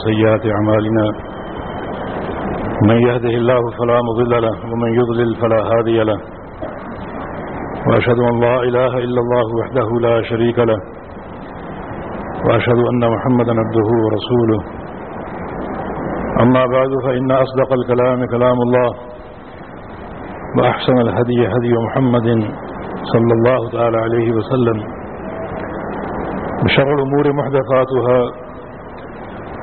وسيئات أعمالنا. من يهده الله فلا مضل له ومن يضلل فلا هادي له. وأشهد أن لا إله إلا الله وحده لا شريك له. وأشهد أن محمدا عبده ورسوله. أما بعد فإن أصدق الكلام كلام الله وأحسن الهدي هدي محمد صلى الله تعالى عليه وسلم. بشر الأمور محدثاتها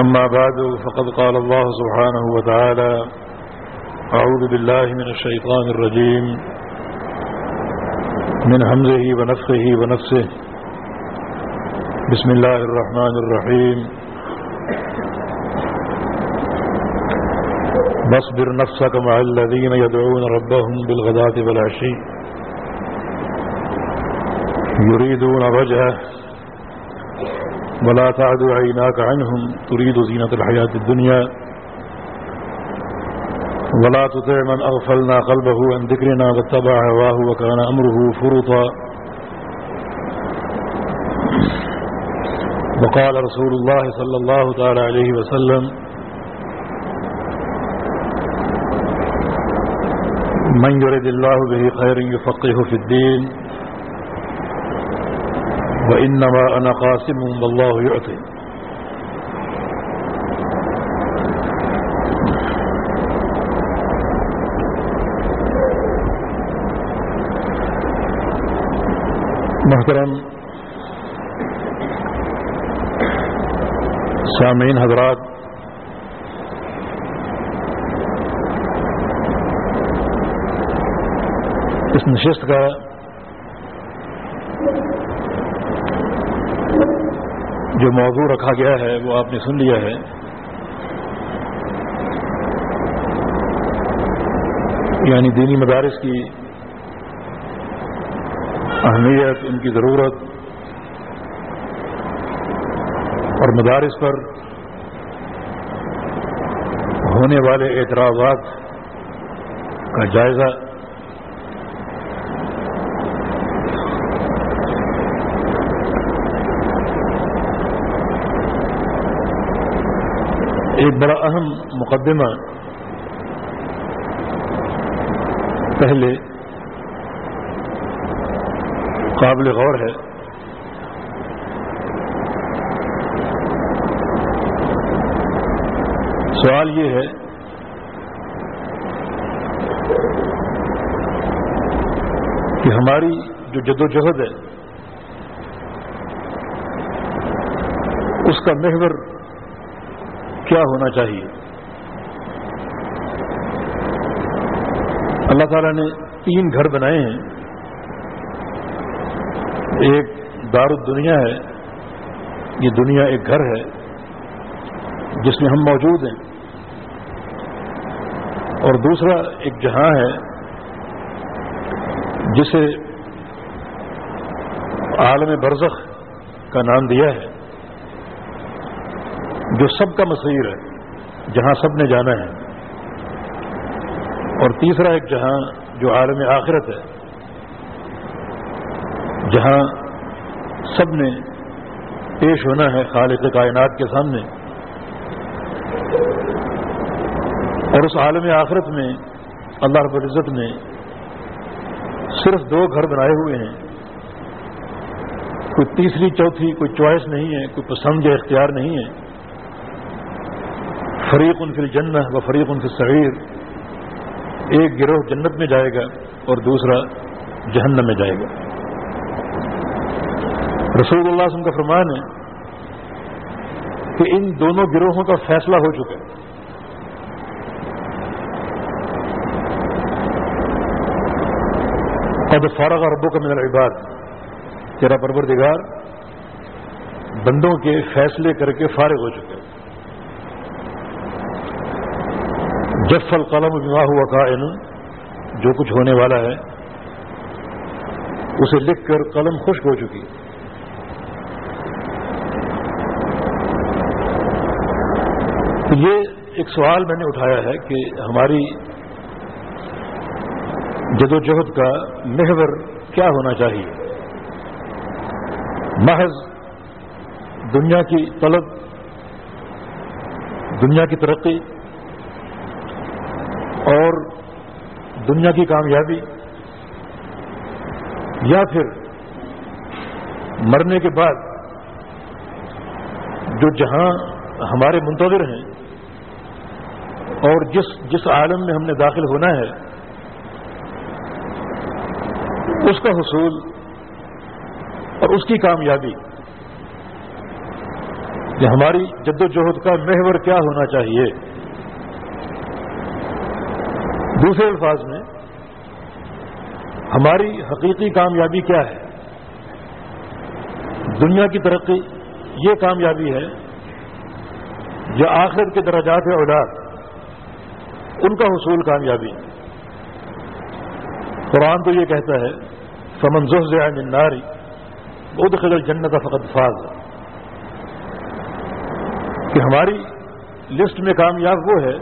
أما بعد فقد قال الله سبحانه وتعالى أعوذ بالله من الشيطان الرجيم. من حمزه ونفخه ونفسه. بسم الله الرحمن الرحيم. بصبر نفسك مع الذين يدعون ربهم بالغداة والعشي. يريدون وجهه. ولا تعد عيناك عنهم. تريد زينة الحياة الدنيا. ولا تطع من أغفلنا قلبه عن ذكرنا واتبع هواه وكان أمره فرطا. وقال رسول الله صلى الله تعالى عليه وسلم من يرد الله به خير يفقه في الدين وإنما أنا قاسم والله يعطي. محترم سامعین حضرات اس نشست کا جو موضوع رکھا گیا ہے وہ آپ نے سن لیا ہے۔ یعنی دینی مدارس کی اہمیت، ان کی ضرورت اور مدارس پر ہونے والے اعتراضات کا جائزہ ایک بڑا اہم مقدمہ پہلے قابل غور ہے۔ سوال یہ ہے کہ ہماری جو جد و جہد ہے، اس کا محور کیا ہونا چاہیے؟ اللہ تعالیٰ نے تین گھر بنائے ہیں۔ ایک دار الدنیا ہے، یہ دنیا ایک گھر ہے، جس میں ہم موجود ہیں۔ اور دوسرا ایک جہاں ہے، جسے عالم برزخ کا نام دیا ہے۔ جو سب کا مصیر ہے، جہاں سب نے جانا ہے۔ اور تیسرا ایک جہاں جو عالم آخرت ہے، جہاں سب نے پیش ہونا ہے خالق کائنات کے سامنے۔ اور اس عالم آخرت میں، اللہ رب العزت نے صرف دو گھر بنائے ہوئے ہیں۔ کوئی تیسری، چوتھی، کوئی چوائس نہیں ہے، کوئی پسند یا اختیار نہیں ہے۔ فریق ان فل جن و فریق ان سعیر ایک گروہ جنت میں جائے گا اور دوسرا جہنم میں جائے گا۔ رسول اللہ وسلم کا فرمان ہے کہ ان دونوں گروہوں کا فیصلہ ہو چکا ہے۔ قد فارغ ربوں کا من العباد۔ تیرا پروردگار بندوں کے فیصلے کر کے فارغ ہو چکے جف القلم بما ہوا کائن جو کچھ ہونے والا ہے، اسے لکھ کر قلم خشک ہو چکی۔ یہ ایک سوال میں نے اٹھایا ہے کہ ہماری جد و جہد کا محور کیا ہونا چاہیے؟ محض دنیا کی طلب، دنیا کی ترقی اور دنیا کی کامیابی، یا پھر مرنے کے بعد جو جہاں ہمارے منتظر ہیں اور جس جس عالم میں ہم نے داخل ہونا ہے، اس کا حصول اور اس کی کامیابی کہ ہماری جد و جہد کا محور کیا ہونا چاہیے؟ دوسرے الفاظ میں ہماری حقیقی کامیابی کیا ہے؟ دنیا کی ترقی یہ کامیابی ہے جو آخرت کے درجات اولاد، ان کا حصول کامیابی۔ قرآن تو یہ کہتا ہے سمن من ناری بدھ خدل جنت فقط فاض کہ ہماری لسٹ میں کامیاب وہ ہے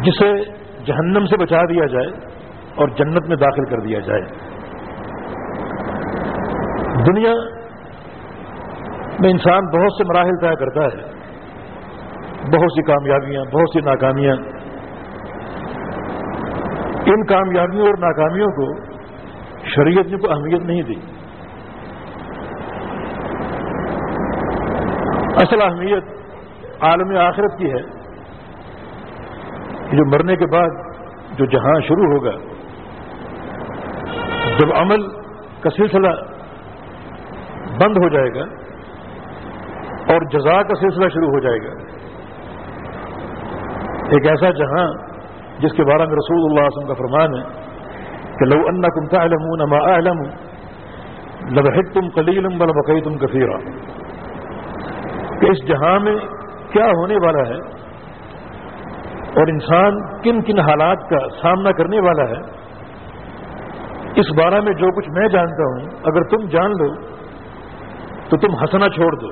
جسے جہنم سے بچا دیا جائے اور جنت میں داخل کر دیا جائے۔ دنیا میں انسان بہت سے مراحل طے کرتا ہے۔ بہت سی کامیابیاں، بہت سی ناکامیاں۔ ان کامیابیوں اور ناکامیوں کو شریعت نے کو اہمیت نہیں دی۔ اصل اہمیت عالم آخرت کی ہے۔ جو مرنے کے بعد جو جہاں شروع ہوگا جب عمل کا سلسلہ بند ہو جائے گا اور جزا کا سلسلہ شروع ہو جائے گا، ایک ایسا جہاں جس کے بارے میں رسول اللہ وسلم کا فرمان ہے کہ لو انا کم تھا علم نما علم لبحت تم کلیلم بل بقی تم کفیرہ کہ اس جہاں میں کیا ہونے والا ہے اور انسان کن کن حالات کا سامنا کرنے والا ہے اس بارے میں جو کچھ میں جانتا ہوں، اگر تم جان لو، تو تم ہنسنا چھوڑ دو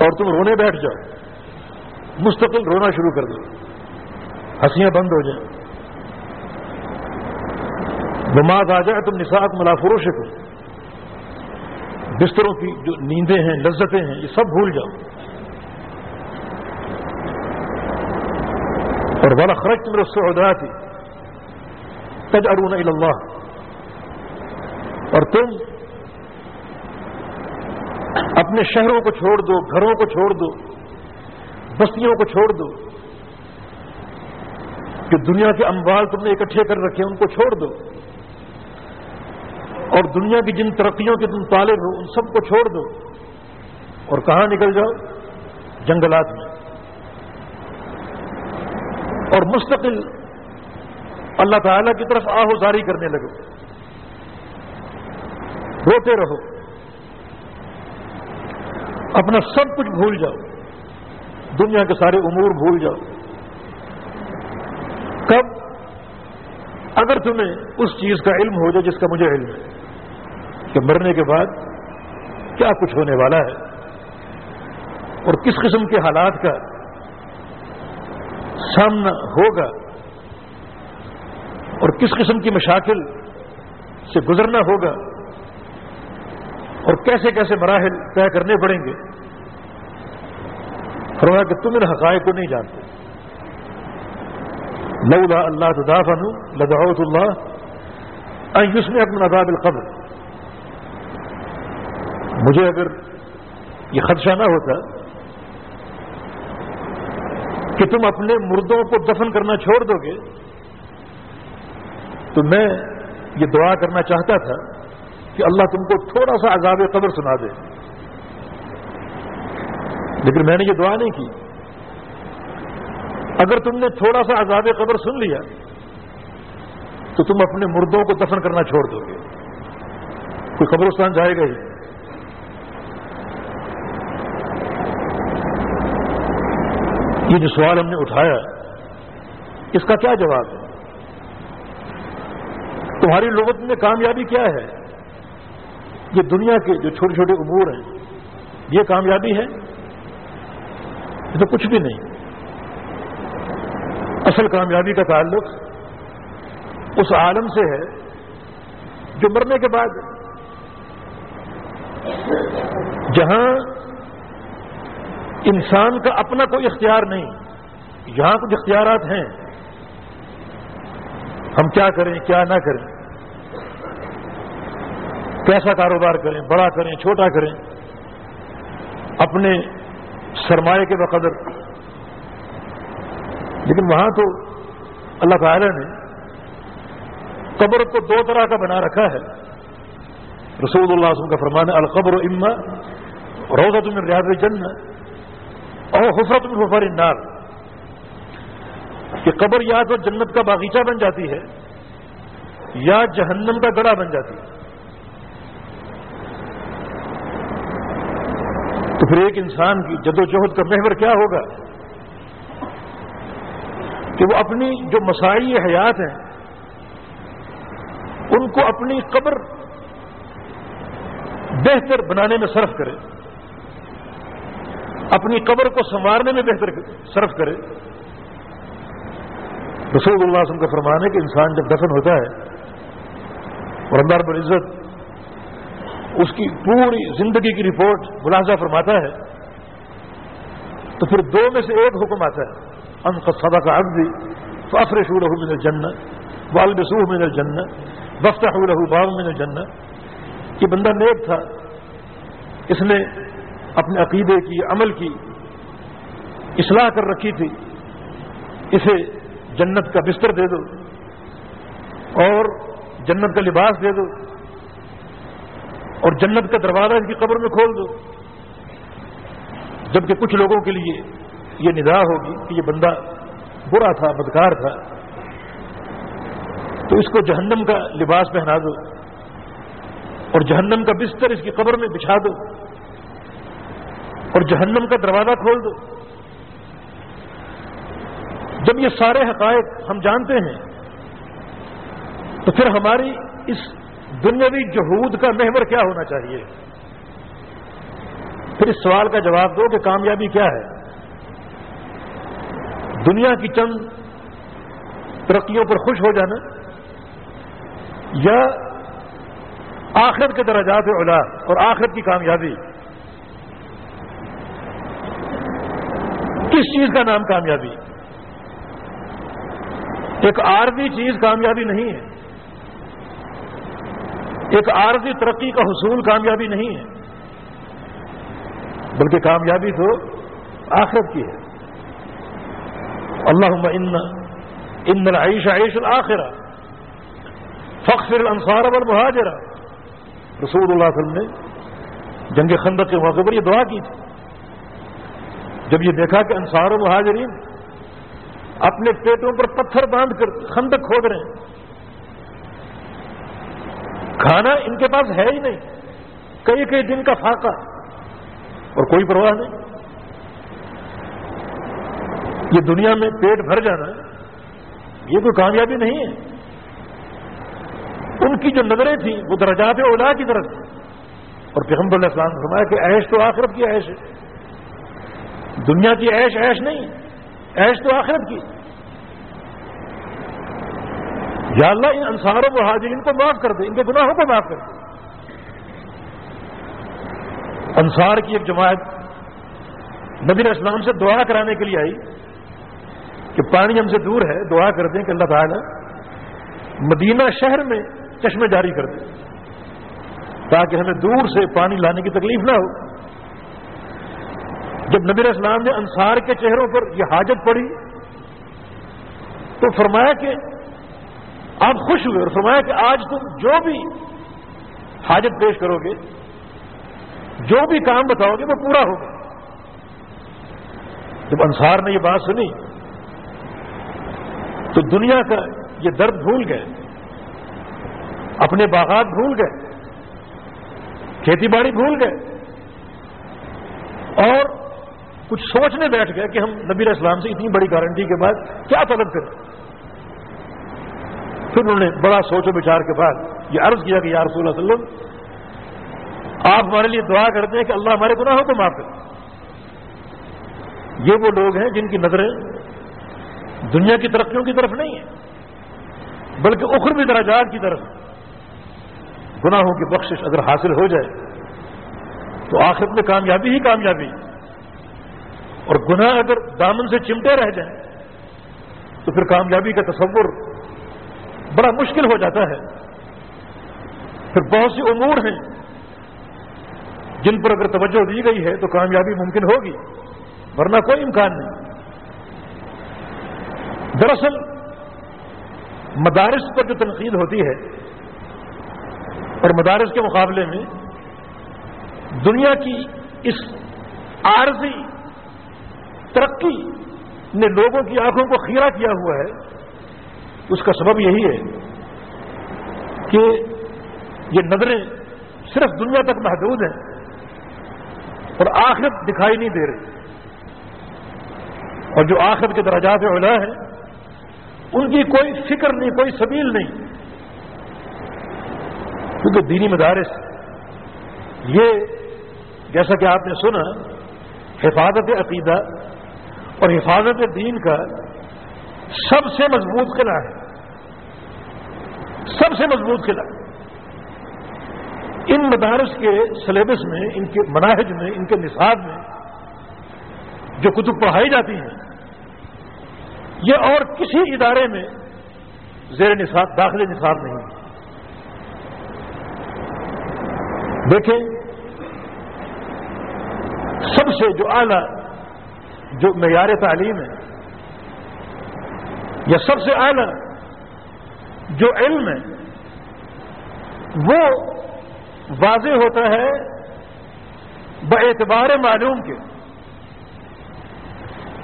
اور تم رونے بیٹھ جاؤ۔ مستقل رونا شروع کر دو۔ ہنسیاں بند ہو جائیں۔ بماد آ جائے، تم نساط ملافروش کو بستروں کی جو نیندیں ہیں، لذتیں ہیں، یہ سب بھول جاؤ۔ اور بڑا خرچ تم رسو تھی تج ارون اللہ اور تم اپنے شہروں کو چھوڑ دو، گھروں کو چھوڑ دو، بستیوں کو چھوڑ دو کہ دنیا کے اموال تم نے اکٹھے کر رکھے ان کو چھوڑ دو، اور دنیا کی جن ترقیوں کے تم طالب ہو، ان سب کو چھوڑ دو، اور کہاں نکل جاؤ؟ جنگلات میں۔ اور مستقل اللہ تعالی کی طرف آہو زاری کرنے لگو۔ روتے رہو۔ اپنا سب کچھ بھول جاؤ۔ دنیا کے سارے امور بھول جاؤ۔ کب؟ اگر تمہیں اس چیز کا علم ہو جائے جس کا مجھے علم ہے، کہ مرنے کے بعد کیا کچھ ہونے والا ہے؟ اور کس قسم کے حالات کا سامنا ہوگا؟ اور کس قسم کی مشاکل سے گزرنا ہوگا اور کیسے کیسے مراحل طے کرنے پڑیں گے؟ فرمایا کہ تم ان حقائق کو نہیں جانتے۔ لولا اللہ تدافن لدعوت اللہ یوس میں اپنا عذاب القبر۔ مجھے اگر یہ خدشہ نہ ہوتا کہ تم اپنے مردوں کو دفن کرنا چھوڑ دو گے تو میں یہ دعا کرنا چاہتا تھا کہ اللہ تم کو تھوڑا سا عذاب قبر سنا دے۔ لیکن میں نے یہ دعا نہیں کی۔ اگر تم نے تھوڑا سا عذاب قبر سن لیا، تو تم اپنے مردوں کو دفن کرنا چھوڑ دو گے۔ کوئی قبرستان جائے گا ہی۔ یہ جو سوال ہم نے اٹھایا، اس کا کیا جواب ہے؟ تمہاری لغت میں کامیابی کیا ہے؟ یہ دنیا کے جو چھوٹے چھوٹے امور ہیں، یہ کامیابی ہے؟ یہ تو کچھ بھی نہیں۔ اصل کامیابی کا تعلق اس عالم سے ہے جو مرنے کے بعد، جہاں انسان کا اپنا کوئی اختیار نہیں، یہاں کچھ اختیارات ہیں۔ ہم کیا کریں، کیا نہ کریں۔ کیسا کاروبار کریں، بڑا کریں، چھوٹا کریں۔ اپنے سرمایہ کے بقدر۔ لیکن وہاں تو اللہ تعالی نے قبر کو دو طرح کا بنا رکھا ہے۔ رسول اللہ وسلم کا فرمان ہے، القبر و اما روزہ تم ریاض جن اور حفرت میں حفر النار۔ کہ قبر یا تو جنت کا باغیچہ بن جاتی ہے یا جہنم کا گڑا بن جاتی ہے۔ تو پھر ایک انسان کی جدوجہد کا محور کیا ہوگا؟ کہ وہ اپنی جو مسائی حیات ہیں، ان کو اپنی قبر بہتر بنانے میں صرف کرے، اپنی قبر کو سنوارنے میں بہتر صرف کرے۔ رسول اللہ وسلم کا فرمان ہے کہ انسان جب دفن ہوتا ہے اور اللہ رب العزت اس کی پوری زندگی کی رپورٹ ملاحظہ فرماتا ہے۔ تو پھر دو میں سے ایک حکم آتا ہے۔ ان صدا کا عبد فخر شور من الجنت والبسوح من الجنت وفتح له باب من الجنت یہ بندہ نیک تھا۔ اس نے اپنے عقیدے کی، عمل کی اصلاح کر رکھی تھی۔ اسے جنت کا بستر دے دو اور جنت کا لباس دے دو۔ اور جنت کا دروازہ اس کی قبر میں کھول دو۔ جبکہ کچھ لوگوں کے لیے یہ ندا ہوگی کہ یہ بندہ برا تھا، بدکار تھا۔ تو اس کو جہنم کا لباس پہنا دو اور جہنم کا بستر اس کی قبر میں بچھا دو اور جہنم کا دروازہ کھول دو۔ جب یہ سارے حقائق ہم جانتے ہیں، تو پھر ہماری اس دنیاوی جہود کا محور کیا ہونا چاہیے؟ پھر اس سوال کا جواب دو کہ کامیابی کیا ہے؟ دنیا کی چند ترقیوں پر خوش ہو جانا یا آخرت کے درجات اولا اور آخرت کی کامیابی؟ کس چیز کا نام کامیابی؟ ایک عارضی چیز کامیابی نہیں ہے۔ ایک عارضی ترقی کا حصول کامیابی نہیں ہے، بلکہ کامیابی تو آخرت کی ہے۔ اللہ ان ان عیش عیش الآخرہ فخر الانصار والمہاجرہ۔ رسول اللہ علیہ وسلم نے جنگ خندق کے موقع پر یہ دعا کی تھی۔ جب یہ دیکھا کہ انصار و مہاجرین اپنے پیٹوں پر پتھر باندھ کر خندق کھود رہے ہیں کھانا ان کے پاس ہے ہی نہیں۔ کئی کئی دن کا فاقہ۔ اور کوئی پرواہ نہیں۔ یہ دنیا میں پیٹ بھر جانا یہ کوئی کامیابی نہیں ہے۔ ان کی جو نظریں تھیں وہ درجات اولا کی طرف تھی اور پیغمبر علیہ السلام نے فرمایا کہ ایش تو آخرت کی ایش ہے۔ دنیا کی ایش ایش نہیں ایش تو آخرت کی۔ یا اللہ ان انصاروں و کو معاف کر دے، ان کے گناہوں کو معاف کر دے۔ انصار کی ایک جماعت نبی اسلام سے دعا کرانے کے لیے آئی کہ پانی ہم سے دور ہے، دعا کر دیں کہ اللہ تعالیٰ مدینہ شہر میں چشمے جاری کر دیں تاکہ ہمیں دور سے پانی لانے کی تکلیف نہ ہو۔ جب نبی اسلام نے انصار کے چہروں پر یہ حاجت پڑی تو فرمایا کہ آپ خوش ہوئے اور فرمایا کہ آج تم جو بھی حاجت پیش کرو گے، جو بھی کام بتاؤ گے، وہ پورا ہوگا۔ جب انصار نے یہ بات سنی، تو دنیا کا یہ درد بھول گئے، اپنے باغات بھول گئے، کھیتی باڑی بھول گئے، اور کچھ سوچنے بیٹھ گئے کہ ہم نبی اسلام سے اتنی بڑی گارنٹی کے بعد کیا طلب کریں۔ پھر انہوں نے بڑا سوچ و بچار کے بعد یہ عرض کیا کہ یا رسول اللہ علیہ وسلم، آپ ہمارے لیے دعا کرتے ہیں کہ اللہ ہمارے گناہوں کو معاف کرے۔ یہ وہ لوگ ہیں جن کی نظریں دنیا کی ترقیوں کی طرف نہیں ہیں، بلکہ اخروی دراجات کی طرف گناہوں کی بخشش اگر حاصل ہو جائے تو آخر میں کامیابی ہی کامیابی اور گناہ اگر دامن سے چمٹے رہ جائیں تو پھر کامیابی کا تصور بڑا مشکل ہو جاتا ہے۔ پھر بہت سی امور ہیں جن پر اگر توجہ دی گئی ہے تو کامیابی ممکن ہوگی، ورنہ کوئی امکان نہیں۔ دراصل، مدارس پر جو تنقید ہوتی ہے اور مدارس کے مقابلے میں دنیا کی اس عارضی ترقی نے لوگوں کی آنکھوں کو خیرہ کیا ہوا ہے اس کا سبب یہی ہے کہ یہ نظریں صرف دنیا تک محدود ہیں اور آخرت دکھائی نہیں دے رہی۔ اور جو آخر کے درجات اولا ہیں، ان کی کوئی فکر نہیں، کوئی سبیل نہیں۔ کیونکہ دینی مدارس، یہ جیسا کہ آپ نے سنا، حفاظت عقیدہ اور حفاظت دین کا سب سے مضبوط قلعہ ہے۔ سب سے مضبوط قلعہ۔ ان مدارس کے سلیبس میں، ان کے مناہج میں، ان کے نصاب میں جو کتب پڑھائی جاتی ہیں، یہ اور کسی ادارے میں زیر نصاب، داخل نصاب نہیں دیکھیں، سب سے جو اعلی، جو معیار تعلیم ہے یا سب سے اعلی جو علم ہے، وہ واضح ہوتا ہے اعتبار معلوم کے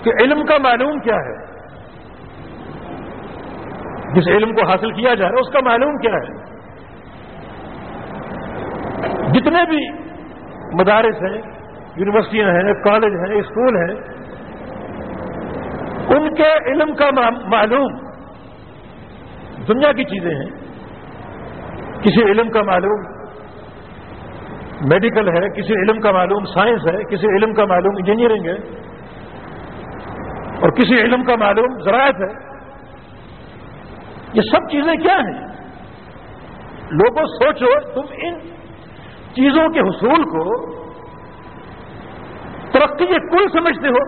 کہ علم کا معلوم کیا ہے۔ جس علم کو حاصل کیا جا رہا ہے، اس کا معلوم کیا ہے۔ جتنے بھی مدارس ہیں، یونیورسٹیاں ہیں، کالج ہیں، اسکول ہیں ان کے علم کا معلوم دنیا کی چیزیں ہیں کسی علم کا معلوم میڈیکل ہے کسی علم کا معلوم سائنس ہے کسی علم کا معلوم انجینئرنگ ہے اور کسی علم کا معلوم زراعت ہے یہ سب چیزیں کیا ہیں لوگوں سوچو تم ان چیزوں کے حصول کو ترقی کل سمجھتے ہو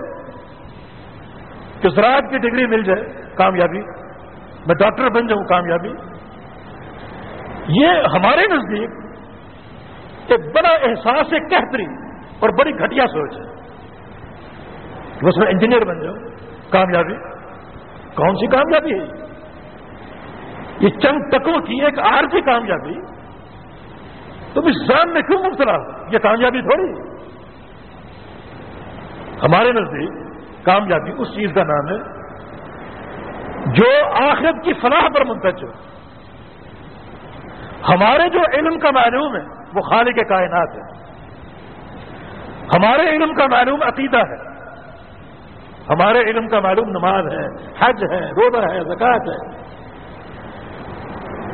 کہ زراعت کی ڈگری مل جائے کامیابی، میں ڈاکٹر بن جاؤں کامیابی۔ یہ ہمارے نزدیک ایک بڑا احساس ہے کہتری اور بڑی گھٹیا سوچ ہے۔ بس میں انجینئر بن جاؤں، کامیابی۔ کون سی کامیابی ہے؟ یہ چند تکوں کی ایک آر کی کامیابی۔ تم اس زان میں کیوں مبتلا یہ کامیابی تھوڑی۔ ہمارے نزدیک کامیابی اس چیز کا نام ہے جو آخرت کی فلاح پر منتج ہو۔ ہمارے جو علم کا معلوم ہے، وہ خالق کے کائنات ہے۔ ہمارے علم کا معلوم عقیدہ ہے۔ ہمارے علم کا معلوم نماز ہے، حج ہے، روزہ ہے زکات ہے۔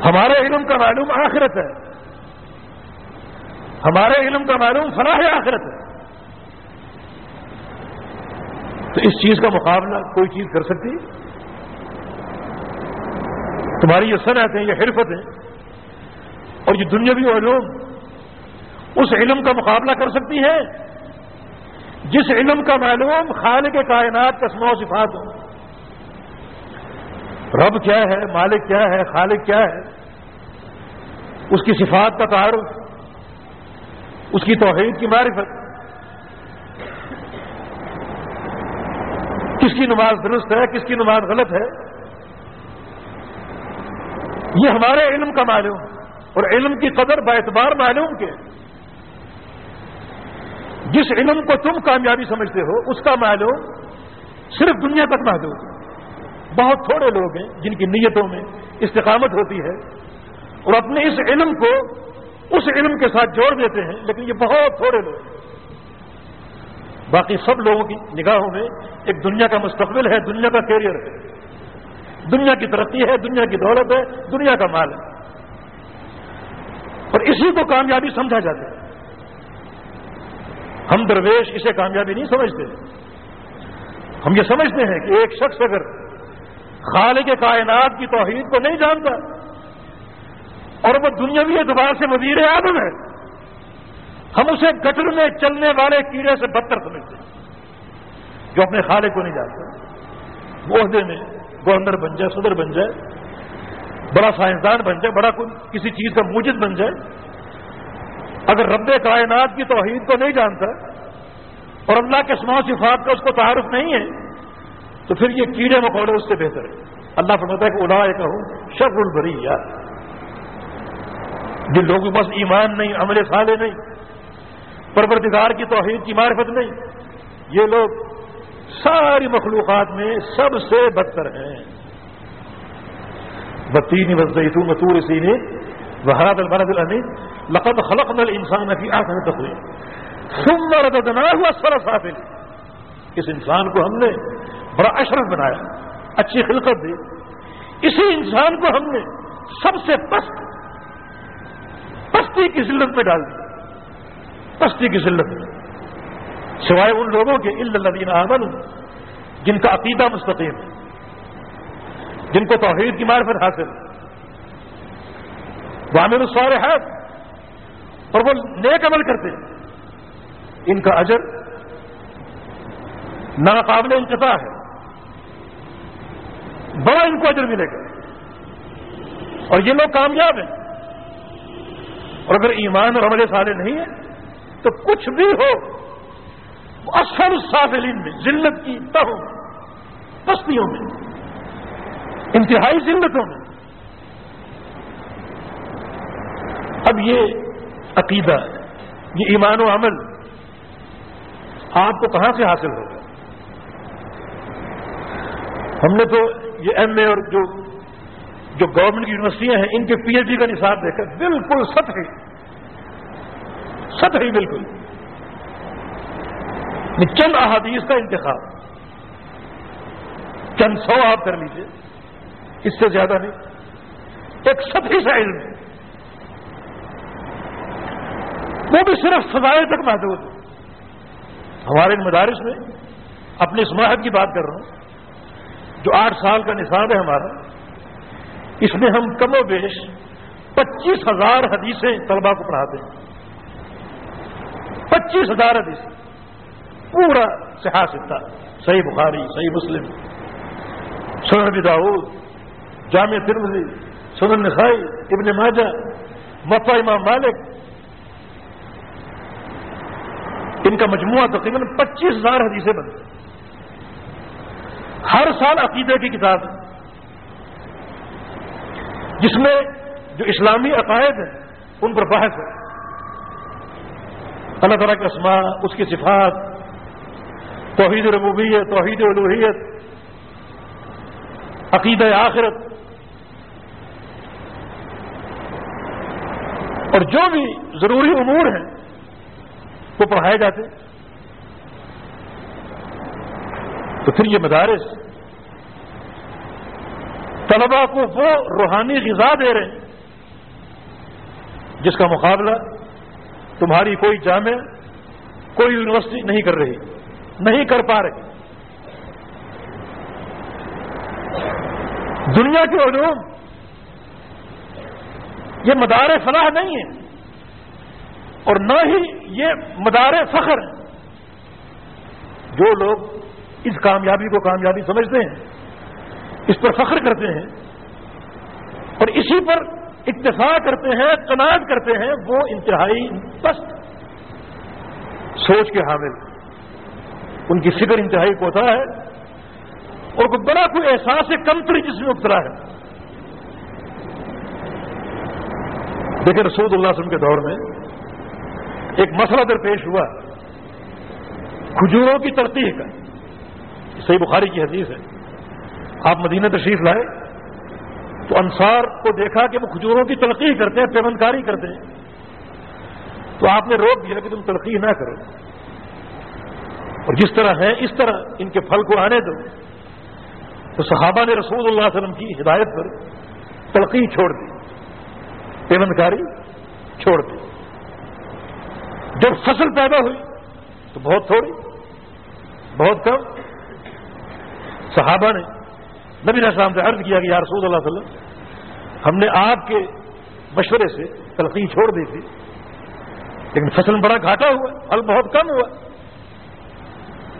ہمارے علم کا معلوم آخرت ہے۔ ہمارے علم کا معلوم فلاح آخرت ہے۔ تو اس چیز کا مقابلہ کوئی چیز کر سکتی تمہاری یہ صنعت ہے یہ حرفت ہے اور یہ دنیاوی علوم اس علم کا مقابلہ کر سکتی ہے جس علم کا معلوم خالق کے کائنات کا سما صفات ہو رب کیا ہے؟ مالک کیا ہے؟ خالق کیا ہے؟ اس کی صفات کا تعارف، اس کی توحید کی معرفت۔ کس کی نماز درست ہے، کس کی نماز غلط ہے؟ یہ ہمارے علم کا معلوم، اور علم کی قدر اعتبار معلوم کے۔ جس علم کو تم کامیابی سمجھتے ہو، اس کا معلوم صرف دنیا تک محدود بہت تھوڑے لوگ ہیں جن کی نیتوں میں استقامت ہوتی ہے، اور اپنے اس علم کو اس علم کے ساتھ جوڑ دیتے ہیں، لیکن یہ بہت تھوڑے لوگ ہیں۔ باقی سب لوگوں کی نگاہوں میں ایک دنیا کا مستقبل ہے، دنیا کا کیریئر ہے۔ دنیا کی ترقی ہے، دنیا کی دولت ہے، دنیا کا مال ہے۔ اور اسی کو کامیابی سمجھا جاتا ہے۔ ہم درویش اسے کامیابی نہیں سمجھتے۔ ہم یہ سمجھتے ہیں کہ ایک شخص اگر خالق کائنات کی توحید کو نہیں جانتا اور وہ دنیاوی اعتبار سے وزیر اعظم ہے ہم اسے گٹر میں چلنے والے کیڑے سے بدتر سمجھتے ہیں، جو اپنے خالق کو نہیں جانتا وہ عہدے میں گورنر بن جائے، صدر بن جائے، بڑا سائنسدان بن جائے، بڑا کسی چیز کا موجد بن جائے۔ اگر رب کائنات کی توحید کو نہیں جانتا اور اللہ کے سما صفات کا اس کو تعارف نہیں ہے، تو پھر یہ کیڑے مکوڑے اس سے بہتر ہے۔ اللہ فرماتا ہے کہ الا کہوں شب البری یار جن لوگوں کے پاس ایمان نہیں، عمل سالے نہیں پروردگار کی توحید کی معرفت نہیں۔ یہ لوگ ساری مخلوقات میں سب سے بدتر ہیں۔ بتینی بزیتون متور سینے وحراد البرد الامین لقد خلقنا الانسان فی آخر تقویم ثم رددنا ہوا سر اس انسان کو ہم نے بڑا اشرف بنایا، اچھی خلقت دی۔ اسی انسان کو ہم نے سب سے پست، پستی کی ذلت میں ڈال دی۔ پستی کی ذلت میں سوائے ان لوگوں کے الدین احمد جن کا عقیدہ مستقیم ہے، جن کو توحید کی معرفت حاصل وامر الصالحات، اور وہ نیک عمل کرتے ہیں۔ ان کا اجر ناقابل انتفاع ہے۔ بڑا ان کو اجر ملے گا۔ اور یہ لوگ کامیاب ہیں۔ اور اگر ایمان اور عمل سارے نہیں ہیں تو کچھ بھی ہو، اثر سافلین میں، ذلت کی تہوں، بستیوں میں، انتہائی ذلتوں میں۔ اب یہ عقیدہ یہ ایمان و عمل آپ کو کہاں سے حاصل ہوگا؟ ہم نے تو یہ ایم اے اور جو جو گورنمنٹ کی یونیورسٹیاں ہیں، ان کے پی ایچ ڈی کا نصاب دیکھا، بالکل سطحی۔ سطحی بالکل۔ چند احادیث کا انتخاب۔ چند سو آپ کر لیجیے۔ اس سے زیادہ نہیں۔ ایک سطحی سا علم۔ وہ بھی صرف فضائل تک محدود۔ ہے ہمارے مدارس میں اپنی سماحت کی بات کر رہا ہوں۔ جو آٹھ سال کا نصاب ہے ہمارا، اس میں ہم کم و بیش پچیس ہزار حدیثیں طلبا کو پڑھاتے ہیں۔ پچیس ہزار حدیثیں پورا سیاست صحیح بخاری، صحیح مسلم۔ سنن داؤد جامع ترمزی سنن نسائی، ابن ماجہ مفا امام مالک۔ ان کا مجموعہ تقریباً پچیس ہزار حدیثیں بنتے ہر سال عقیدے کی کتاب۔ جس میں جو اسلامی عقائد ہیں، ان پر بحث ہے۔ اللہ تعالیٰ کے اسماء، اس کی صفات، توحید ربوبیت، توحید الوحیت عقید آخرت۔ اور جو بھی ضروری امور ہیں، وہ پڑھائے جاتے۔ تو پھر یہ مدارس طلبا کو وہ روحانی غذا دے رہے ہیں، جس کا مقابلہ تمہاری کوئی جامع، کوئی یونیورسٹی نہیں کر رہی، نہیں کر پا رہے دنیا کے علوم، یہ مدار فلاح نہیں ہے، اور نہ ہی یہ مدار فخر ہے۔ جو لوگ اس کامیابی کو کامیابی سمجھتے ہیں، اس پر فخر کرتے ہیں، اور اسی پر اتفاق کرتے ہیں تناد کرتے ہیں، وہ انتہائی پست سوچ کے حامل ان کی فکر انتہائی کوتا ہے اور کوئی بڑا کوئی احساس کمتری جس میں ابتلا ہے۔ دیکھیں رسول اللہ وسلم کے دور میں ایک مسئلہ درپیش ہوا۔ کھجوروں کی ترتیح کا۔ صحیح بخاری کی حدیث ہے۔ آپ مدینہ تشریف لائے۔ تو انصار کو دیکھا کہ وہ کھجوروں کی تلقی کرتے ہیں، پیمنکاری کرتے ہیں۔ تو آپ نے روک دیا کہ تم تلقی نہ کرو۔ اور جس طرح ہے، اس طرح ان کے پھل کو آنے دو۔ تو صحابہ نے رسول اللہ علیہ وسلم کی ہدایت پر تلقی چھوڑ دی۔ پیمنکاری چھوڑ دی۔ جب فصل پیدا ہوئی تو بہت تھوڑی، بہت کم۔ صحابہ نے نبی السلام سے عرض کیا کہ یا رسول اللہ علیہ وسلم، ہم نے آپ کے مشورے سے تلقی چھوڑ دی تھی، لیکن فصل بڑا گھاٹا ہوا، پھل بہت کم ہوا۔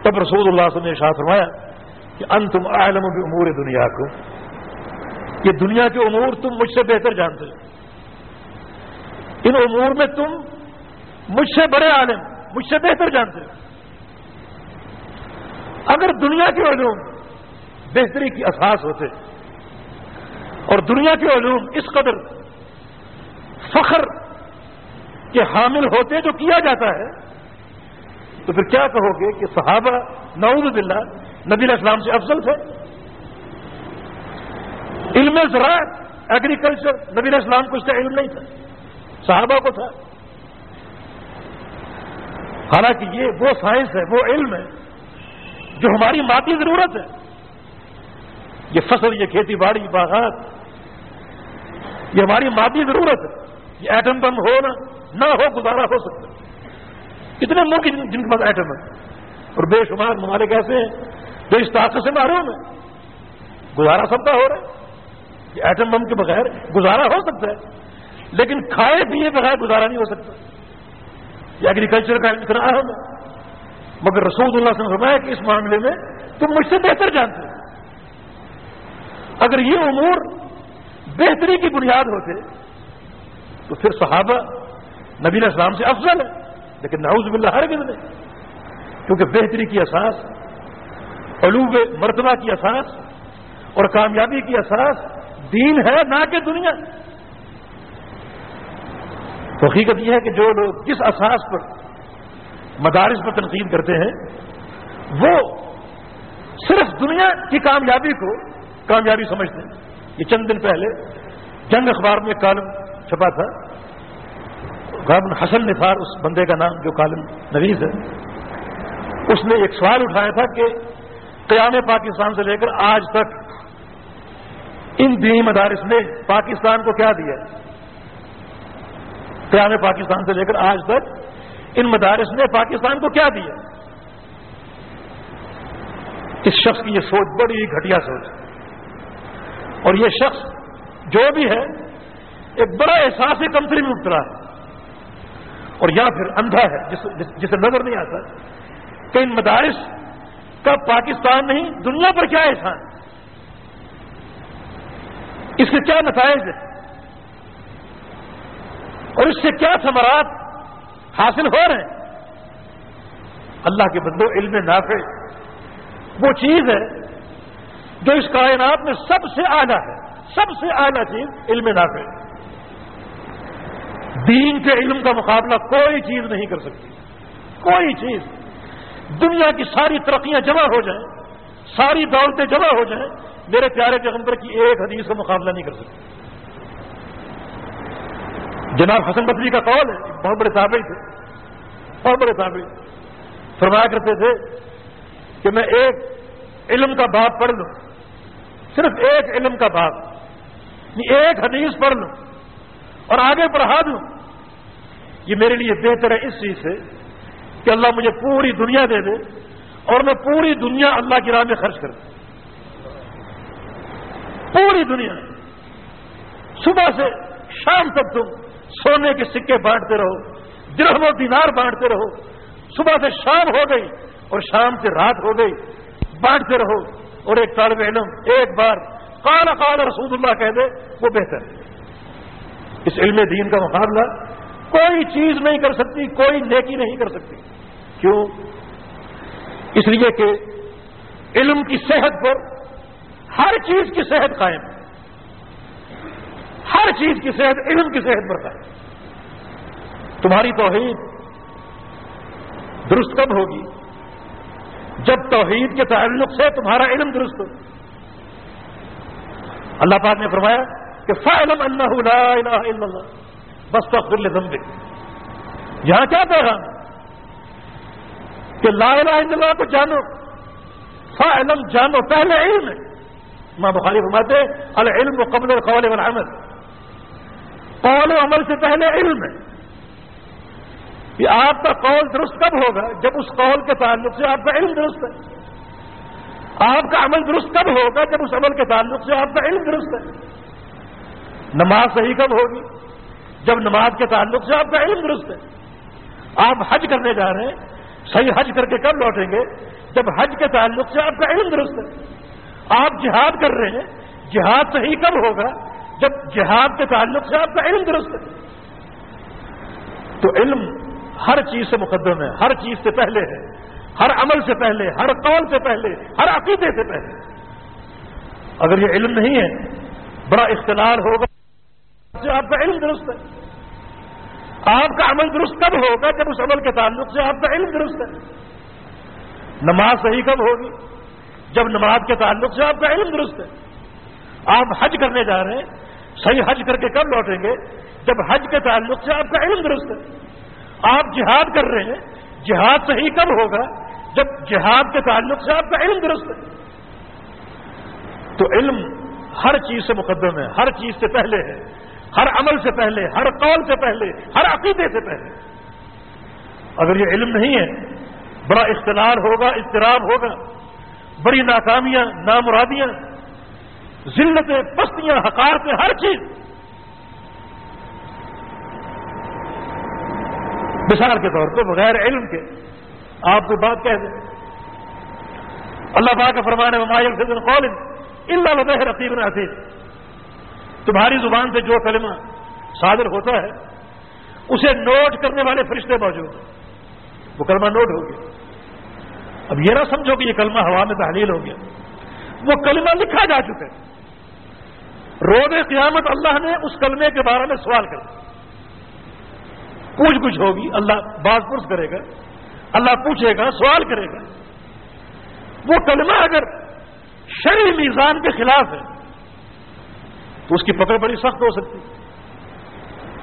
تب رسول اللہ صلی اللہ علیہ وسلم نے فرمایا کہ ان تم عالم بھی امور دنیا کو یہ دنیا کے امور تم مجھ سے بہتر جانتے ان امور میں تم مجھ سے بڑے عالم، مجھ سے بہتر جانتے اگر دنیا کے علوم بہتری کی اساس ہوتے اور دنیا کے علوم اس قدر فخر کے حامل ہوتے جو کیا جاتا ہے، تو پھر کیا کہو گے کہ صحابہ، نعوذ باللہ، نبی علیہ السلام سے افضل تھے؟ علم زراعت ایگریکلچر نبی علیہ السلام کو اس کا علم نہیں تھا، صحابہ کو تھا۔ حالانکہ یہ وہ سائنس ہے، وہ علم ہے، جو ہماری مادی ضرورت ہے۔ یہ فصل، یہ کھیتی باڑی باغات۔ یہ ہماری مادی ضرورت ہے۔ یہ ایٹم بم ہو نہ نہ ہو، گزارا ہو سکتا کتنے ملک جن کے پاس ایٹم ہے۔ اور بے شمار ممالک ایسے ہیں جو اس طاقت سے معروم ہے گزارا سب کا ہو رہا ہے۔ یہ ایٹم بم کے بغیر گزارا ہو سکتا ہے۔ لیکن کھائے پیے بغیر گزارا نہیں ہو سکتا۔ یہ ایگریکلچر کا اتنا اہم ہے۔ مگر رسول اللہ سے فرمایا کہ اس معاملے میں تم مجھ سے بہتر جانتے اگر یہ امور بہتری کی بنیاد ہوتے، تو پھر صحابہ نبی علیہ السلام سے افضل ہے لیکن نعوذ باللہ ہر نہیں۔ کیونکہ بہتری کی اساس علوب مرتبہ کی اساس اور کامیابی کی اساس دین ہے، نہ کہ دنیا۔ تو حقیقت یہ ہے کہ جو لوگ جس اساس پر مدارس پر تنقید کرتے ہیں، وہ صرف دنیا کی کامیابی کو کامیابی سمجھتے ہیں۔ یہ چند دن پہلے جنگ اخبار میں کالم چھپا تھا۔ غابن حسن نثار، اس بندے کا نام جو کالم نویز ہے، اس نے ایک سوال اٹھایا تھا کہ قیام پاکستان سے لے کر آج تک ان دینی مدارس نے پاکستان کو کیا دیا قیام پاکستان سے لے کر آج تک ان مدارس نے پاکستان کو کیا دیا اس شخص کی یہ سوچ بڑی گھٹیا سوچ ہے۔ اور یہ شخص جو بھی ہے، ایک بڑا احساس کمپنی میں اترا ہے۔ اور یا پھر اندھا ہے جسے نظر نہیں آتا۔ کہ ان مدارس کا پاکستان نہیں، دنیا پر کیا احسان؟ اس سے کیا نتائج ہے اور اس سے کیا ثمرات حاصل ہو رہے ہیں؟ اللہ کے بندو، علم نافع، وہ چیز ہے جو اس کائنات میں سب سے اعلیٰ ہے، سب سے اعلیٰ چیز علم نافع دین کے علم کا مقابلہ کوئی چیز نہیں کر سکتی۔ کوئی چیز۔ دنیا کی ساری ترقیاں جمع ہو جائیں، ساری دولتیں جمع ہو جائیں، میرے پیارے پیغمبر کی ایک حدیث کا مقابلہ نہیں کر سکتی۔ جناب حسن بصری کا قول ہے، بہت بڑے تابع تھے۔ بہت بڑے تابع۔ فرمایا کرتے تھے کہ میں ایک علم کا باب پڑھ لوں۔ صرف ایک علم کا باب یعنی ایک حدیث پڑھ لوں اور آگے پڑھا دوں۔ یہ میرے لیے بہتر ہے اس چیز سے کہ اللہ مجھے پوری دنیا دے دے اور میں پوری دنیا اللہ کی راہ میں خرچ کر دوں۔ پوری دنیا۔ صبح سے شام تک تم سونے کے سکے بانٹتے رہو، درہم و دینار بانٹتے رہو۔ صبح سے شام ہو گئی اور شام سے رات ہو گئی۔ بانٹتے رہو۔ اور ایک طالب علم، ایک بار۔ کالا کالا رسول اللہ کہہ دے، وہ بہتر ہے۔ اس علم دین کا مقابلہ کوئی چیز نہیں کر سکتی، کوئی نیکی نہیں کر سکتی۔ کیوں؟ اس لیے کہ علم کی صحت پر ہر چیز کی صحت قائم ہے۔ ہر چیز کی صحت، علم کی صحت پر قائم۔ تمہاری توحید درست کب ہوگی۔ جب توحید کے تعلق سے تمہارا علم درست ہو۔ اللہ پاک نے فرمایا کہ فعلم اللہ لا الہ الا اللہ بس تغفر لذنبک۔ یہاں کیا پیغام کہ لا الہ الا اللہ کو جانو۔ فعلم جانو، پہلے علم ہے۔ ماں بخاری فرماتے العلم قبل القول والعمل۔ قول و عمل سے پہلے علم ہے۔ کہ آپ کا قول درست کب ہوگا؟ جب اس قول کے تعلق سے آپ کا علم درست ہے۔ آپ کا عمل درست کب ہوگا؟ جب اس عمل کے تعلق سے آپ کا علم درست ہے۔ نماز صحیح کب ہوگی؟ جب نماز کے تعلق سے آپ کا علم درست ہے۔ آپ حج کرنے جا رہے ہیں۔ صحیح حج کر کے کب لوٹیں گے؟ جب حج کے تعلق سے آپ کا علم درست ہے۔ آپ جہاد کر رہے ہیں۔ جہاد صحیح کب ہوگا؟ جب جہاد کے تعلق سے آپ کا علم درست ہے۔ تو علم ہر چیز سے مقدم ہے، ہر چیز سے پہلے ہے، ہر عمل سے پہلے، ہر قول سے پہلے، ہر عقیدے سے پہلے۔ اگر یہ علم نہیں ہے، بڑا اختلاط ہوگا۔ آپ کا علم درست ہے۔ آپ کا عمل درست کب ہوگا؟ جب اس عمل کے تعلق سے آپ کا علم درست ہے۔ نماز صحیح کب ہوگی؟ جب نماز کے تعلق سے آپ کا علم درست ہے۔ آپ حج کرنے جا رہے ہیں۔ صحیح حج کر کے کب لوٹیں گے؟ جب حج کے تعلق سے آپ کا علم درست ہے۔ آپ جہاد کر رہے ہیں، جہاد صحیح کب ہوگا؟ جب جہاد کے تعلق سے آپ کا علم درست ہے۔ تو علم ہر چیز سے مقدم ہے، ہر چیز سے پہلے ہے، ہر عمل سے پہلے، ہر قول سے پہلے، ہر عقیدے سے پہلے۔ اگر یہ علم نہیں ہے، بڑا اختلاط ہوگا، اضطراب ہوگا، بڑی ناکامیاں، نامرادیاں، ذلتیں، پستیاں حکارتیں ہر چیز مثال کے طور پہ بغیر علم کے۔ آپ کو بات کہہ دیں۔ اللہ پاک کا فرمانے میں مائل سے قول اللہ لبہ رقیب نصیب تمہاری زبان سے جو کلمہ صادر ہوتا ہے، اسے نوٹ کرنے والے فرشتے موجود ہیں۔ وہ کلمہ نوٹ ہو گیا۔ اب یہ نہ سمجھو کہ یہ کلمہ ہوا میں تحلیل ہو گیا۔ وہ کلمہ لکھا جا چکا ہے۔ روز قیامت اللہ نے اس کلمے کے بارے میں سوال کر دیا۔ پوچھ گچھ ہوگی، اللہ باز پرس کرے گا، اللہ پوچھے گا، سوال کرے گا۔ وہ کلمہ اگر شری میزان کے خلاف ہے، تو اس کی پکڑ بڑی سخت ہو سکتی۔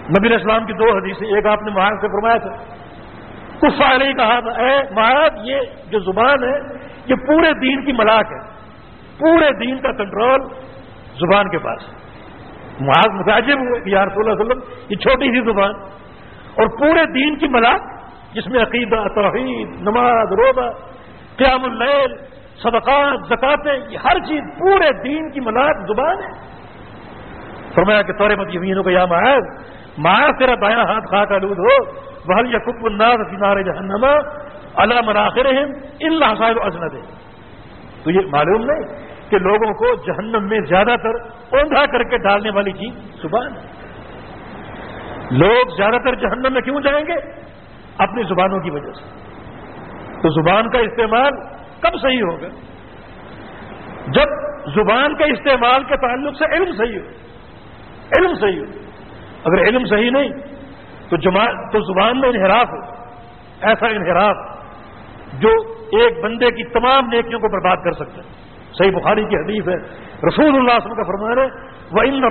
نبی اسلام کی دو حدیثیں، ایک آپ نے مہار سے فرمایا تھا۔ کچھ نہیں کہا تھا اے مہاراج یہ جو زبان ہے، یہ پورے دین کی ملاق ہے۔ پورے دین کا کنٹرول زبان کے پاس محاذ متاجب ہوئے کہ یار صلی اللہ علیہ وسلم، یہ چھوٹی سی زبان۔ اور پورے دین کی ملاق، جس میں عقیدہ، توحید، نماز روبہ قیام اللیل، صدقات زکاتیں یہ ہر چیز پورے دین کی ملاق زبان ہے۔ فرمایا کہ تورے مت یمینوں کو یا معاذ معاذ تیرا دایاں ہاتھ خا کا لود ہو۔ بحل یا کب الناز کنارے جہنما اللہ مناخر اللہ صاحب ازند تو یہ معلوم نہیں کہ لوگوں کو جہنم میں زیادہ تر اوندھا کر کے ڈالنے والی چیز زبان ہے۔ لوگ زیادہ تر جہنم میں کیوں جائیں گے؟ اپنی زبانوں کی وجہ سے۔ تو زبان کا استعمال کب صحیح ہوگا؟ جب زبان کے استعمال کے تعلق سے علم صحیح ہو، علم صحیح ہو۔ اگر علم صحیح نہیں، تو تو زبان میں انحراف ہو۔ ایسا انحراف جو ایک بندے کی تمام نیکیوں کو برباد کر سکتا ہے۔ صحیح بخاری کی حدیث ہے، رسول اللہ وسلم کا فرمان ہے وہ ان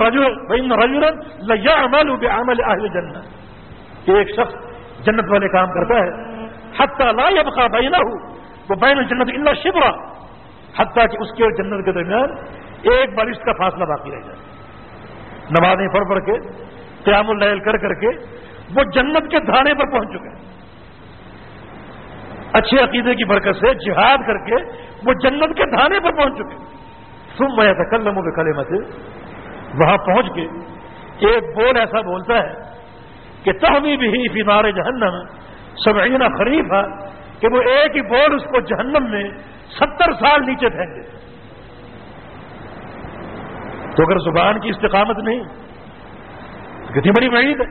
ان رجول لیا عمل عمل اہل جنت کہ ایک شخص جنت والے کام کرتا ہے، حتیٰ لا یبقا بینہ ہو وہ بین الجنت اللہ شبرا، حتیٰ کہ اس کے جنت کے درمیان ایک بارش کا فاصلہ باقی رہ جائے۔ نمازیں پڑھ پڑھ کے، قیام اللیل کر کر کے، وہ جنت کے دھانے پر پہنچ چکے ہیں۔ اچھے عقیدے کی برکت سے جہاد کر کے وہ جنت کے دھانے پر پہنچ چکے سم میں تھا کل نمو کے کلے مت وہاں پہنچ کے ایک بول ایسا بولتا ہے کہ تہمی بھی فی نار جہنم، سبعین خریف ہے کہ وہ ایک ہی بول اس کو جہنم میں ستر سال نیچے پھینک دے تو اگر زبان کی استقامت نہیں کتنی بڑی معید ہے۔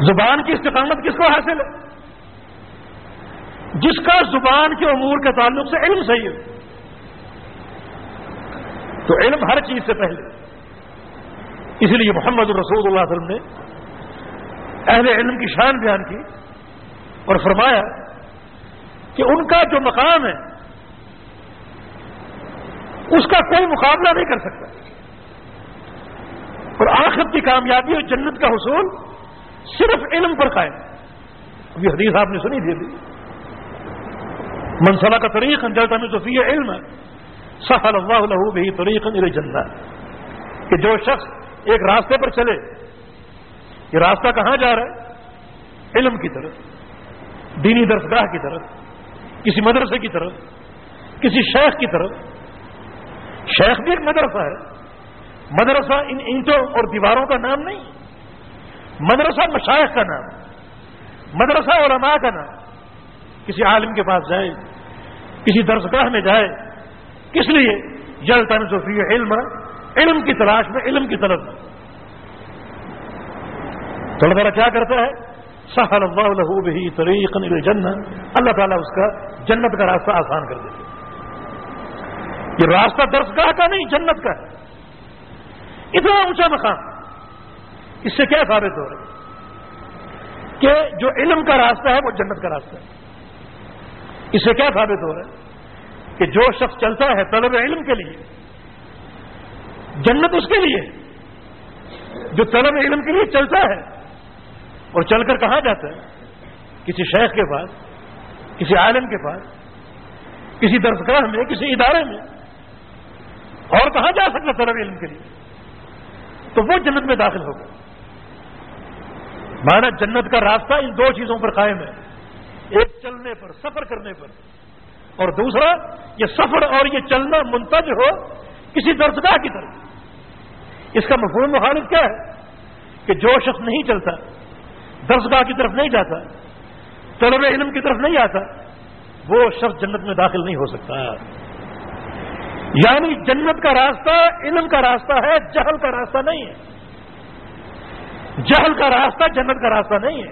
زبان کی استقامت کس کو حاصل ہے؟ جس کا زبان کے امور کے تعلق سے علم صحیح ہے۔ تو علم ہر چیز سے پہلے۔ اس لیے محمد الرسول اللہ علیہ وسلم نے اہل علم کی شان بیان کی اور فرمایا کہ ان کا جو مقام ہے، اس کا کوئی مقابلہ نہیں کر سکتا۔ اور آخر کی کامیابی اور جنت کا حصول صرف علم پر قائم۔ ابھی حدیث آپ نے سنی تھی ابھی۔ منصلہ کا طریق جلتا میں تو علم ہے سفل اللہ لہو بھی طریق جنت کہ جو شخص ایک راستے پر چلے، یہ راستہ کہاں جا رہا ہے؟ علم کی طرف، دینی درسگاہ کی طرف، کسی مدرسے کی طرف، کسی شیخ کی طرف۔ شیخ بھی ایک مدرسہ ہے۔ مدرسہ ان اینٹوں اور دیواروں کا نام نہیں۔ مدرسہ مشائق کا نام، مدرسہ علماء کا نام۔ کسی عالم کے پاس جائے، کسی درسگاہ میں جائے کس لیے؟ جل تنظفی علم علم کی تلاش میں، علم کی طلب۔ میں تھوڑا ذرا کیا کرتا ہے؟ سہل اللہ لہو بھی طریق جنت اللہ تعالیٰ اس کا جنت کا راستہ آسان کر دیتے یہ راستہ درسگاہ کا نہیں، جنت کا ہے۔ اتنا اونچا مقام۔ اس سے کیا ثابت ہو رہا ہے؟ کہ جو علم کا راستہ ہے، وہ جنت کا راستہ ہے۔ اس سے کیا ثابت ہو رہا ہے؟ کہ جو شخص چلتا ہے طلب علم کے لیے، جنت اس کے لیے، جو طلب علم کے لیے چلتا ہے، اور چل کر کہاں جاتا ہے؟ کسی شیخ کے پاس، کسی عالم کے پاس، کسی درسگاہ میں، کسی ادارے میں، اور کہاں جا سکتا طلب علم کے لیے؟ تو وہ جنت میں داخل ہوگا۔ مانا جنت کا راستہ ان دو چیزوں پر قائم ہے۔ ایک چلنے پر، سفر کرنے پر۔ اور دوسرا، یہ سفر اور یہ چلنا منتج ہو کسی درسگاہ کی طرف۔ اس کا مفہوم مخالف کیا ہے؟ کہ جو شخص نہیں چلتا، درسگاہ کی طرف نہیں جاتا، طلب علم کی طرف نہیں آتا، وہ شخص جنت میں داخل نہیں ہو سکتا۔ یعنی جنت کا راستہ علم کا راستہ ہے، جہل کا راستہ نہیں ہے۔ جہل کا راستہ جنت کا راستہ نہیں ہے۔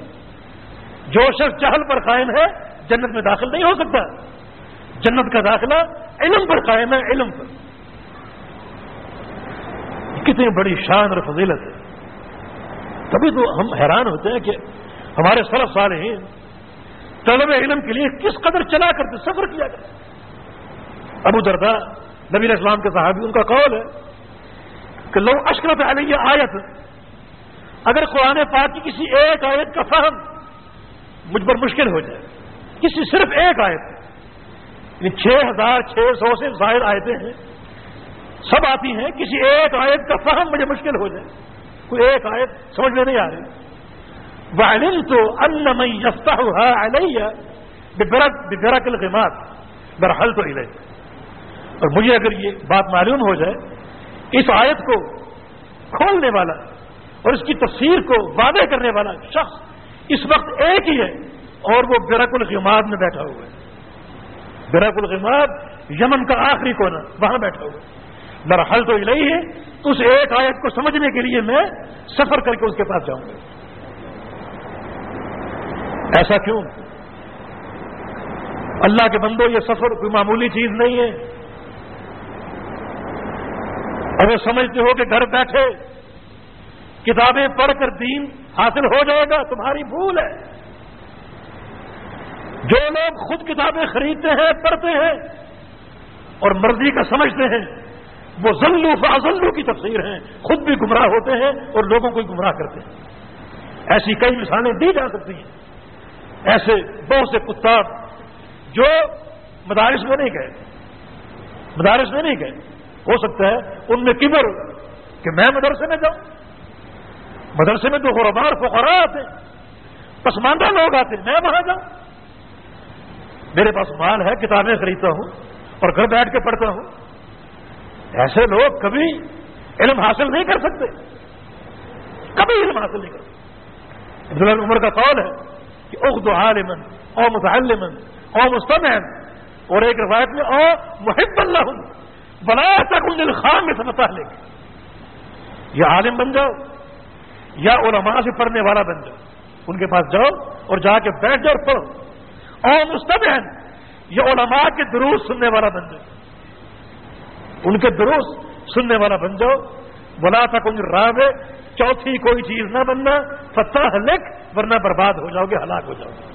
جو شخص جہل پر قائم ہے، جنت میں داخل نہیں ہو سکتا۔ جنت کا داخلہ علم پر قائم ہے، علم پر۔ کتنی بڑی شان اور فضیلت ہے۔ تبھی تو ہم حیران ہوتے ہیں کہ ہمارے سرف سال طلب علم کے لیے کس قدر چلا کرتے سفر کیا کرتے۔ ابو دردا نبی اسلام کے صحابی، ان کا قول ہے کہ لو اشکرت علیہ آیت، اگر قرآن پاک کی کسی ایک آیت کا فہم مجھ پر مشکل ہو جائے، کسی صرف ایک آیت چھ ہزار چھ سو سے زائد آیتیں ہیں۔ سب آتی ہیں، کسی ایک آیت کا فہم مجھے مشکل ہو جائے۔ کوئی ایک آیت سمجھ میں نہیں آ رہی۔ وائلن تو ان میں یستا ہوا علیہ القمات برحل تو ہی اور مجھے اگر یہ بات معلوم ہو جائے، اس آیت کو کھولنے والا اور اس کی تفسیر کو وعدے کرنے والا شخص اس وقت ایک ہی ہے اور وہ برق الغماد میں بیٹھا ہوا ہے۔ برق الغماد یمن کا آخری کونا، وہاں بیٹھا ہوا۔ ہے میرا حل تو نہیں ہے، اس ایک آیت کو سمجھنے کے لیے میں سفر کر کے اس کے پاس جاؤں گا۔ ایسا کیوں؟ اللہ کے بندو یہ سفر کوئی معمولی چیز نہیں ہے۔ اگر سمجھتے ہو کہ گھر بیٹھے کتابیں پڑھ کر دین حاصل ہو جائے گا، تمہاری بھول ہے۔ جو لوگ خود کتابیں خریدتے ہیں، پڑھتے ہیں اور مرضی کا سمجھتے ہیں، وہ ضلع فاضلو کی تفسیر ہیں۔ خود بھی گمراہ ہوتے ہیں اور لوگوں کو گمراہ کرتے ہیں۔ ایسی کئی مثالیں دی جا سکتی ہیں۔ ایسے بہت سے کتاب جو مدارس میں نہیں گئے۔ مدارس میں نہیں گئے۔ ہو سکتا ہے ان میں کبر کہ میں مدرسے میں جاؤں۔ مدرسے میں تو غربار فقراء آتے پسماندہ لوگ آتے میں وہاں جاؤں۔ میرے پاس مال ہے، کتابیں خریدتا ہوں اور گھر بیٹھ کے پڑھتا ہوں۔ ایسے لوگ کبھی علم حاصل نہیں کر سکتے۔ کبھی علم حاصل نہیں کر سکتے۔ عبداللہ عمر کا قول ہے کہ اخد عالمن او متعلمن او مستمعن اور ایک روایت میں، او محب اللہ ہوں بنا تک ان خان میں سمتا لے یہ عالم بن جاؤ، یا علماء سے پڑھنے والا بن جاؤ۔ ان کے پاس جاؤ اور جا کے بیٹھ جاؤ اور پڑھو۔ اور مستبین یہ علماء کے دروس سننے والا بن جاؤ۔ ان کے دروس سننے والا بن جاؤ۔ بلا تھا کچھ راب چوتھی کوئی چیز نہ بننا فتح لکھ ورنہ برباد ہو جاؤ گے، ہلاک ہو جاؤ گے۔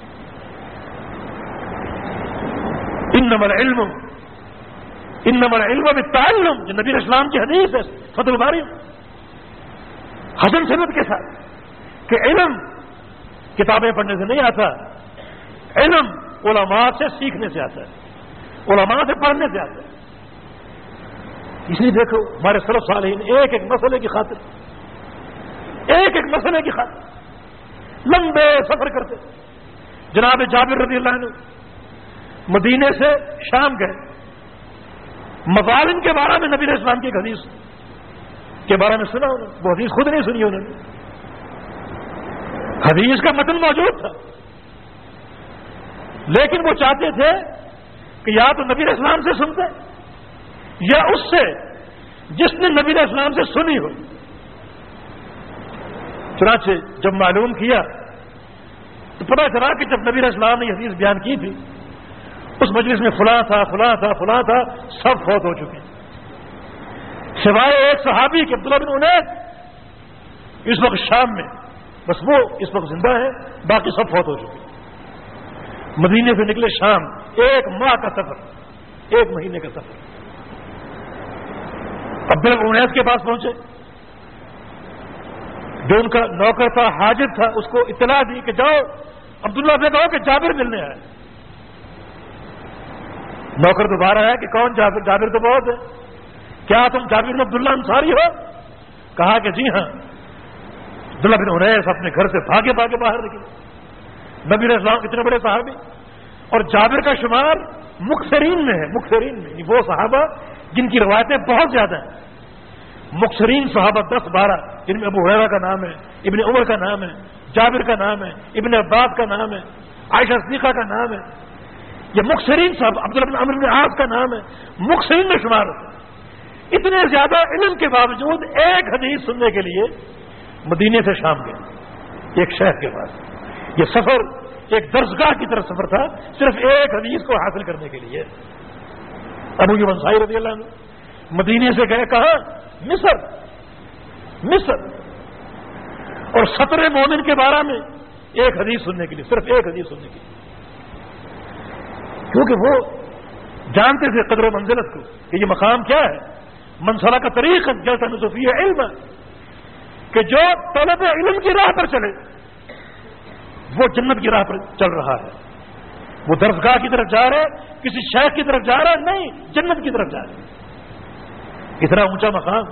ان نمبر علم ان نمبر علم تعلم جو نبی اسلام کی حدیث ہے، فتح الباری۔ حسن سنت کے ساتھ کہ علم کتابیں پڑھنے سے نہیں آتا علم علماء سے سیکھنے سے آتا ہے۔ علماء سے پڑھنے سے آتا ہے۔ اس لیے دیکھو، ہمارے سرف صالحین، ایک ایک مسئلے کی خاطر۔ ایک ایک مسئلے کی خاطر۔ لمبے سفر کرتے۔ جناب جابر رضی اللہ عنہ مدینے سے شام گئے۔ مظالم کے بارے میں نبی اسلام کی حدیث کے بارے میں سنا انہوں نے۔ وہ حدیث خود نہیں سنی انہوں نے۔ حدیث کا متن موجود تھا۔ لیکن وہ چاہتے تھے کہ یا تو نبی اسلام سے سنتے یا اس سے جس نے نبی اسلام سے سنی ہو۔ چنانچہ جب معلوم کیا تو پتا چلا کہ جب نبی اسلام نے یہ حدیث بیان کی تھی، اس مجلس میں فلاں تھا فلاں تھا فلاں تھا، سب فوت ہو چکے۔ سوائے ایک صحابی کے عبداللہ بن انیس اس وقت شام میں، بس وہ اس وقت زندہ ہے، باقی سب فوت ہو چکے۔ مدینے سے نکلے شام، ایک ماہ کا سفر، ایک مہینے کا سفر۔ عبداللہ انیس کے پاس پہنچے، جو ان کا نوکر تھا، حاجر تھا، اس کو اطلاع دی کہ جاؤ۔ عبداللہ سے کہو کہ جابر ملنے آئے۔ نوکر دوبارہ ہے کہ کون جابر؟ جابر تو بہت ہے۔ کیا تم جابر عبداللہ انصاری ہو؟ کہا کہ جی ہاں۔ عبداللہ بن انیس اپنے گھر سے بھاگے بھاگے باہر نکلے۔ نبی اسلام کتنے بڑے صحابی اور جابر کا شمار مکسرین میں ہے، مکسرین میں وہ صحابہ جن کی روایتیں بہت زیادہ ہیں۔ مکسرین صحابہ دس، بارہ جن میں ابو حیرا کا نام ہے، ابن عمر کا نام ہے، جابر کا نام ہے، ابن عباس کا نام ہے، عائشہ صدیقہ کا نام ہے۔ یہ مکسرین صاحب عبداللہ بن بن عاص کا نام ہے، مکسرین میں شمار ہوتا اتنے زیادہ علم کے باوجود ایک حدیث سننے کے لیے مدینے سے شام گئے، ایک شہر کے پاس۔ یہ سفر ایک درسگاہ کی طرف سفر تھا صرف ایک حدیث کو حاصل کرنے کے لیے۔ ابو کی منصائی رضی اللہ نے مدینے سے گئے کہا مصر۔ مصر۔ اور سترہ مومن کے بارے میں ایک حدیث سننے کے لیے، صرف ایک حدیث سننے کے لیے۔ کیونکہ وہ جانتے تھے قدر و منزلت کو کہ یہ مقام کیا ہے۔ منصلہ کا طریق جیسا نصفی ہے علم کہ جو طلب علم کی راہ پر چلے۔ وہ جنت کی راہ پر چل رہا ہے۔ وہ درسگاہ کی طرف جا رہا ہے، کسی شہر کی طرف جا رہا ہے، نہیں، جنت کی طرف جا رہا ہے۔ اتنا اونچا مقام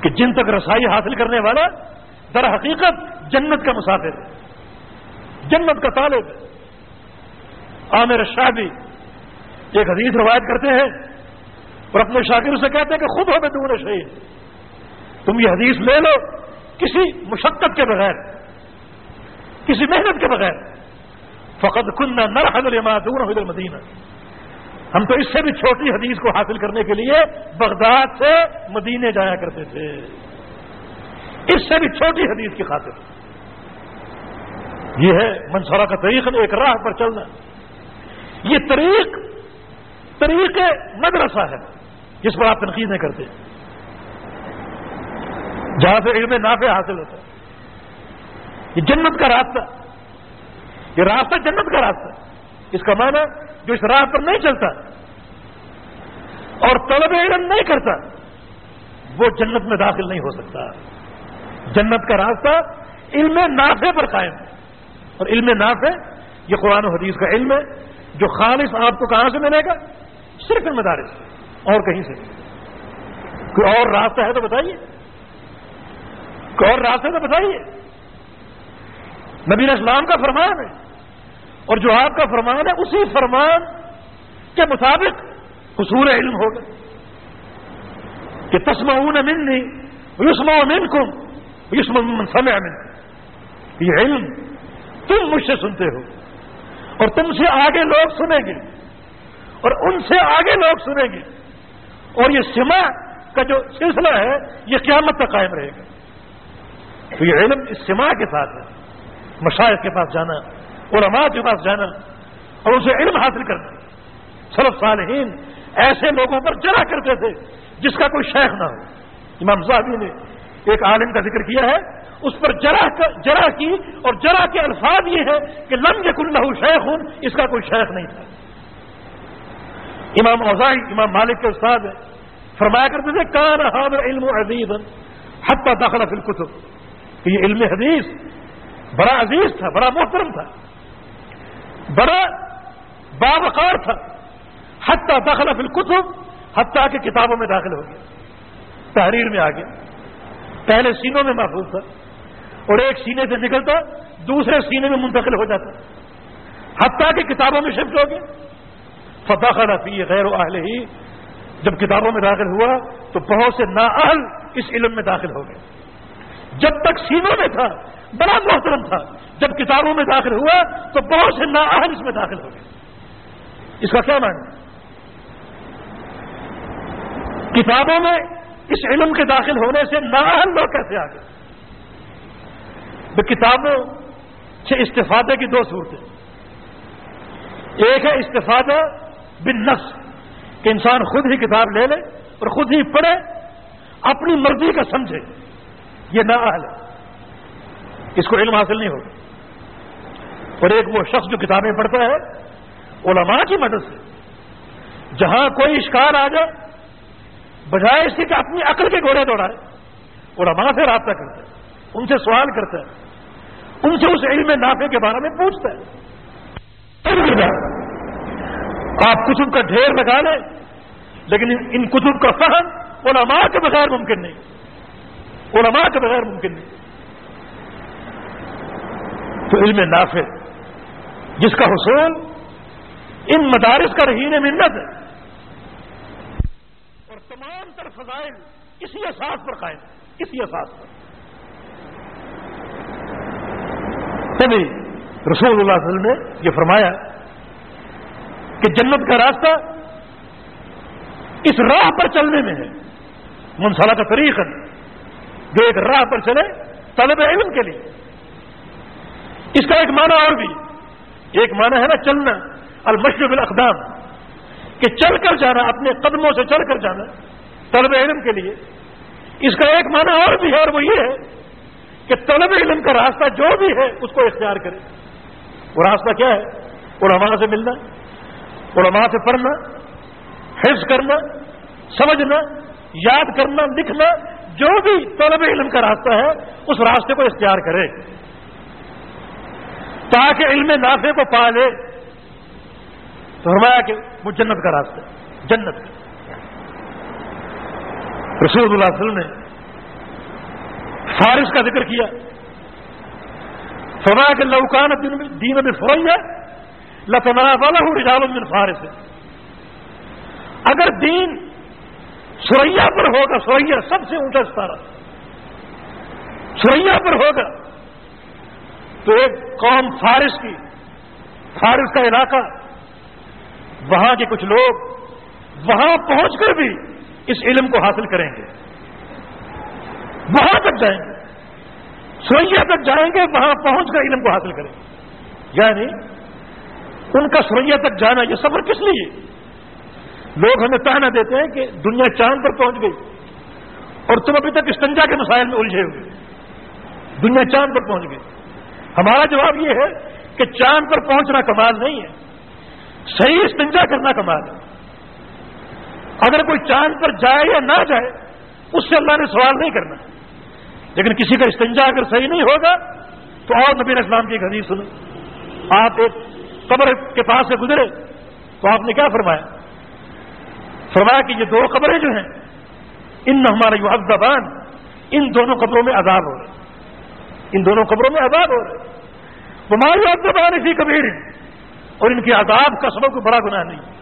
کہ جن تک رسائی حاصل کرنے والا در حقیقت جنت کا مسافر ہے۔ جنت کا طالب ہے۔ عامر شاہ بھی ایک حدیث روایت کرتے ہیں اور اپنے شاگرد سے کہتے ہیں کہ خود ہو میں دور شہید۔ تم یہ حدیث لے لو کسی مشقت کے بغیر۔ کسی محنت کے بغیر. فقط کن نہ حضر دور مدینہ ہم تو اس سے بھی چھوٹی حدیث کو حاصل کرنے کے لیے بغداد سے مدینے جایا کرتے تھے. اس سے بھی چھوٹی حدیث کی خاطر. یہ ہے منصورہ کا طریقہ ایک راہ پر چلنا. یہ طریق طریق مدرسہ ہے، جس پر آپ تنقید کرتے جہاں سے علم نافع حاصل ہوتا ہے. یہ جنت کا راستہ یہ راستہ جنت کا راستہ اس کا معنی جو اس راہ پر نہیں چلتا اور طلب علم نہیں کرتا، وہ جنت میں داخل نہیں ہو سکتا۔ جنت کا راستہ علم نافع پر قائم ہے۔ اور علم نافع، یہ قرآن و حدیث کا علم ہے، جو خالص آپ کو کہاں سے ملے گا؟ صرف مدارس اور کہیں سے کوئی اور راستہ ہے تو بتائیے۔ کوئی اور راستہ تو بتائیے۔ نبی اسلام کا فرمان ہے۔ اور جو آپ کا فرمان ہے، اسی فرمان کے مطابق حصول علم ہوگا۔ کہ تسما من نہیں یوسم امن کو یوسم سمے امن یہ علم تم مجھ سے سنتے ہو۔ اور تم سے آگے لوگ سنیں گے۔ اور ان سے آگے لوگ سنیں گے۔ اور یہ سما کا جو سلسلہ ہے، یہ قیامت تک قائم رہے گا۔ تو یہ علم اس سما کے ساتھ ہے۔ مشاہد کے پاس جانا، علماء کے پاس جانا اور اسے علم حاصل کرنا۔ سرف صالحین ایسے لوگوں پر جرا کرتے تھے جس کا کوئی شیخ نہ ہو۔ امام صاحبی نے ایک عالم کا ذکر کیا ہے، اس پر جرا جرا کی اور جرا کے الفاظ یہ ہے کہ لم یکن لہو شیخ ہوں اس کا کوئی شیخ نہیں تھا۔ امام اوزائی امام مالک کے استاد ہیں فرمایا کرتے تھے، کان حاضر علم و عزیز حتہ داخلہ فی الکتب کہ یہ علم حدیث بڑا عزیز تھا، بڑا محترم تھا، بڑا باوقار تھا۔ حتہ داخلہ فی الکتب، حتیٰ کہ کتابوں میں داخل ہو گیا۔ تحریر میں آ گیا۔ پہلے سینوں میں محفوظ تھا۔ اور ایک سینے سے نکلتا، دوسرے سینے میں منتقل ہو جاتا۔ حتیٰ کہ کتابوں میں شفٹ ہو گیا۔ فتح فی غیر اہل ہی۔ جب کتابوں میں داخل ہوا، تو بہت سے نااہل اس علم میں داخل ہو گئے۔ جب تک سینوں میں تھا بڑا محترم تھا۔ جب کتابوں میں داخل ہوا تو بہت سے نااہل اس میں داخل ہو گئے۔ اس کا کیا معنی؟ کتابوں میں اس علم کے داخل ہونے سے نااہل لوگ کیسے آ گئے کتابوں سے استفادے کی دو صورتیں۔ ایک ہے استفادہ بن نفس، کہ انسان خود ہی کتاب لے لے اور خود ہی پڑھے، اپنی مرضی کا سمجھے۔ یہ نہ ہے۔ اس کو علم حاصل نہیں ہوگا۔ اور ایک وہ شخص جو کتابیں پڑھتا ہے، علماء کی مدد سے۔ جہاں کوئی اشکار آ جائے، بجائے اس کے کہ اپنی عقل کے گھوڑے دوڑائے، علماء سے رابطہ کرتا ہے، ان سے سوال کرتا ہے، ان سے اس علم نافے کے بارے میں پوچھتا ہے۔ آپ کتب کا ڈھیر لگا لیں، لیکن ان کتب کا فہم علماء کے بغیر ممکن نہیں۔ علماء کے بغیر ممکن نہیں۔ تو علم نافع. جس کا حصول ان مدارس کا رہین منت ہے. اور تمام تر فضائل اسی احساس پر قائم. اسی احساس پر. تبھی رسول اللہ علیہ وسلم نے یہ فرمایا کہ جنت کا راستہ اس راہ پر چلنے میں ہے. منصالہ کا طریقہ جو ایک راہ پر چلے طلب علم کے لیے. اس کا ایک معنی اور بھی ایک معنی ہے نا چلنا المشرب الاقدام کہ چل کر جانا، اپنے قدموں سے چل کر جانا طلب علم کے لیے۔ اس کا ایک معنی اور بھی ہے اور وہ یہ ہے کہ طلب علم کا راستہ جو بھی ہے، اس کو اختیار کرے وہ راستہ کیا ہے؟ علماء سے ملنا، علماء سے پڑھنا، حفظ کرنا، سمجھنا، یاد کرنا، لکھنا، جو بھی طلب علم کا راستہ ہے، اس راستے کو اختیار کرے تاکہ علم نافے کو پا لے۔ تو فرمایا کہ وہ جنت کا راستہ جنت۔ کا رسول اللہ علیہ وسلم نے فارس کا ذکر کیا۔ فرمایا کہ لوکان دین میں فوج ہے لتنا والا ہوں رجال من فارس۔ اگر دین سوریا پر ہوگا سوریا سب سے اونچا ستارہ۔ سوریا پر ہوگا۔ تو ایک قوم فارس کی، فارس کا علاقہ، وہاں کے کچھ لوگ وہاں پہنچ کر بھی اس علم کو حاصل کریں گے۔ وہاں تک جائیں گے۔ سوریا تک جائیں گے، وہاں پہنچ کر علم کو حاصل کریں گے۔ یعنی ان کا سوریا تک جانا یہ سفر کس لیے؟ لوگ ہمیں کہنا دیتے ہیں کہ دنیا چاند پر پہنچ گئی اور تم ابھی تک استنجا کے مسائل میں الجھے ہوئے۔ دنیا چاند پر پہنچ گئی۔ ہمارا جواب یہ ہے کہ چاند پر پہنچنا کمال نہیں ہے، صحیح استنجا کرنا کمال ہے۔ اگر کوئی چاند پر جائے یا نہ جائے، اس سے اللہ نے سوال نہیں کرنا۔ لیکن کسی کا استنجا اگر صحیح نہیں ہوگا، تو اور نبی اسلام کی ایک حدیث سنیں آپ ایک قبر کے پاس سے گزرے، تو آپ نے کیا فرمایا؟ فرمایا کہ یہ دو قبریں جو ہیں، ان ہمارے جو ابدبان ان دونوں قبروں میں عذاب ہو رہے۔ ان دونوں قبروں میں عذاب ہو رہے۔ ہمارے ابدبان اسی کبیر اور ان کے عذاب کا سبب کو بڑا گناہ نہیں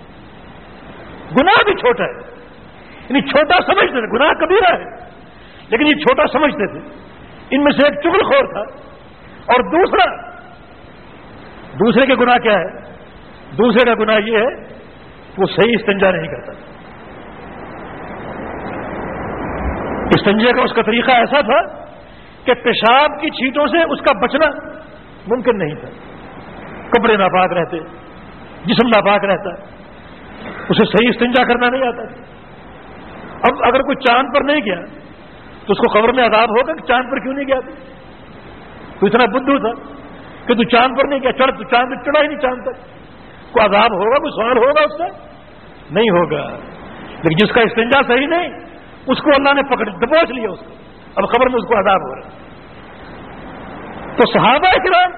گناہ بھی چھوٹا ہے۔ یعنی چھوٹا سمجھتے تھے، گناہ کبیرہ ہے۔ لیکن یہ چھوٹا سمجھتے تھے۔ ان میں سے ایک چگل خور تھا۔ اور دوسرا، دوسرے کے گناہ کیا ہے؟ دوسرے کا گناہ یہ ہے کہ وہ صحیح استنجا نہیں کرتا۔ استنجے کا اس کا طریقہ ایسا تھا کہ پیشاب کی چھیٹوں سے اس کا بچنا ممکن نہیں تھا۔ کپڑے ناپاک رہتے، جسم ناپاک رہتا۔ اسے صحیح استنجا کرنا نہیں آتا۔ اب اگر کوئی چاند پر نہیں گیا، تو اس کو خبر میں عذاب ہوگا کہ چاند پر کیوں نہیں گیا تو؟ اتنا بدھو تھا کہ تو چاند پر نہیں گیا، چڑھ تو چاند چڑھا ہی نہیں چاند تک۔ کوئی عذاب ہوگا، کوئی سوال ہوگا اس کا؟ نہیں ہوگا۔ لیکن جس کا استنجا صحیح نہیں، اس کو اللہ نے پکڑ، دبوچ لیا اس کو۔ اب خبر میں اس کو عذاب ہو رہا تو صحابہ کرام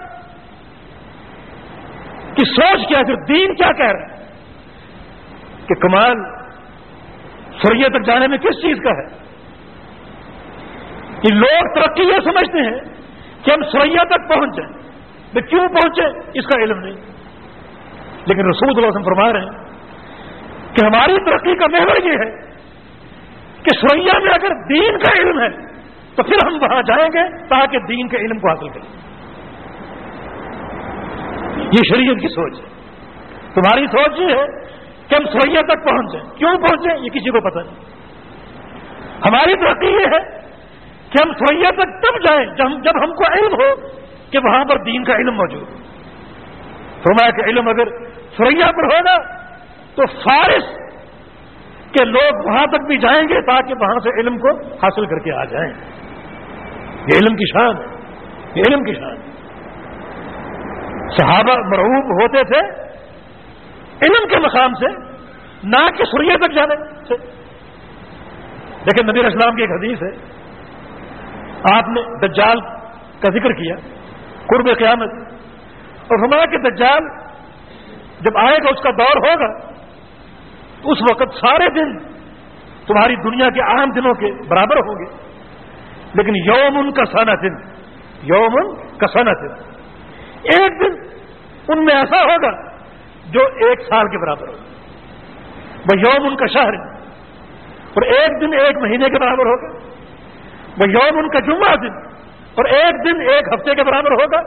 کی سوچ کیا پھر دین کیا کہہ رہے ہیں؟ کہ کمال سوریا تک جانے میں کس چیز کا ہے؟ کہ لوگ ترقی یہ سمجھتے ہیں کہ ہم سوریا تک پہنچ جائیں میں کیوں پہنچے اس کا علم نہیں۔ لیکن رسول اللہ وسلم فرما رہے ہیں کہ ہماری ترقی کا محور یہ ہے کہ سوریا میں اگر دین کا علم ہے تو پھر ہم وہاں جائیں گے تاکہ دین کے علم کو حاصل کریں۔ یہ شریعت کی سوچ ہے۔ تمہاری سوچ یہ ہے کہ ہم سوریا تک پہنچ جائیں۔ کیوں پہنچے یہ کسی کو پتہ نہیں۔ ہماری ترقی یہ ہے کہ ہم سوریا تک تب جائیں جب ہم کو علم ہو کہ وہاں پر دین کا علم موجود فرمایا کہ علم اگر سوریا پر ہوگا تو فارس کے لوگ وہاں تک بھی جائیں گے تاکہ وہاں سے علم کو حاصل کر کے آ جائیں۔ یہ علم کی شان ہے، یہ علم کی شان صحابہ مرعوب ہوتے تھے، علم کے مقام سے، نہ کہ سوریا تک جانے سے۔ لیکن نبی اسلام کی ایک حدیث ہے، آپ نے دجال کا ذکر کیا قرب قیامت، اور ہمارا کہ دجال جب آئے گا، اس کا دور ہوگا اس وقت سارے دن تمہاری دنیا کے عام دنوں کے برابر ہوں گے۔ لیکن یوم ان کا سانا دن یوم ان کا سانا دن ایک دن ان میں ایسا ہوگا جو ایک سال کے برابر ہوگا۔ وہ یوم ان کا شہر اور ایک دن ایک مہینے کے برابر ہوگا۔ وہ یوم ان کا جمعہ دن اور ایک دن ایک ہفتے کے برابر ہوگا۔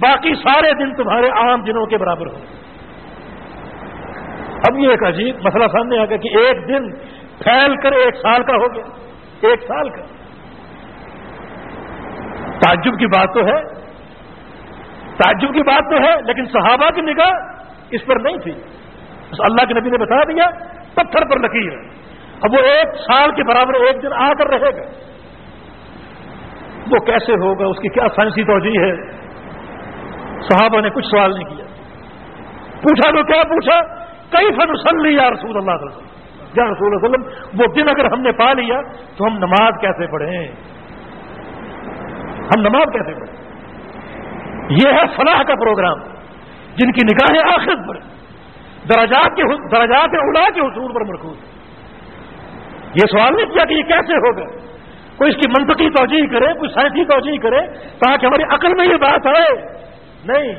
باقی سارے دن تمہارے عام دنوں کے برابر ہوگا۔ اب یہ ایک عجیب مسئلہ سامنے آ گیا کہ ایک دن پھیل کر ایک سال کا ہو گیا۔ ایک سال کا۔ تعجب کی بات تو ہے۔ تعجب کی بات تو ہے، لیکن صحابہ کی نگاہ اس پر نہیں تھی۔ بس اللہ کے نبی نے بتا دیا، پتھر پر لکیر ہے۔ اب وہ ایک سال کے برابر ایک دن آ کر رہے گا۔ وہ کیسے ہوگا؟ اس کی کیا سائنسی توجہ ہے؟ صحابہ نے کچھ سوال نہیں کیا۔ پوچھا تو کیا پوچھا؟ کئی فن سن لی یا رسول اللہ علیہ وسلم؟ یا رسول اللہ علیہ وسلم، وہ دن اگر ہم نے پا لیا تو ہم نماز کیسے پڑھیں؟ ہم نماز کیسے پڑھیں؟ یہ ہے فلاح کا پروگرام، جن کی نگاہیں آخر پر دراجات کے دراجات اڑا کے حصول پر مرکوز یہ سوال نہیں کیا کہ یہ کیسے ہوگا کوئی اس کی منطقی توجہ کرے، کوئی سائنسی توجہ کرے، تاکہ ہماری عقل میں یہ بات آئے۔ نہیں،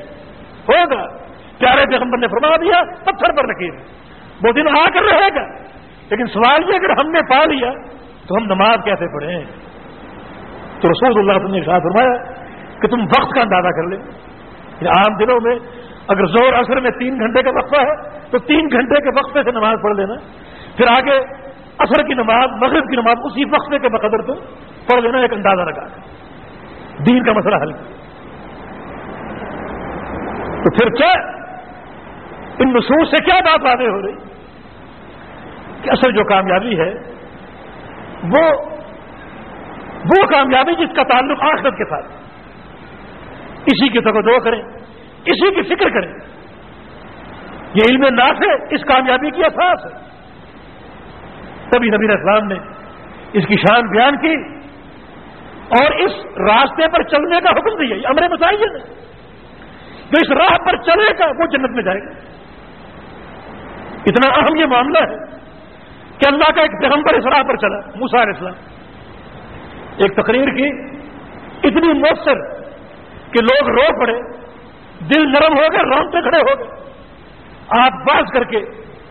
ہوگا۔ پیارے پیغمبر نے فرما دیا، پتھر پر لکیر وہ دن آ کر رہے گا۔ لیکن سوال یہ اگر ہم نے پا لیا، تو ہم نماز کیسے پڑھیں؟ تو رسول اللہ نے ساتھ فرمایا کہ تم وقت کا اندازہ کر لیں یعنی عام دنوں میں اگر زور اثر میں تین گھنٹے کا وقفہ ہے تو تین گھنٹے کے وقفے سے نماز پڑھ لینا۔ پھر آگے اثر کی نماز، مغرب کی نماز، اسی وقفے کے بقدر تم پڑھ لینا، ایک اندازہ لگا دین کا مسئلہ حل۔ تو پھر کیا؟ ان نصوص سے کیا بات واضح ہو رہی؟ کہ اصل جو کامیابی ہے وہ وہ کامیابی جس کا تعلق آخرت کے ساتھ اسی کی توجہ کریں، اسی کی فکر کریں۔ یہ علم نافع اس کامیابی کی احساس ہے۔ تبھی نبی اسلام نے اس کی شان بیان کی اور اس راستے پر چلنے کا حکم دیا امر بتائیے نا جو اس راہ پر چلے گا، وہ جنت میں جائے گا۔ اتنا اہم یہ معاملہ ہے کہ اللہ کا ایک پیغمبر اس راہ پر چلا موسا علیہ السلام۔ ایک تقریر کی، اتنی مؤثر کہ لوگ رو پڑے، دل نرم ہو گئے رونگتے کھڑے ہو گئے۔ آپ باز کر کے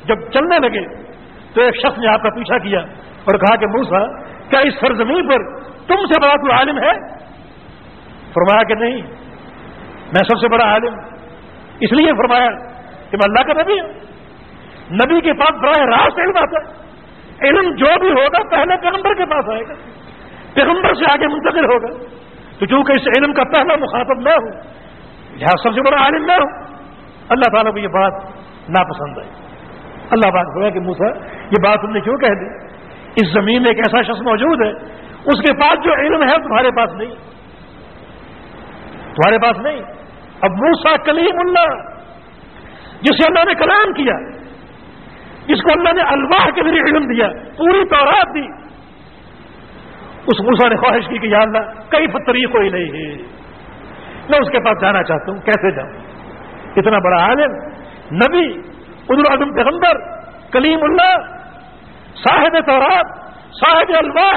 جب چلنے لگے تو ایک شخص نے آپ کا پیچھا کیا اور کہا کہ موسا کیا اس سرزمین پر تم سے بڑا کوئی عالم ہے؟ فرمایا کہ نہیں، میں سب سے بڑا عالم۔ اس لیے فرمایا کہ میں اللہ کا نبی ہوں۔ نبی کے پاس بڑا راست علم آتا ہے۔ علم جو بھی ہوگا، پہلے پیغمبر کے پاس آئے گا۔ پیغمبر سے آگے منتقل ہوگا۔ تو چونکہ اس علم کا پہلا مخاطب میں ہوں یہاں سب سے بڑا عالم میں ہوں اللہ تعالیٰ کو یہ بات ناپسند آئی۔ اللہ بات ہوا کہ موسا یہ بات تم نے کیوں کہہ دی؟ اس زمین میں ایک ایسا شخص موجود ہے، اس کے پاس جو علم ہے تمہارے پاس نہیں۔ تمہارے پاس نہیں۔ اب موسا کلیم اللہ، جسے اللہ نے کلام کیا، جس کو اللہ نے الواح کے ذریعے علم دیا، پوری تورات دی۔ اس موسا نے خواہش کی کہ یا اللہ کئی طریق کوئی نہیں ہے میں اس کے پاس جانا چاہتا ہوں، کیسے جاؤں؟ اتنا بڑا عالم، نبی ادر اعظم پیغمبر، کلیم اللہ، صاحب تورات، صاحب الواح،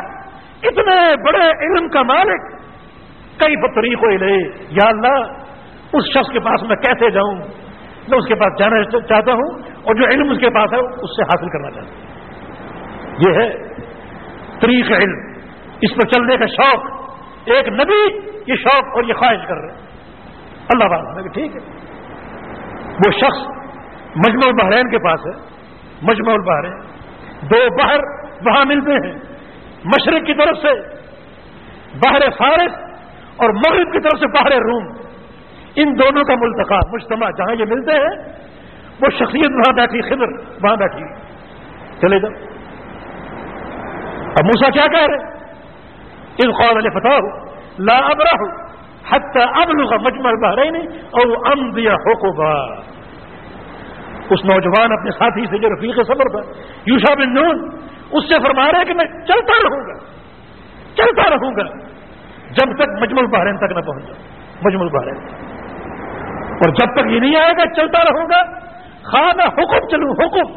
اتنے بڑے علم کا مالک کئی طریق کوئی نہیں یا اللہ، اس شخص کے پاس میں کیسے جاؤں؟ میں اس کے پاس جانا چاہتا ہوں اور جو علم اس کے پاس ہے، اس سے حاصل کرنا چاہتا ہوں۔ یہ ہے طریق علم۔ اس پر چلنے کا شوق ایک نبی یہ شوق اور یہ خواہش کر رہے اللہ بات ٹھیک ہے۔ وہ شخص مجمع البحرین کے پاس ہے مجمع البحرین۔ دو بحر وہاں ملتے ہیں، مشرق کی طرف سے باہر فارس اور مغرب کی طرف سے باہر روم۔ ان دونوں کا ملتقا، مجتمع جہاں یہ ملتے ہیں، وہ شخصیت وہاں بیٹھی خبر وہاں بیٹھی۔ چلے جاؤ۔ اب موسا کیا کہہ رہے ان قول علیہ فتح لا ابرا حتى ابلغ مجمع البحرين او امضي حقبا. اس نوجوان اپنے ساتھی سے جو رفیق صبر تھا یوشا بن نون، اس سے فرما رہے کہ میں چلتا رہوں گا، چلتا رہوں گا، جب تک مجمل البحرین تک نہ پہنچ جاؤں مجمل البحرین اور جب تک یہ نہیں آئے گا، چلتا رہوں گا خواہ میں حکم چلوں حکم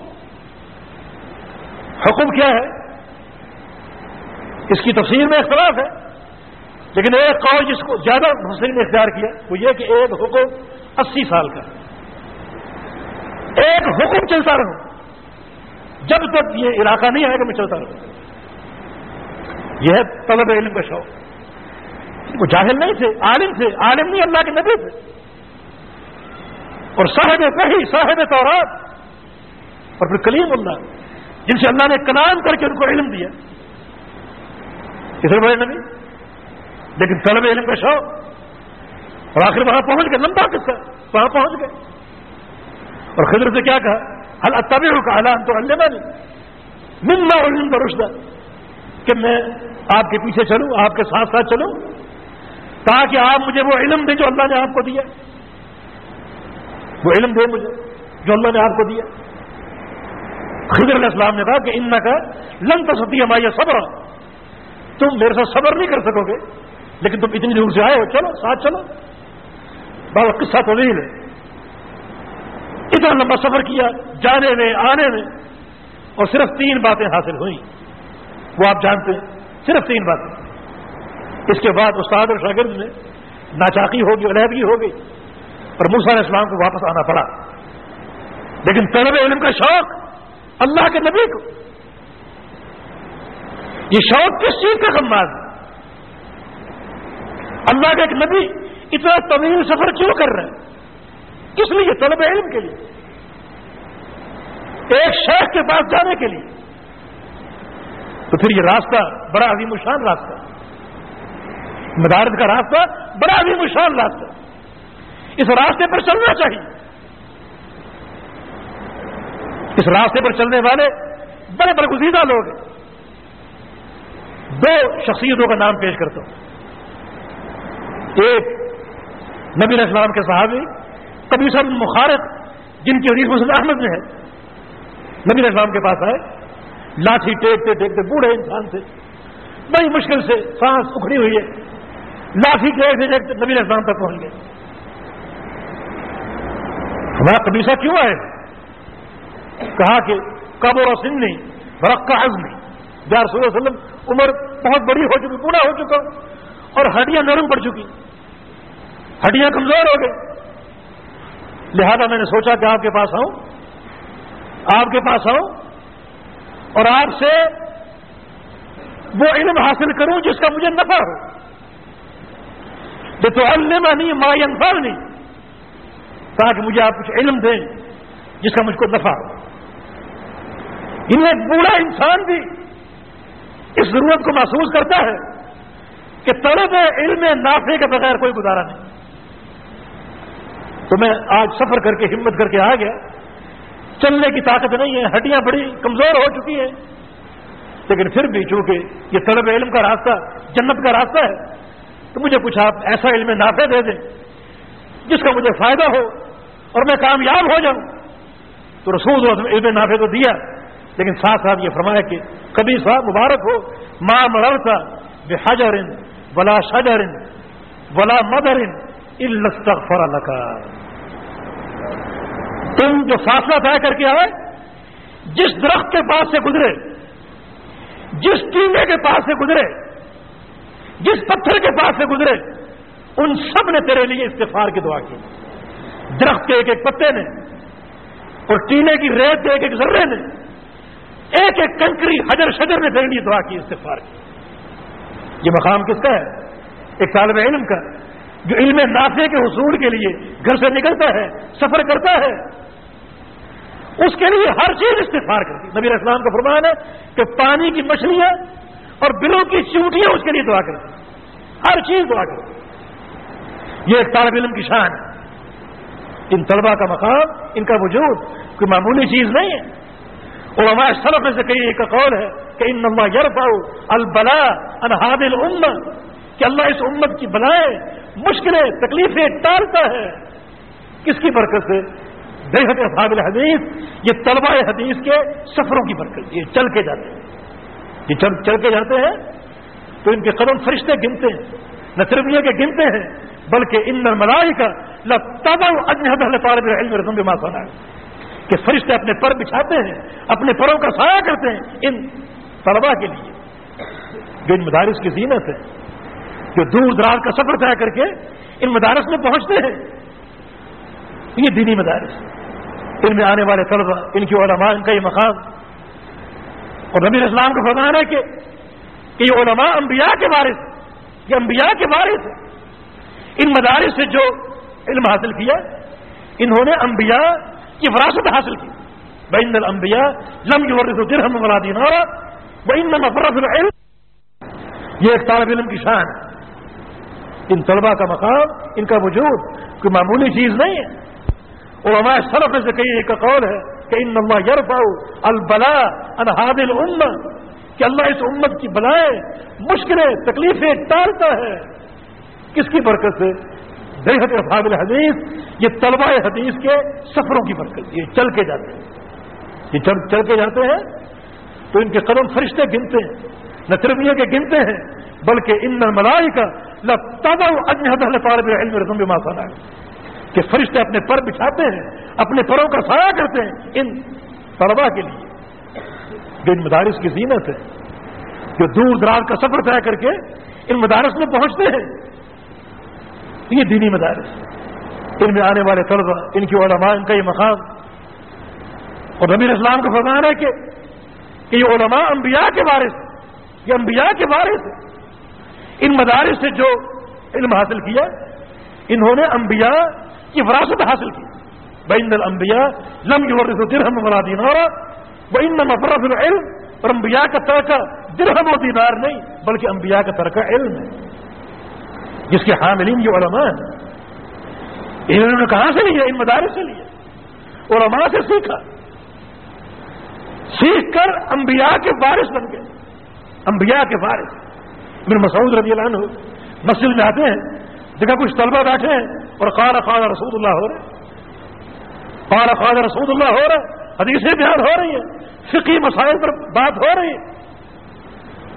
حکم کیا ہے؟ اس کی تفصیل میں اختلاف ہے۔ لیکن ایک قول جس کو زیادہ حسین نے اختیار کیا وہ یہ کہ ایک حکم اسی سال کا ایک حکم چلتا رہوں جب تک یہ علاقہ نہیں آئے گا میں چلتا رہوں۔ یہ ہے طلب علم کا شوق۔ وہ جاہل نہیں تھے، عالم تھے۔ عالم نہیں، اللہ کے نبی تھے۔ اور صاحب کہی صاحب تورات۔ اور پھر کلیم اللہ، جن سے اللہ نے کلام کر کے ان کو علم دیا۔ کسی بڑے نبی۔ لیکن طلب علم کا شوق۔ اور آخر وہاں پہنچ گئے، لمبا قصہ۔ وہاں پہنچ گئے۔ اور خضر سے کیا کہا؟ حل اتب کا حالان تو اللہ نہیں ملنا علم رشدہ۔ کہ میں آپ کے پیچھے چلوں، آپ کے ساتھ ساتھ چلوں۔ تاکہ آپ مجھے وہ علم دیں جو اللہ نے آپ کو دیا۔ وہ علم دے مجھے جو اللہ نے آپ کو دیا۔ خضر علیہ السلام نے کہا کہ ان کا لن تو ستی ہماری صبر تم میرے ساتھ صبر نہیں کر سکو گے۔ لیکن تم اتنی دور سے آئے ہو، چلو، ساتھ چلو۔ بابا، قصہ تو نہیں ہے۔ اتنا لمبا سفر کیا، جانے میں، آنے میں۔ اور صرف تین باتیں حاصل ہوئیں۔ وہ آپ جانتے ہیں، صرف تین باتیں۔ اس کے بعد استاد اور شاگرد نے ناچاقی ہوگی، علیحدگی ہو گئی اور علیہ السلام کو واپس آنا پڑا۔ لیکن طلب علم کا شوق اللہ کے نبی کو۔ یہ شوق کس چیز کا خمباز؟ ہے اللہ کا ایک نبی اتنا طویل سفر کیوں کر رہے ہیں کس لیے؟ طلب علم کے لیے۔ ایک شیخ کے پاس جانے کے لیے۔ تو پھر یہ راستہ بڑا عظیم الشان راستہ۔ مدارت کا راستہ بڑا عظیم الشان راستہ۔ اس راستے پر چلنا چاہیے۔ اس راستے پر چلنے والے بڑے برگزیدہ لوگ ہیں۔ دو شخصیتوں کا نام پیش کرتا ہوں۔ ایک نبی اسلام کے صحابی، کبھی سب مخارت جن کی حدیث مسلم احمد میں ہے۔ نبی اسلام کے پاس آئے، لاٹھی ٹیکتے ٹیکتے بوڑھے انسان سے بڑی مشکل سے سانس اکھڑی ہوئی ہے۔ لاٹھی ٹیکتے ٹیکتے نبی اسلام تک پہنچ گئے۔ ہمارا کبیسا کیوں آئے؟ کہا کہ قبر و سنی برق کا عزمی جار صلی اللہ علیہ وسلم عمر بہت بڑی ہو چکی، پورا ہو چکا۔ اور ہڈیاں نرم پڑ چکی۔ ہڈیاں کمزور ہو گئی۔ لہذا میں نے سوچا کہ آپ کے پاس آؤں۔ آپ کے پاس آؤں۔ اور آپ سے وہ علم حاصل کروں جس کا مجھے نفع ہو۔ تو علم نہیں مائی انفال نہیں تاکہ مجھے آپ کچھ علم دیں جس کا مجھ کو نفع ہو۔ انہیں بوڑھا انسان بھی اس ضرورت کو محسوس کرتا ہے کہ طلب علم نافے کے بغیر کوئی گزارا نہیں۔ تو میں آج سفر کر کے، ہمت کر کے آ گیا۔ چلنے کی طاقت نہیں ہے، ہڈیاں بڑی کمزور ہو چکی ہیں۔ لیکن پھر بھی چونکہ یہ طلب علم کا راستہ، جنت کا راستہ ہے، تو مجھے کچھ آپ ایسا علم نافع دے دیں جس کا مجھے فائدہ ہو اور میں کامیاب ہو جاؤں۔ تو رسول علم نافع تو دیا۔ لیکن ساتھ ساتھ یہ فرمایا کہ کبھی صاحب مبارک ہو ماں مرتا بے حجر ولا شجر ولا مدر الستغفر لکا تم جو فاصلہ طے کر کے آئے، جس درخت کے پاس سے گزرے، جس ٹیمے کے پاس سے گزرے، جس پتھر کے پاس سے گزرے، ان سب نے تیرے لیے استفار کی دعا کی۔ درخت کے ایک ایک پتے نے، اور ٹینے کی ریت کے ایک ایک ذرے نے ایک ایک کنکری حجر شجر نے تیرے لیے دعا کی استفار کی۔ یہ مقام کس کا ہے؟ ایک طالب علم کا، جو علم نافع کے حصول کے لیے گھر سے نکلتا ہے، سفر کرتا ہے۔ اس کے لیے ہر چیز استفار کرتی۔ نبی اسلام کا فرمان ہے کہ پانی کی مچھلیاں اور بلوں کی چوٹیاں اس کے لیے دعا کرتی۔ ہر چیز دعا کرتی۔ یہ ایک طالب علم کی شان ہے۔ ان طلبا کا مقام، ان کا وجود کوئی معمولی چیز نہیں ہے۔ اور ہمارے سرف میں سے کئی ایک قول ہے کہ ان نما یرف البلا انہاد الامت کہ اللہ اس امت کی بلائیں، مشکلیں، تکلیفیں ٹالتا ہے۔ کس کی برکت سے؟ بےحد اصحاب الحدیث، یہ طلبہ حدیث کے سفروں کی برکت یہ چل کے جاتے ہیں۔ یہ چل چل کے جاتے ہیں تو ان کے قدم فرشتے گنتے ہیں۔ نہ صرف یہ کہ گنتے ہیں، بلکہ ان ملائی کا طالب علم رسم ماسا ہے کہ فرشتے اپنے پر بچھاتے ہیں، اپنے پروں کا سایہ کرتے ہیں ان طلبا کے لیے۔ جو ان مدارس کی زینت ہے، جو دور دراز کا سفر طے کر کے ان مدارس میں پہنچتے ہیں۔ یہ دینی مدارس ان میں آنے والے طلبا ان کی علماء، ان کا یہ مقام۔ اور نبی اسلام کا فرمان ہے کہ یہ علماء انبیاء کے بارے سے یہ انبیاء کے بارے سے ان مدارس سے جو علم حاصل کیا، انہوں نے انبیاء کی وراثت حاصل کی۔ بین الانبیاء لم یورث ولا دینار وانما فرض العلم۔ یہ ایک طالب علم کی شان ہے۔ ان طلبا کا مقام، ان کا وجود کوئی معمولی چیز نہیں ہے۔ اور ہمارے سرف میں سے کئی ایک قول ہے کہ ان اللہ یرف البلا انہاد الامت کہ اللہ اس امت کی بلائیں، مشکلیں، تکلیفیں ٹالتا ہے۔ کس کی برکت سے؟ بےحد اصحاب الحدیث، یہ طلبہ حدیث کے سفروں کی برکت، یہ چل کے جاتے ہیں۔ یہ چل کے جاتے ہیں تو ان کے قدم فرشتے گنتے ہیں۔ نہ صرف یہ کہ گنتے ہیں، بلکہ ان ملائی کا طالب علم رسم ماسا ہے کہ فرشتے اپنے پر بچھاتے ہیں، اپنے پروں کا سایہ کرتے ہیں ان طلبا کے لیے۔ جو ان مدارس کی زینت ہے، جو دور دراز کا سفر طے کر کے ان مدارس میں پہنچتے ہیں یہ دینی مدارس ان میں آنے والے طلبا ان کی علماء، ان کا یہ مقام۔ اور نبی اسلام کا فرمان ہے کہ یہ علماء انبیاء کے بارے سے یہ انبیاء کے بارے سے ان مدارس سے جو علم حاصل کیا، انہوں نے انبیاء کی وراثت حاصل کی۔ بین الانبیاء لم یورث درہم ولا دینار وہ ان العلم اور انبیاء کا ترکہ درہم و دینار نہیں، بلکہ انبیاء کا ترکہ علم ہے۔ جس کے حاملین یہ علماء ہیں، انہوں نے کہاں سے لیا؟ ان مدارس سے لیا۔ علماء سے سیکھا۔ سیکھ کر انبیاء کے بارش بن گئے۔ انبیاء کے بارش ابن مسعود رضی اللہ عنہ مسجد میں آتے ہیں، دیکھا کچھ طلبہ بیٹھے ہیں اور قال قال رسول اللہ ہو رہے قال قال رسول اللہ ہو رہا حدیثیں بیان ہو رہی ہیں۔ فقی مسائل پر بات ہو رہی ہے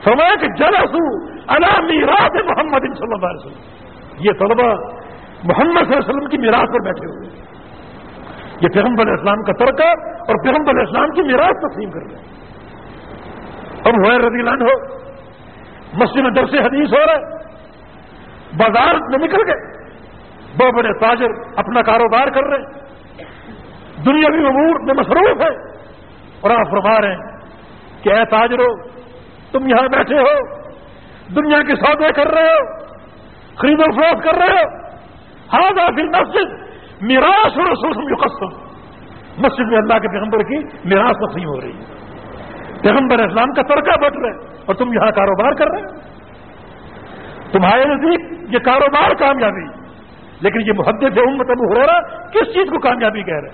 فرمایا کہ جلسو اللہ میراث محمد صلی اللہ علیہ وسلم. یہ طلبہ محمد صلی اللہ علیہ وسلم کی میراث پر بیٹھے ہوئے یہ پیغمبر اسلام کا ترکہ اور پیغمبر اسلام کی میراث تقسیم کر رہے ہیں. اب ہوئے رضی اللہ ہو مسجد میں درس حدیث ہو رہا ہے. بازار میں نکل گئے. بڑے بڑے تاجر اپنا کاروبار کر رہے ہیں. دنیاوی امور میں مصروف ہے اور آپ فرما رہے ہیں کہ اے تاجرو، تم یہاں بیٹھے ہو دنیا کے سودے کر رہے ہو، خرید و فروخت کر رہے ہو۔ ہاں پھر مسجد میراث اور سوشم قسم مسجد میں اللہ کے پیغمبر کی میراث تقسیم ہو رہی ہے۔ پیغمبر اسلام کا ترکہ بٹ رہے اور تم یہاں کاروبار کر رہے ہو تمہارے نزدیک یہ کاروبار کامیابی لیکن یہ محدت امت ابو ہو رہا کس چیز کو کامیابی کہہ رہے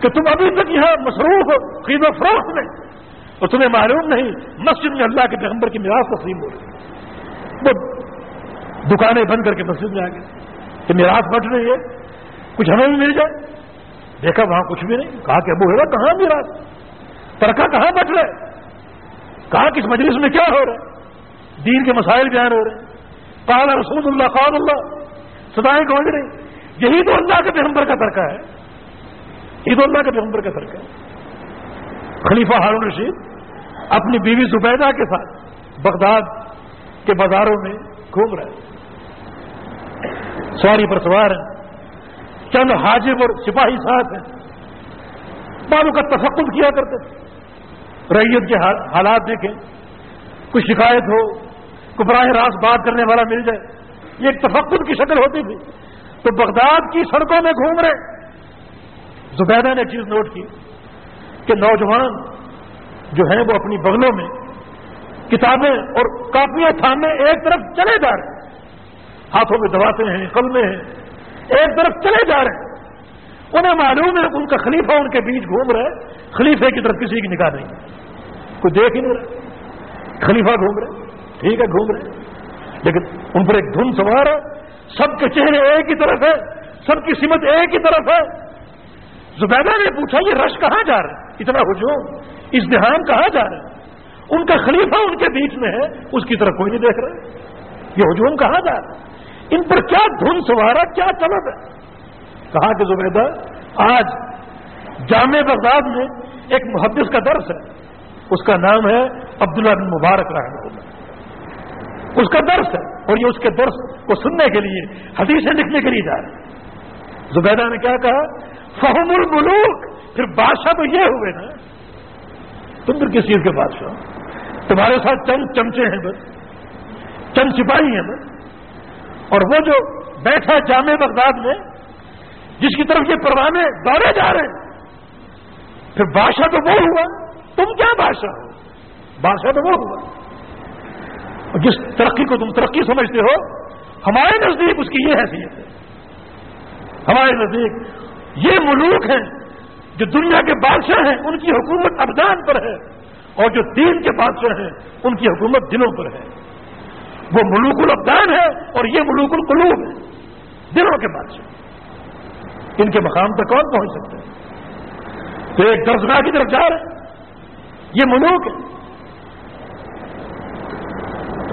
کہ تم ابھی تک یہاں مصروف ہو، خرید و فروخت میں اور تمہیں معلوم نہیں، مسجد میں اللہ کے پیغمبر کی میراث تقسیم ہو رہی وہ دکانیں بند کر کے مسجد میں آ گئے۔ کہ میراث بٹ رہی ہے، کچھ ہمیں بھی مل جائے۔ دیکھا وہاں کچھ بھی نہیں۔ کہا کہ ابو ہے کہاں میراث؟ ترکا کہاں بٹ رہے؟ کہا کس مجلس میں کیا ہو رہا ہے؟ دین کے مسائل بیان ہو رہے ہیں۔ کہا رسول اللہ قال اللہ۔ سدائیں گونج رہی۔ یہی تو اللہ کے پیغمبر کا ترکہ ہے۔ یہ تو اللہ کے پیغمبر کا ترکہ ہے۔ خلیفہ ہارون رشید اپنی بیوی زبیدہ کے ساتھ بغداد کے بازاروں میں گھوم رہے سواری پر سوار ہیں۔ چند حاجب اور سپاہی ساتھ ہیں۔ بالوں کا تفقد کیا کرتے تھے۔ ریت کے حالات دیکھیں۔ کوئی شکایت ہو، کوئی براہ راست بات کرنے والا مل جائے۔ یہ ایک تفقد کی شکل ہوتی تھی۔ تو بغداد کی سڑکوں میں گھوم رہے۔ زبیدہ نے چیز نوٹ کی۔ کہ نوجوان جو ہیں وہ اپنی بغلوں میں کتابیں اور کاپیاں تھامے ایک طرف چلے جا رہے ہیں۔ ہاتھوں میں دباتے ہیں قلمے ہیں، ایک طرف چلے جا رہے ہیں۔ انہیں معلوم ہے ان کا خلیفہ ان کے بیچ گھوم رہا ہے، خلیفے کی طرف کسی کی نکاح نہیں۔ کوئی دیکھ ہی نہیں رہا۔ خلیفہ گھوم رہے ٹھیک ہے، گھوم رہے لیکن ان پر ایک دھن سوار ہے۔ سب کے چہرے ایک ہی طرف ہے، سب کی سمت ایک ہی طرف ہے۔ زبیدہ نے پوچھا، یہ رش کہاں جا رہا ہے؟ اتنا ہجوم، اس کہاں جا رہا ہے؟ ان کا خلیفہ ان کے بیچ میں ہے، اس کی طرف کوئی نہیں دیکھ رہا۔ یہ ہجوم کہاں جا رہا ہے؟ ان پر کیا دھن سوارا، کیا طلب ہے؟ کہا کہ زبیدہ، آج جامع بغداد میں ایک محدث کا درس ہے۔ اس کا نام ہے عبداللہ بن مبارک رحمہ اللہ۔ اس کا درس ہے، اور یہ اس کے درس کو سننے کے لیے، حدیثیں لکھنے کے لیے جا رہے ہیں زبیدہ نے کیا کہا؟ فہم الملوک پھر بادشاہ تو یہ ہوئے نا، تم پھر کس چیز کے بادشاہ تمہارے ساتھ چند چمچے ہیں بس، چند سپاہی ہیں بس۔ اور وہ جو بیٹھا جامع بغداد میں، جس کی طرف یہ پروانے دوڑے جا رہے ہیں۔ پھر بادشاہ تو وہ ہوا، تم کیا بادشاہ ہو؟ بادشاہ تو وہ ہوا۔ اور جس ترقی کو تم ترقی سمجھتے ہو، ہمارے نزدیک اس کی یہ حیثیت ہے۔ ہمارے نزدیک یہ ملوک ہیں جو دنیا کے بادشاہ ہیں، ان کی حکومت ابدان پر ہے، اور جو دین کے بادشاہ ہیں، ان کی حکومت دلوں پر ہے۔ وہ ملوک الابدان ہے اور یہ ملوک القلوب ہے دلوں کے بادشاہ۔ ان کے مقام تک کون پہنچ سکتے ہیں تو ایک درسگاہ کی طرف جا رہے یہ ملوک ہے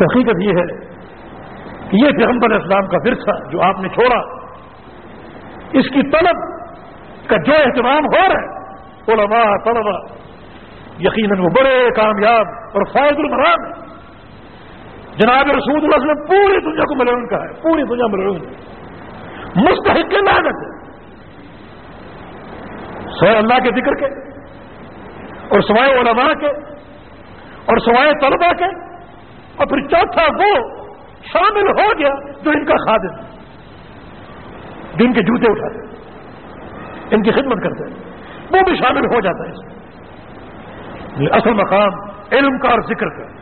حقیقت یہ ہے کہ یہ پیغمبر اسلام کا ورثہ جو آپ نے چھوڑا، اس کی طلب کا جو اہتمام ہو رہا ہے، علماء طلبا یقیناً وہ بڑے کامیاب اور فائد المرام ہے جناب رسول اللہ علیہ وسلم پوری دنیا کو ملون کا ہے، پوری دنیا ملون۔ مستحق لاگت ہے۔ سوائے اللہ کے ذکر کے اور سوائے علماء کے اور سوائے طلبا کے۔ اور پھر چوتھا وہ شامل ہو گیا جو ان کا خادم جو ان کے جوتے اٹھاتے ان کی خدمت کرتے ہیں۔ وہ بھی شامل ہو جاتا ہے اس میں۔ اصل مقام علم کا اور ذکر کا۔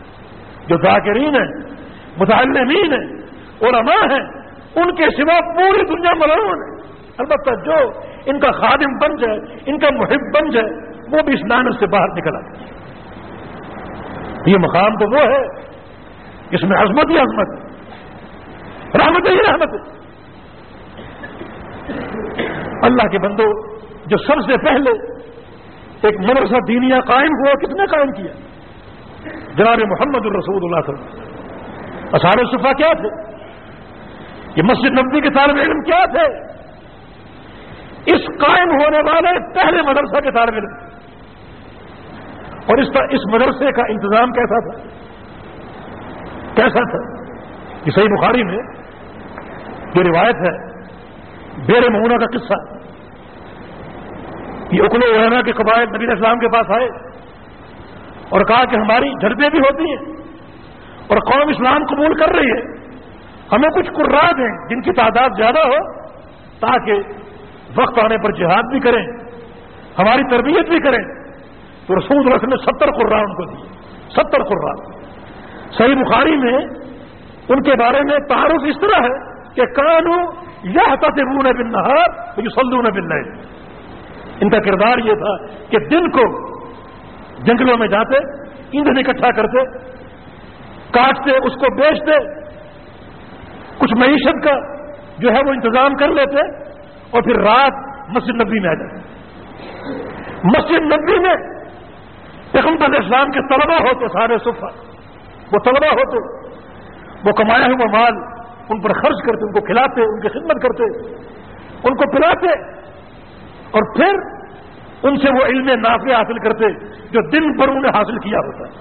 جو ذاکرین ہیں، متعلمین ہیں، علماء ہیں، ان کے سوا پوری دنیا ملون ہے۔ البتہ جو ان کا خادم بن جائے، ان کا محب بن جائے، وہ بھی اس نانت سے باہر نکل آتے یہ مقام تو وہ ہے، جس میں عظمت ہی عظمت ہے۔ رحمت ہی رحمت ہے۔ اللہ کے بندو جو سب سے پہلے ایک مدرسہ دینیا قائم ہوا، کس نے قائم کیا؟ جناب محمد الرسول اللہ صلی اللہ علیہ وسلم۔ صفا کیا تھے؟ یہ مسجد نبی کے طالب علم کیا تھے؟ اس قائم ہونے والے پہلے مدرسہ کے طالب علم۔ اور اس اس مدرسے کا انتظام کیسا تھا؟ کیسا تھا؟ یہ صحیح بخاری میں جو روایت ہے بیر مہونہ کا قصہ۔ یہ اکلو علما کے قبائل نبی اسلام کے پاس آئے اور کہا کہ ہماری جھڑپیں بھی ہوتی ہیں اور قوم اسلام قبول کر رہی ہے۔ ہمیں کچھ قرا دیں جن کی تعداد زیادہ ہو تاکہ وقت آنے پر جہاد بھی کریں، ہماری تربیت بھی کریں۔ تو رسول اللہ نے ستر قرآن کو دیے۔ ستر قرآن۔ صحیح بخاری میں ان کے بارے میں تعارف اس طرح ہے کہ کانو یا بن نہار یہ سلون بن ان کا کردار یہ تھا کہ دن کو جنگلوں میں جاتے، ایندھن اکٹھا کرتے، کاٹتے، اس کو بیچتے، کچھ معیشت کا جو ہے وہ انتظام کر لیتے اور پھر رات مسجد نبی میں آ جاتے۔ مسجد نبی میں پیغمبر اسلام کے طلبہ ہوتے، سارے صفحہ وہ طلبہ ہوتے، وہ کمایا ہوا مال ان پر خرچ کرتے، ان کو کھلاتے، ان کی خدمت کرتے، ان کو پلاتے۔ اور پھر ان سے وہ علم نافع حاصل کرتے جو دن پر انہیں حاصل کیا ہوتا۔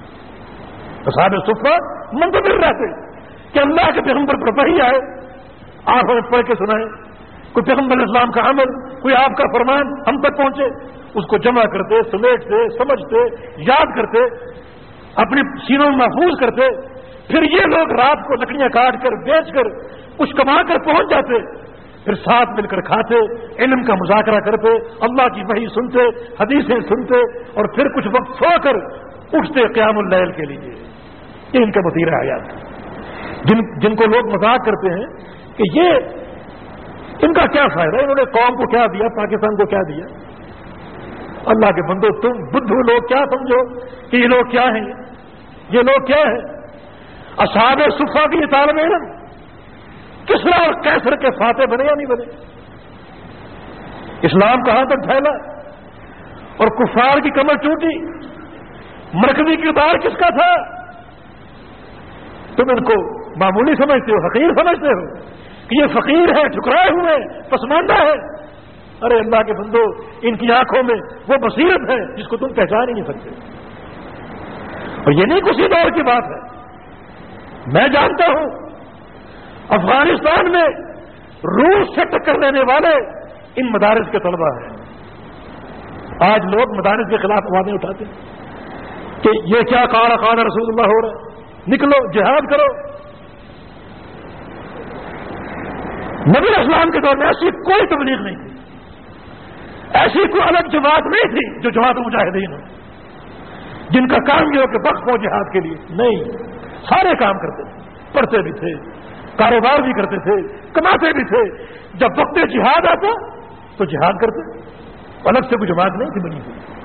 تو سارے صفحہ منتظر رہتے کہ اللہ کے پیغمبر پر وہی آئے، آپ ہمیں پڑھ کے سنائیں۔ کوئی پیغمبر اسلام کا عمل، کوئی آپ کا فرمان ہم تک پہنچے، اس کو جمع کرتے، سمیٹتے، سمجھتے، یاد کرتے اپنے سینوں میں محفوظ کرتے پھر یہ لوگ رات کو لکڑیاں کاٹ کر بیچ کر کچھ کما کر پہنچ جاتے، پھر ساتھ مل کر کھاتے، علم کا مذاکرہ کرتے، اللہ کی وحی سنتے، حدیثیں سنتے اور پھر کچھ وقت سو کر اٹھتے قیام اللیل کے لیے۔ یہ ان کا وطیرہ حیات جن جن کو لوگ مذاق کرتے ہیں کہ یہ، ان کا کیا فائدہ؟ انہوں نے قوم کو کیا دیا؟ پاکستان کو کیا دیا؟ اللہ کے بندو، تم بدھو لوگ، کیا سمجھو کہ یہ لوگ کیا ہیں؟ یہ لوگ کیا ہیں؟ اصحاب صفا کی یہ طالب علم کس طرح اور کیسر کے فاتح بنے یا نہیں بنے؟ اسلام کہاں تک پھیلا؟ اور کفار کی کمر ٹوٹی؟ مرکزی کردار کس کا تھا؟ تم ان کو معمولی سمجھتے ہو، فقیر سمجھتے ہو کہ یہ فقیر ہے ٹھکرائے ہوئے پسماندہ ہے ارے اللہ کے بندو، ان کی آنکھوں میں وہ بصیرت ہے جس کو تم پہچان ہی نہیں سکتے۔ اور یہ نہیں کسی دور کی بات ہے۔ میں جانتا ہوں، افغانستان میں روس سے ٹکر لینے والے ان مدارس کے طلبا ہیں۔ آج لوگ مدارس کے خلاف آوازیں اٹھاتے ہیں کہ یہ کیا کالا کالا رسول اللہ ہو رہا ہے؟ نکلو، جہاد کرو۔ نبی اسلام کے دور میں ایسی کوئی تبلیغ نہیں تھی۔ ایسی کوئی الگ جماعت نہیں تھی جو جماعت مجاہدین ہو۔ جن کا کام یہ ہو کہ وقت ہو جہاد کے لیے۔ نہیں۔ سارے کام کرتے تھے، پڑھتے بھی تھے، کاروبار بھی کرتے تھے، کماتے بھی تھے۔ جب وقت جہاد آتا تو جہاد کرتے الگ سے کوئی جماعت نہیں تھی بنی ہوئی۔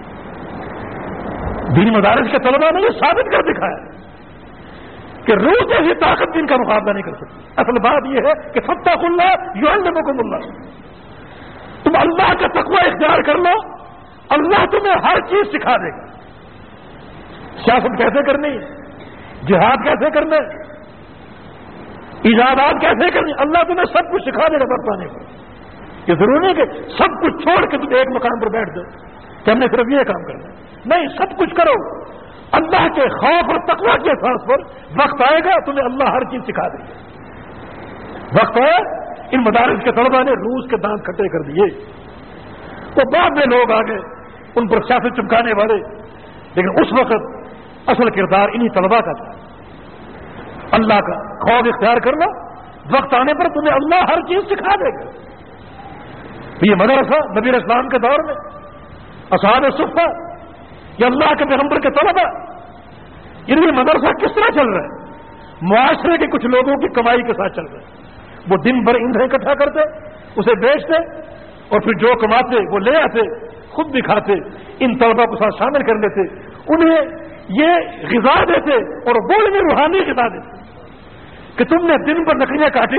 دینی مدارس کے طلبا نے یہ ثابت کر دکھایا کہ روز ایسی طاقت دن کا مقابلہ نہیں کر سکتی اصل بات یہ ہے کہ فتح اللہ یو کو اللہ تم اللہ کا تقوی اختیار کر لو، اللہ تمہیں ہر چیز سکھا دے گا۔ سیاست کیسے کرنی ہے؟ جہاد کیسے کرنا ایجادات کیسے کرنی اللہ تمہیں سب کچھ سکھا دے گا برتانے کو۔ یہ ضروری ہے کہ سب کچھ چھوڑ کے تم ایک مقام پر بیٹھ جاؤ کہ ہم نے صرف یہ کام کرنا نہیں، سب کچھ کرو۔ اللہ کے خوف اور تقوی کے احساس پر وقت آئے گا، تمہیں اللہ ہر چیز سکھا دے گا۔ وقت ہے ان مدارس کے طلبا نے روس کے دانت کھٹے کر دیے۔ تو بعد میں لوگ آگے ان پر سیاست چمکانے والے۔ لیکن اس وقت اصل کردار انہی طلبا کا تھا۔ اللہ کا خوف اختیار کرنا، وقت آنے پر تمہیں اللہ ہر چیز سکھا دے گا۔ یہ مدرسہ نبی اسلام کے دور میں اساد صفا یہ اللہ کے پیغمبر کے طلبا یہ مدرسہ کس طرح چل رہا ہے؟ معاشرے کے کچھ لوگوں کی کمائی کے ساتھ چل رہا ہے۔ وہ دن بھر ایندھن اکٹھا کرتے، اسے بیچتے اور پھر جو کماتے وہ لے آتے، خود بھی کھاتے، ان طلبا کو ساتھ شامل کر لیتے۔ انہیں یہ غذا دیتے اور وہ انہیں روحانی غذا دیتے کہ تم نے دن بھر لکڑیاں کاٹی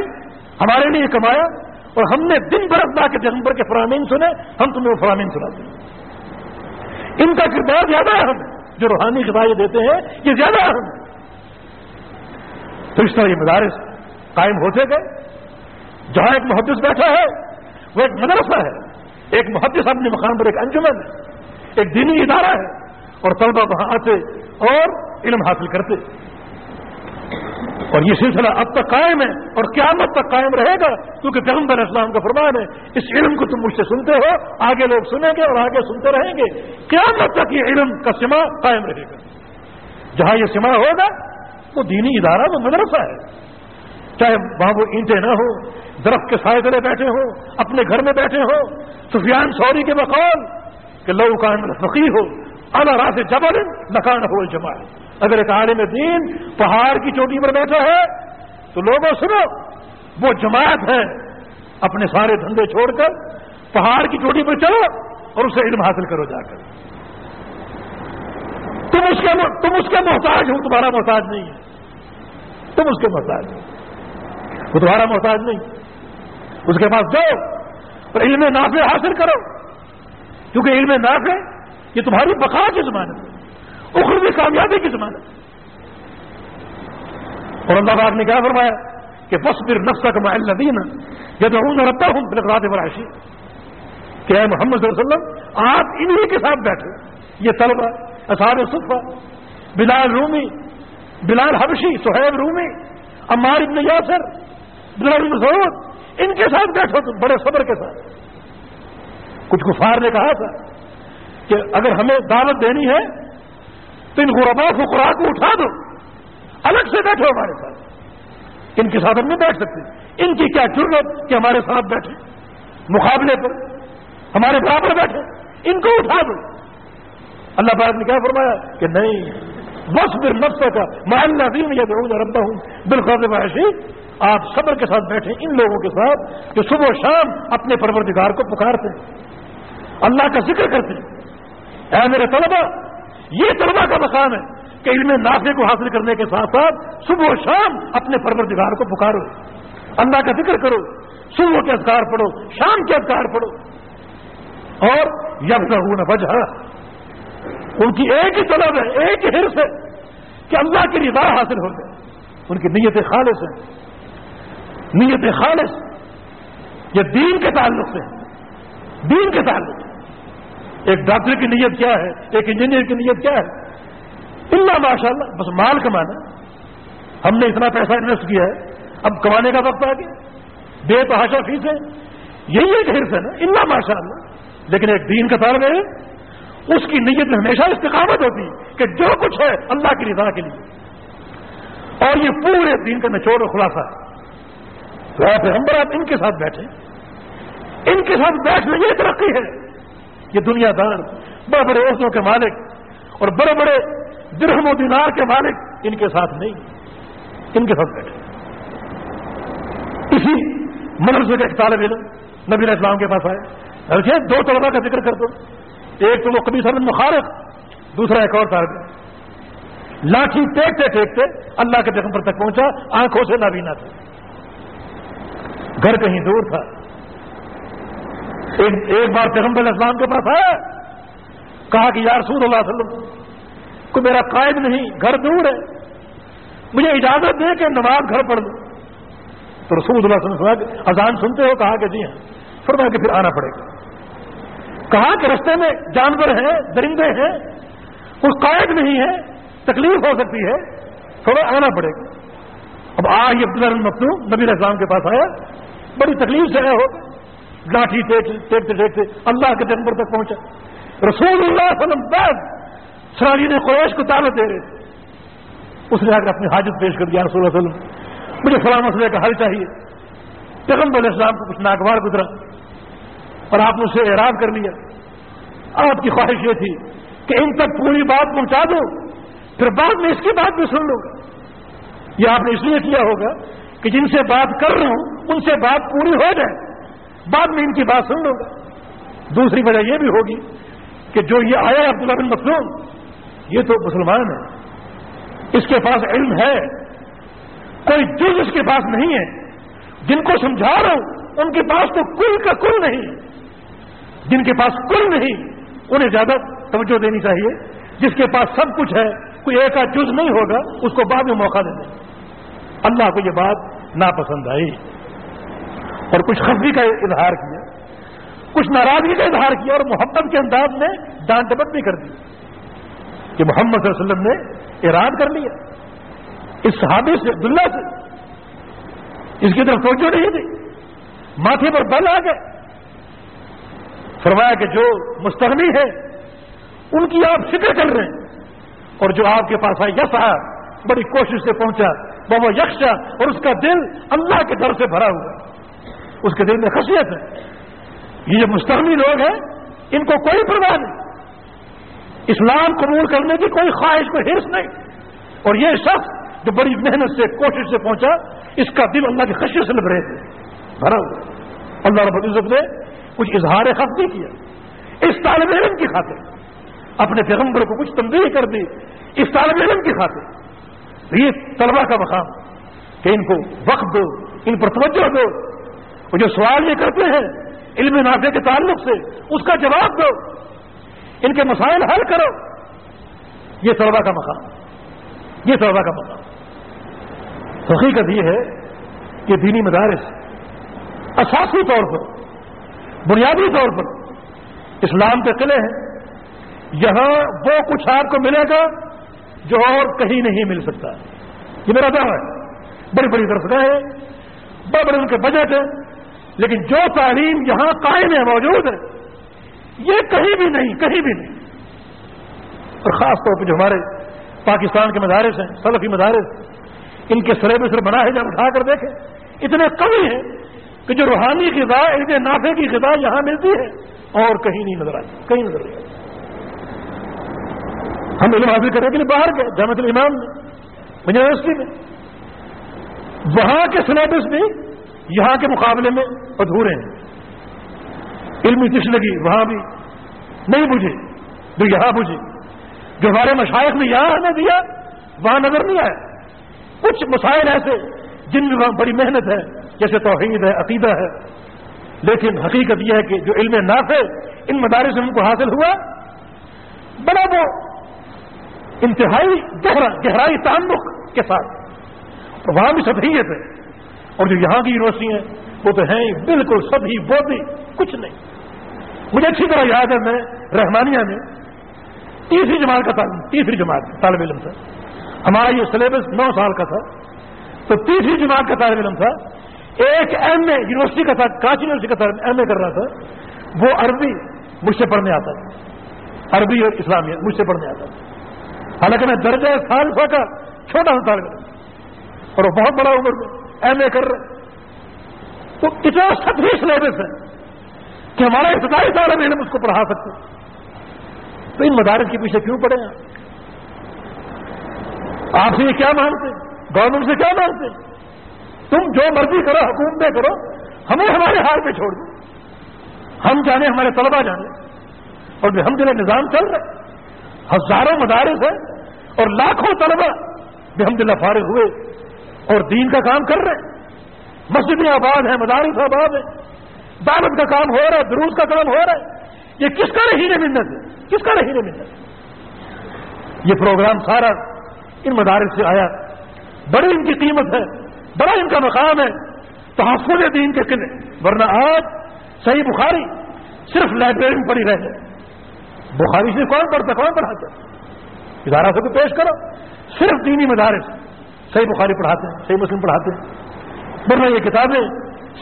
ہمارے لیے کمایا اور ہم نے دن بھر اللہ کے جنبر کے فرامین سنے، ہم تمہیں وہ فرامین سناتے ہیں ان کا کردار زیادہ اہم ہے، جو روحانی غذائیں دیتے ہیں، یہ زیادہ اہم ہے۔ تو اس طرح یہ مدارس قائم ہوتے گئے۔ جہاں ایک محدث بیٹھا ہے، وہ ایک مدرسہ ہے۔ ایک محدث اپنے مقام پر ایک انجمن ہے۔ ایک دینی ادارہ ہے۔ اور طلبہ وہاں آتے اور علم حاصل کرتے۔ اور یہ سلسلہ اب تک قائم ہے اور قیامت تک قائم رہے گا، کیونکہ پیغمبر اسلام کا فرمان ہے، اس علم کو تم مجھ سے سنتے ہو، آگے لوگ سنیں گے اور آگے سنتے رہیں گے۔ قیامت تک یہ علم کا سما قائم رہے گا۔ جہاں یہ سما ہوگا، وہ دینی ادارہ، وہ مدرسہ ہے۔ چاہے وہاں وہ اینٹیں نہ ہو درخت کے سائے تلے بیٹھے ہوں، اپنے گھر میں بیٹھے ہوں، سفیان سوری کے بقول کہ لو کان فقیر ہو اعلیٰ راہ سے جبر ہو جمع اگر ایک عالم دین پہاڑ کی چوٹی پر بیٹھا ہے، تو لوگوں سنو، وہ جماعت ہے اپنے سارے دھندے چھوڑ کر پہاڑ کی چوٹی پر چلو اور اسے علم حاصل کرو جا کر۔ تم اس کے تم اس کے محتاج ہو، تمہارا محتاج نہیں ہے۔ تم اس کے محتاج ہو۔ وہ تمہارا محتاج نہیں۔ اس کے پاس جاؤ اور علم نافع حاصل کرو۔ کیونکہ علم نافع یہ تمہاری بقا کی ضمانت ہے۔ اخروی کامیابی کی ضمانت ہے۔ اور اللہ باغ نے کیا فرمایا؟ کہ بس پھر نفسہ کا محل دینا جب میں رکھتا ہوں پھر رات براشی کہ اے محمد صلی اللہ علیہ وسلم، آپ انہی کے ساتھ بیٹھے یہ طلبہ، اصحاب صفا بلال رومی، بلال حبشی، سہیب رومی، عمار ابن یاسر، بلال مسعود، ان کے ساتھ بیٹھو تم، بڑے صبر کے ساتھ۔ کچھ کفار نے کہا تھا کہ اگر ہمیں دعوت دینی ہے تو ان غربا فقرا کو اٹھا دو۔ الگ سے بیٹھو ہمارے ساتھ۔ ان کے ساتھ ہم نہیں بیٹھ سکتے۔ ان کی کیا ضرورت کہ ہمارے ساتھ بیٹھے۔ مقابلے پر ہمارے برابر بیٹھے۔ ان کو اٹھا دو۔ اللہ پاک نے کیا فرمایا کہ نہیں بس پھر نفس کا محلہ دین یا ضرور ربا ہوں بالخوف معاشی آپ صبر کے ساتھ بیٹھے ان لوگوں کے ساتھ جو صبح و شام اپنے پروردگار کو پکارتے اللہ کا ذکر کرتے ہیں۔ اے میرے طلبا یہ طلبا کا مقام ہے کہ علم نافع کو حاصل کرنے کے ساتھ ساتھ صبح و شام اپنے پروردگار کو پکارو، اللہ کا ذکر کرو، صبح کے اذکار پڑھو، شام کے اذکار پڑھو۔ اور یب نہ وجہ ان کی ایک ہی طلب ہے، ایک ہی حرص ہے کہ اللہ کی رضا حاصل ہو جائے۔ ان کی نیت خالص ہے۔ نیت خالص، یہ دین کے تعلق سے دین کے تعلق سے۔ ایک ڈاکٹر کی نیت کیا ہے؟ ایک انجینئر کی نیت کیا ہے؟ اللہ ماشاء اللہ بس مال کمانا۔ ہم نے اتنا پیسہ انویسٹ کیا ہے۔ اب کمانے کا وقت آ گیا۔ بے تحاشا فیس ہے یہی ایک حرص ہے نا۔ اللہ ماشاء اللہ لیکن ایک دین کا طالب ہے اس کی نیت میں ہمیشہ استقامت ہوتی کہ جو کچھ ہے، اللہ کی رضا کے لیے۔ اور یہ پورے دین کا نچوڑ اور خلاصہ ہے۔ تو ہم آپ ان کے ساتھ بیٹھے ان کے ساتھ بیٹھنے یہ ترقی ہے۔ یہ دنیا دار بڑے بڑے عورتوں کے مالک اور بڑے بڑے درہم و دینار کے مالک ان کے ساتھ نہیں، ان کے ساتھ بیٹھے۔ اسی مدرسے کا ایک طالب علم نبی اسلام کے پاس آئے دو طلبا کا ذکر کر دو۔ ایک تو وہ کبھی سر مخارف دوسرا ایک اور طالب لاٹھی ٹیکتے ٹیکتے اللہ کے پیغمبر تک پہنچا، آنکھوں سے نابینا تھا۔ گھر کہیں دور تھا۔ ایک بار پیغمبر اسلام کے پاس آیا، کہا کہ یا رسول اللہ علیہ وسلم کو میرا قائد نہیں، گھر دور ہے، مجھے اجازت دے کہ نماز گھر پڑھ لوں۔ تو رسول اللہ صلی اللہ علیہ وسلم اذان سنتے ہو؟ کہا کہ جی ہاں۔ فرمایا کہ پھر آنا پڑے گا۔ کہا کہ رستے میں جانور ہیں، درندے ہیں، کوئی قائد نہیں ہے، تکلیف ہو سکتی ہے، تھوڑا آنا پڑے گا۔ اب آ عبداللہ مخلوم نبی اسلام کے پاس آیا، بڑی تکلیف سے آیا ہو لاٹھی ٹیکتے ٹیکتے اللہ کے جنمبر تک پہنچا۔ رسول اللہ صلی اللہ علیہ وسلم سرالی نے قریش کو دعوت دے رہے۔ اس نے آ کر اپنی حاجت پیش کر دیا رسول اللہ علیہ وسلم۔ مجھے فلاں مسئلے کا حل چاہیے۔ پیغمبر علیہ السلام کو کچھ ناگوار گزرا۔ اور آپ نے اسے اعراب کر لیا۔ آپ کی خواہش یہ تھی کہ ان تک پوری بات پہنچا دو۔ پھر بعد میں اس کی بات بھی سن لو۔ گا یہ آپ نے اس لیے کیا ہوگا کہ جن سے بات کر رہا ہوں، ان سے بات پوری ہو جائے۔ بعد میں ان کی بات سن لو۔ گا دوسری وجہ یہ بھی ہوگی کہ جو یہ آیا عبداللہ بن مسلم یہ تو مسلمان ہے۔ اس کے پاس علم ہے۔ کوئی جز اس کے پاس نہیں ہے۔ جن کو سمجھا رہا ہوں، ان کے پاس تو کل کا کل نہیں۔ جن کے پاس کل نہیں، انہیں زیادہ توجہ دینی چاہیے۔ جس کے پاس سب کچھ ہے، کوئی ایک جز نہیں ہوگا، اس کو بعد میں موقع دیں اللہ کو یہ بات ناپسند آئی۔ اور کچھ خفی کا اظہار کیا، کچھ ناراضگی کا اظہار کیا اور محبت کے انداز میں ڈانٹ ڈبٹ بھی کر دی کہ محمد صلی اللہ علیہ وسلم نے اراد کر لیا۔ اس صحابی سے، عبداللہ سے۔ اس کی طرف توجہ نہیں تھی ماتھے پر بل آ گئے۔ فرمایا کہ جو مستغنی ہے ان کی آپ فکر کر رہے ہیں۔ اور جو آپ کے پاس آئے یس آیا بڑی کوشش سے پہنچا، وہ یکشا اور اس کا دل اللہ کے در سے بھرا ہوا۔ اس کے دل میں خصیت ہے۔ یہ جو مستغنی لوگ ہیں، ان کو کوئی پرواہ نہیں۔ اسلام قبول کرنے کی کوئی خواہش، کوئی حرص نہیں۔ اور یہ شخص جو بڑی محنت سے، کوشش سے پہنچا، اس کا دل اللہ کی خشی سے لگ رہے تھے بھرا ہوا۔ اللہ رب العزت نے کچھ اظہار خط نہیں کیا۔ اس طالب علم کی خاطر۔ اپنے پیغمبر کو کچھ تنظیم کر دی۔ اس طالب علم کی خاطر۔ یہ طلبا کا مقام کہ ان کو وقت دو، ان پر توجہ دو۔ اور جو سوال یہ کرتے ہیں علم نافع کے تعلق سے، اس کا جواب دو۔ ان کے مسائل حل کرو۔ یہ طلبا کا مقام۔ یہ طلبا کا مقام۔ حقیقت یہ ہے کہ دینی مدارس اساسی طور پر، بنیادی طور پر اسلام کے قلعے ہیں۔ یہاں وہ کچھ آپ کو ملے گا جو اور کہیں نہیں مل سکتا۔ یہ میرا دعویٰ ہے۔ بڑی بڑی درسگاہ ہے بڑے بڑے ان کے بجٹ ہے لیکن جو تعلیم یہاں قائم ہے، موجود ہے۔ یہ کہیں بھی نہیں، کہیں بھی نہیں۔ اور خاص طور پہ جو ہمارے پاکستان کے مدارس ہیں، سلفی مدارس، ان کے سلیبس بنا ہے جب اٹھا کر دیکھیں، اتنے کمی ہیں کہ جو روحانی غذا ان کے نافے کی غذا یہاں ملتی ہے، اور کہیں نہیں نظر آتی، کہیں نظر نہیں آتی۔ ہم علم حاصل کرنے کے لیے باہر گئے جامع الامام میں، یونیورسٹی میں۔ وہاں کے سلیبس بھی یہاں کے مقابلے میں ادھورے ہیں۔ علمی تشنگی وہاں بھی۔ نہیں بجھے، جو یہاں بجھے۔ جو ہمارے مشائق نے یہاں ہمیں دیا، وہاں نظر نہیں آیا کچھ مسائل ایسے جن میں وہاں بڑی محنت ہے، جیسے توحید ہے، عقیدہ ہے۔ لیکن حقیقت یہ ہے کہ جو علم نافع ان مدارس میں ان کو حاصل ہوا۔ بڑا وہ انتہائی گہرا، گہرائی تعلق کے ساتھ۔ وہاں بھی سطحیت ہے۔ اور جو یہاں کی یونیورسٹی ہیں، وہ تو ہیں بالکل سبھی وہ بھی کچھ نہیں۔ مجھے اچھی طرح یاد ہے، میں رحمانیہ میں تیسری جماعت کا تیسری جماعت، طالب علم تھا۔ ہمارا یہ سلیبس نو سال کا تھا۔ تو تیسری جماعت کا طالب علم تھا۔ ایک ایم اے یونیورسٹی کا تھا کانچی یونیورسٹی کا ایم اے کر رہا تھا۔ وہ عربی مجھ سے پڑھنے آتا تھا۔ عربی اور اسلامیہ مجھ سے پڑھنے آتا تھا۔ حالانکہ میں درجہ سال کا چھوٹا سا طالب علم۔ اور وہ بہت بڑا عمر میں ایم اے کر رہے تو اتنا سطحی سلیبس ہے کہ ہمارا ابتدائی طالب علم اس کو پڑھا سکتے تو ان مدارس کے پیچھے کیوں پڑے ہیں؟ آپ سے یہ کیا مانتے گورنمنٹ سے کیا مانتے تم جو مرضی کرو حکومتیں کرو، ہمیں ہمارے ہار پہ چھوڑ دو۔ ہم جانے، ہمارے طلبا جانے۔ اور ہم جو نظام چل رہے ہزاروں مدارس ہیں اور لاکھوں طلبا بحمد اللہ فارغ ہوئے۔ اور دین کا کام کر رہے ہیں۔ مسجدیں آباد ہیں مدارس آباد ہیں دعوت کا کام ہو رہا ہے، دروس کا کام ہو رہا ہے۔ یہ کس کا رہی منت ہے؟ کس کا رہی منت یہ پروگرام سارا ان مدارس سے آیا۔ بڑی ان کی قیمت ہے، بڑا ان کا مقام ہے۔ تحفظ دین کے قلعے۔ ورنہ آج صحیح بخاری صرف لائبریری میں پڑھی رہ جائے بخاری سے کون پڑھتا کون پڑھاتا ادارہ سے کو پیش کرو۔ صرف دینی مدارس۔ صحیح بخاری پڑھاتے ہیں، صحیح مسلم پڑھاتے ہیں۔ ورنہ یہ کتابیں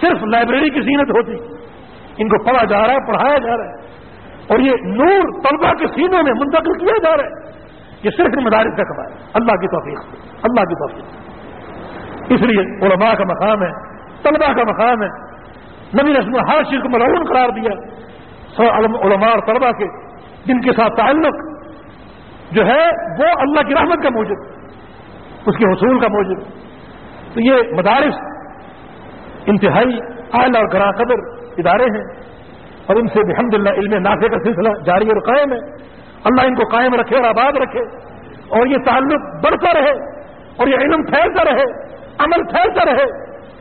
صرف لائبریری کی زینت ہوتی، ان کو پڑھا جا رہا ہے، پڑھایا جا رہا ہے۔ اور یہ نور طلبہ کے سینوں میں منتقل کیا جا رہا ہے، یہ صرف مدارس کا کمائے اللہ کی توفیق، اللہ کی توفیق۔ اس لیے علماء کا مقام ہے طلبہ کا مقام ہے۔ نبی رسم ہر چیز کو ملعون قرار دیا۔ علماء اور طلبہ کے جن کے ساتھ تعلق جو ہے، وہ اللہ کی رحمت کا موجود۔ اس کے حصول کا موجود تو یہ مدارس، انتہائی اعلی اور گراں قدر ادارے ہیں اور ان سے الحمد للہ علم نافع کا سلسلہ جاری اور قائم ہے۔ اللہ ان کو قائم رکھے اور آباد رکھے اور یہ تعلق بڑھتا رہے اور یہ علم پھیلتا رہے، عمل پھیلتا رہے۔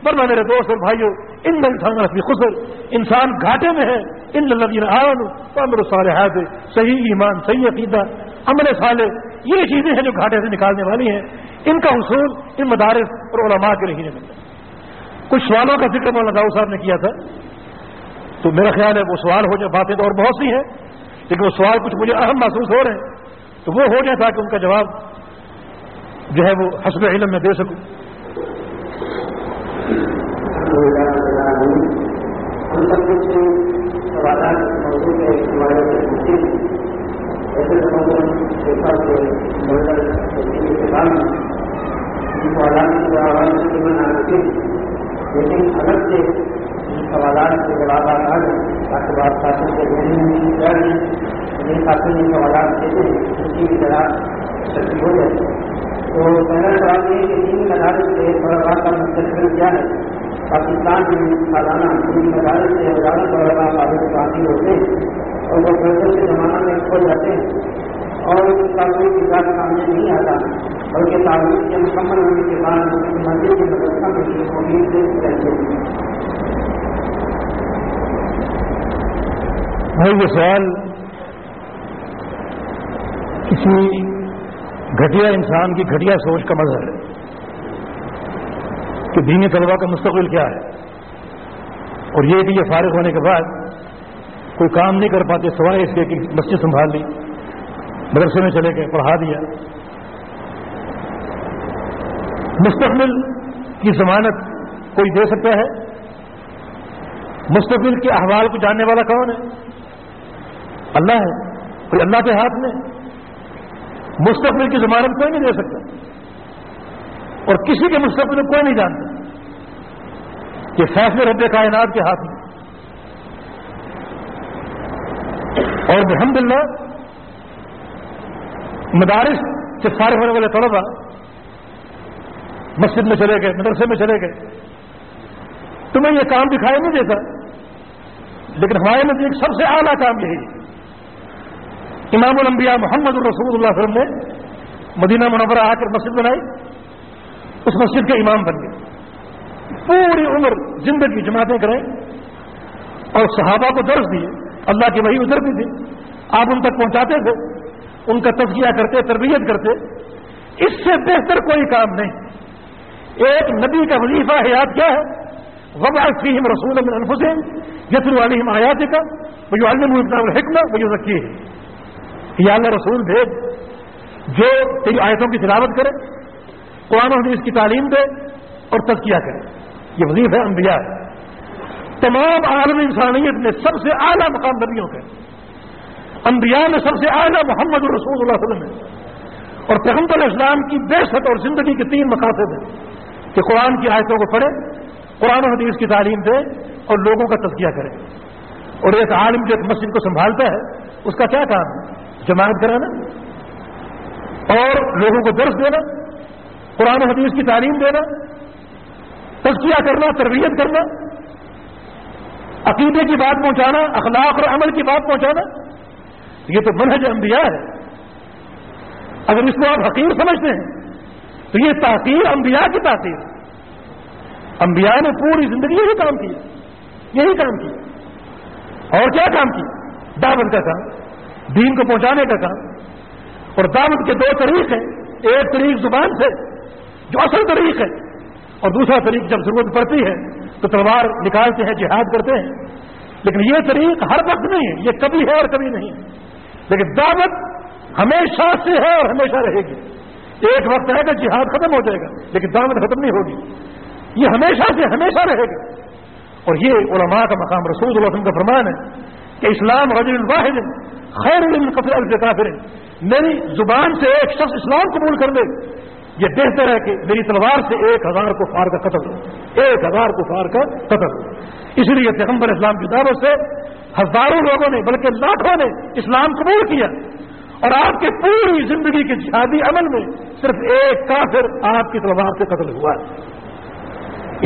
ورنہ میرے دوست اور بھائیوں ان میں انسان خسر، انسان گھاٹے میں ہے۔ ان لذین آن امر صالحات صحیح ایمان، صحیح عقیدہ عمل صالح یہ چیزیں ہیں جو گھاٹے سے نکالنے والی ہیں۔ ان کا حصول ان مدارس اور علماء کے رہنے میں کچھ سوالوں کا ذکر مولانا داؤ صاحب نے کیا تھا۔ تو میرا خیال ہے وہ سوال ہو جائے باتیں تو اور بہت سی ہیں، لیکن وہ سوال کچھ مجھے اہم محسوس ہو رہے ہیں۔ تو وہ ہو جائے تاکہ ان کا جواب جو ہے وہ حسب علم میں دے سکوں۔ لیکن الگ سے سوالات کے جواب آ جائیں تاکہ بات شاسن کے ذہن میں ڈر جن شاسن یہ سوالات دیتے ہیں ان کی بھی ذرا شکتی ہو جائے تو پہلا سوال یہ کہ تین مدارس سے طلبا کا مستقبل کیا ہے پاکستان میں سالانہ تین مدارس سے ہزاروں طلبا قابل حاصل ہوتے ہیں اور وہ فیصل کے زمانہ میں کھو جاتے ہیں۔ اور اس کا کوئی کردار سامنے نہیں آتا، بلکہ تعلیم کے مکمل ہونے کے بعد مسجد کی مدرسہ میں بھی امید رہتے ہیں بھائی، یہ سوال کسی گھٹیا انسان کی گھٹیا سوچ کا مظہر ہے کہ دینی طلبا کا مستقبل کیا ہے۔ اور یہ کہ یہ فارغ ہونے کے بعد کوئی کام نہیں کر پاتے، سوائے اس کے کہ مسجد سنبھال لی مدرسے میں چلے گئے، پڑھا دیا۔ مستقبل کی ضمانت کوئی دے سکتا ہے؟ مستقبل کے احوال کو جاننے والا کون ہے؟ اللہ ہے، کوئی اللہ کے ہاتھ میں؟ مستقبل کی ضمانت کوئی نہیں دے سکتا۔ اور کسی کے مستقبل کوئی نہیں جانتا۔ کہ فیصلے رب کائنات کے ہاتھ میں۔ اور الحمد للہ مدارس سے فارغ ہونے والے طلبا مسجد میں چلے گئے، مدرسے میں چلے گئے۔ تمہیں یہ کام دکھائی نہیں دیتا۔ لیکن ہمارے نزدیک سب سے اعلیٰ کام یہی امام الانبیاء محمد الرسول اللہ علیہ وسلم نے مدینہ منورہ آ کر مسجد بنائی۔ اس مسجد کے امام بن گئے۔ پوری عمر زندگی جماعتیں کریں۔ اور صحابہ کو درس دیے، اللہ کی وہی ادھر بھی تھی آپ ان تک پہنچاتے تھے۔ ان کا تجزیہ کرتے، تربیت کرتے۔ اس سے بہتر کوئی کام نہیں۔ ایک نبی کا وظیفہ حیات کیا ہے؟ وبا فیم رسول من انفسین یتر علیہم آیات کا وہ جو علم وہ جو ذکی ہے یا اللہ رسول بھیج، جو تیری آیتوں کی تلاوت کرے، قرآن حدیث کی تعلیم دے اور تزکیہ کرے۔ یہ وظیفہ انبیاء ہے۔ تمام عالم انسانیت میں سب سے اعلیٰ مقام نبیوں کے انبیاء میں سب سے اعلیٰ محمد الرسول اللہ علیہ وسلم ہے۔ اور پیغمبر اسلام کی بے ست اور زندگی کے تین مقاصد ہیں کہ قرآن کی آیتوں کو پڑھے، قرآن و حدیث کی تعلیم دے اور لوگوں کا تذکیہ کرے۔ اور ایک عالم جو ایک مسجد کو سنبھالتا ہے، اس کا کیا کام؟ ہے جماعت کرانا اور لوگوں کو درس دینا، قرآن و حدیث کی تعلیم دینا تذکیہ کرنا، تربیت کرنا، عقیدے کی بات پہنچانا، اخلاق اور عمل کی بات پہنچانا یہ تو منہج انبیاء ہے۔ اگر اس کو آپ حقیر سمجھتے ہیں، تو یہ تاثیر انبیاء کی تاثیر انبیاء نے پوری زندگی یہی کام کیا۔ یہی کام کیا۔ اور کیا کام کیا؟ دعوت کا کام، دین کو پہنچانے کا کام۔ اور دعوت کے دو طریق ہیں۔ ایک طریق زبان سے، جو اصل طریق ہے، اور دوسرا طریق جب ضرورت پڑتی ہے، تو تلوار نکالتے ہیں، جہاد کرتے ہیں۔ لیکن یہ طریق ہر وقت نہیں ہے، یہ کبھی ہے اور کبھی نہیں ہے۔ لیکن دعوت ہمیشہ سے ہے اور ہمیشہ رہے گی۔ ایک وقت ہے کہ جہاد ختم ہو جائے گا، لیکن دعوت ختم نہیں ہوگی۔ یہ ہمیشہ سے ہمیشہ رہے گا اور یہ علماء کا مقام رسول اللہ علیہ وسلم کا فرمان ہے کہ اسلام رجل الواحد خیر القفر الفافر میری زبان سے ایک شخص اسلام قبول کر دے یہ بہتر ہے کہ میری تلوار سے ایک ہزار کفار کا قتل ہو۔ ایک ہزار کفار کا قتل ہو۔ اسی لیے پیغمبر اسلام کی دعوت سے ہزاروں لوگوں نے بلکہ لاکھوں نے اسلام قبول کیا اور آپ کے پوری زندگی کے جہادی عمل میں صرف ایک کافر آپ کی تلوار سے قتل ہوا ہے۔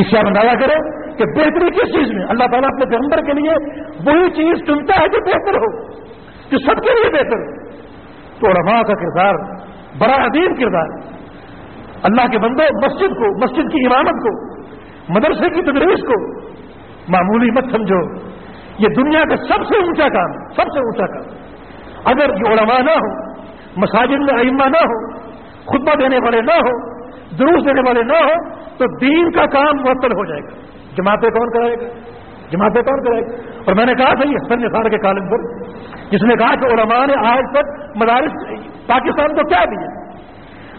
اس سے آپ اندازہ کریں کہ بہتری کس چیز میں؟ اللہ تعالیٰ اپنے پیغمبر کے لیے وہی چیز چنتا ہے جو بہتر ہو، جو سب کے لیے بہتر ہو۔ تو علماء کا کردار بڑا عظیم کردار اللہ کے بندے مسجد کو، مسجد کی امامت کو، مدرسے کی تدریس کو معمولی مت سمجھو۔ یہ دنیا کا سب سے اونچا کام ہے، سب سے اونچا کام اگر یہ علماء نہ ہو مساجد میں ائمہ نہ ہو خطبہ دینے والے نہ ہو دروس دینے والے نہ ہو تو دین کا کام معطل ہو جائے گا۔ جماعتیں کون کرائے گا؟ جماعتیں کون کرائے گا؟ اور میں نے کہا تھا، یہ حسن نثار کے کالم پر، جس نے کہا کہ علماء نے آج تک مدارس، پاکستان کو کیا دیا؟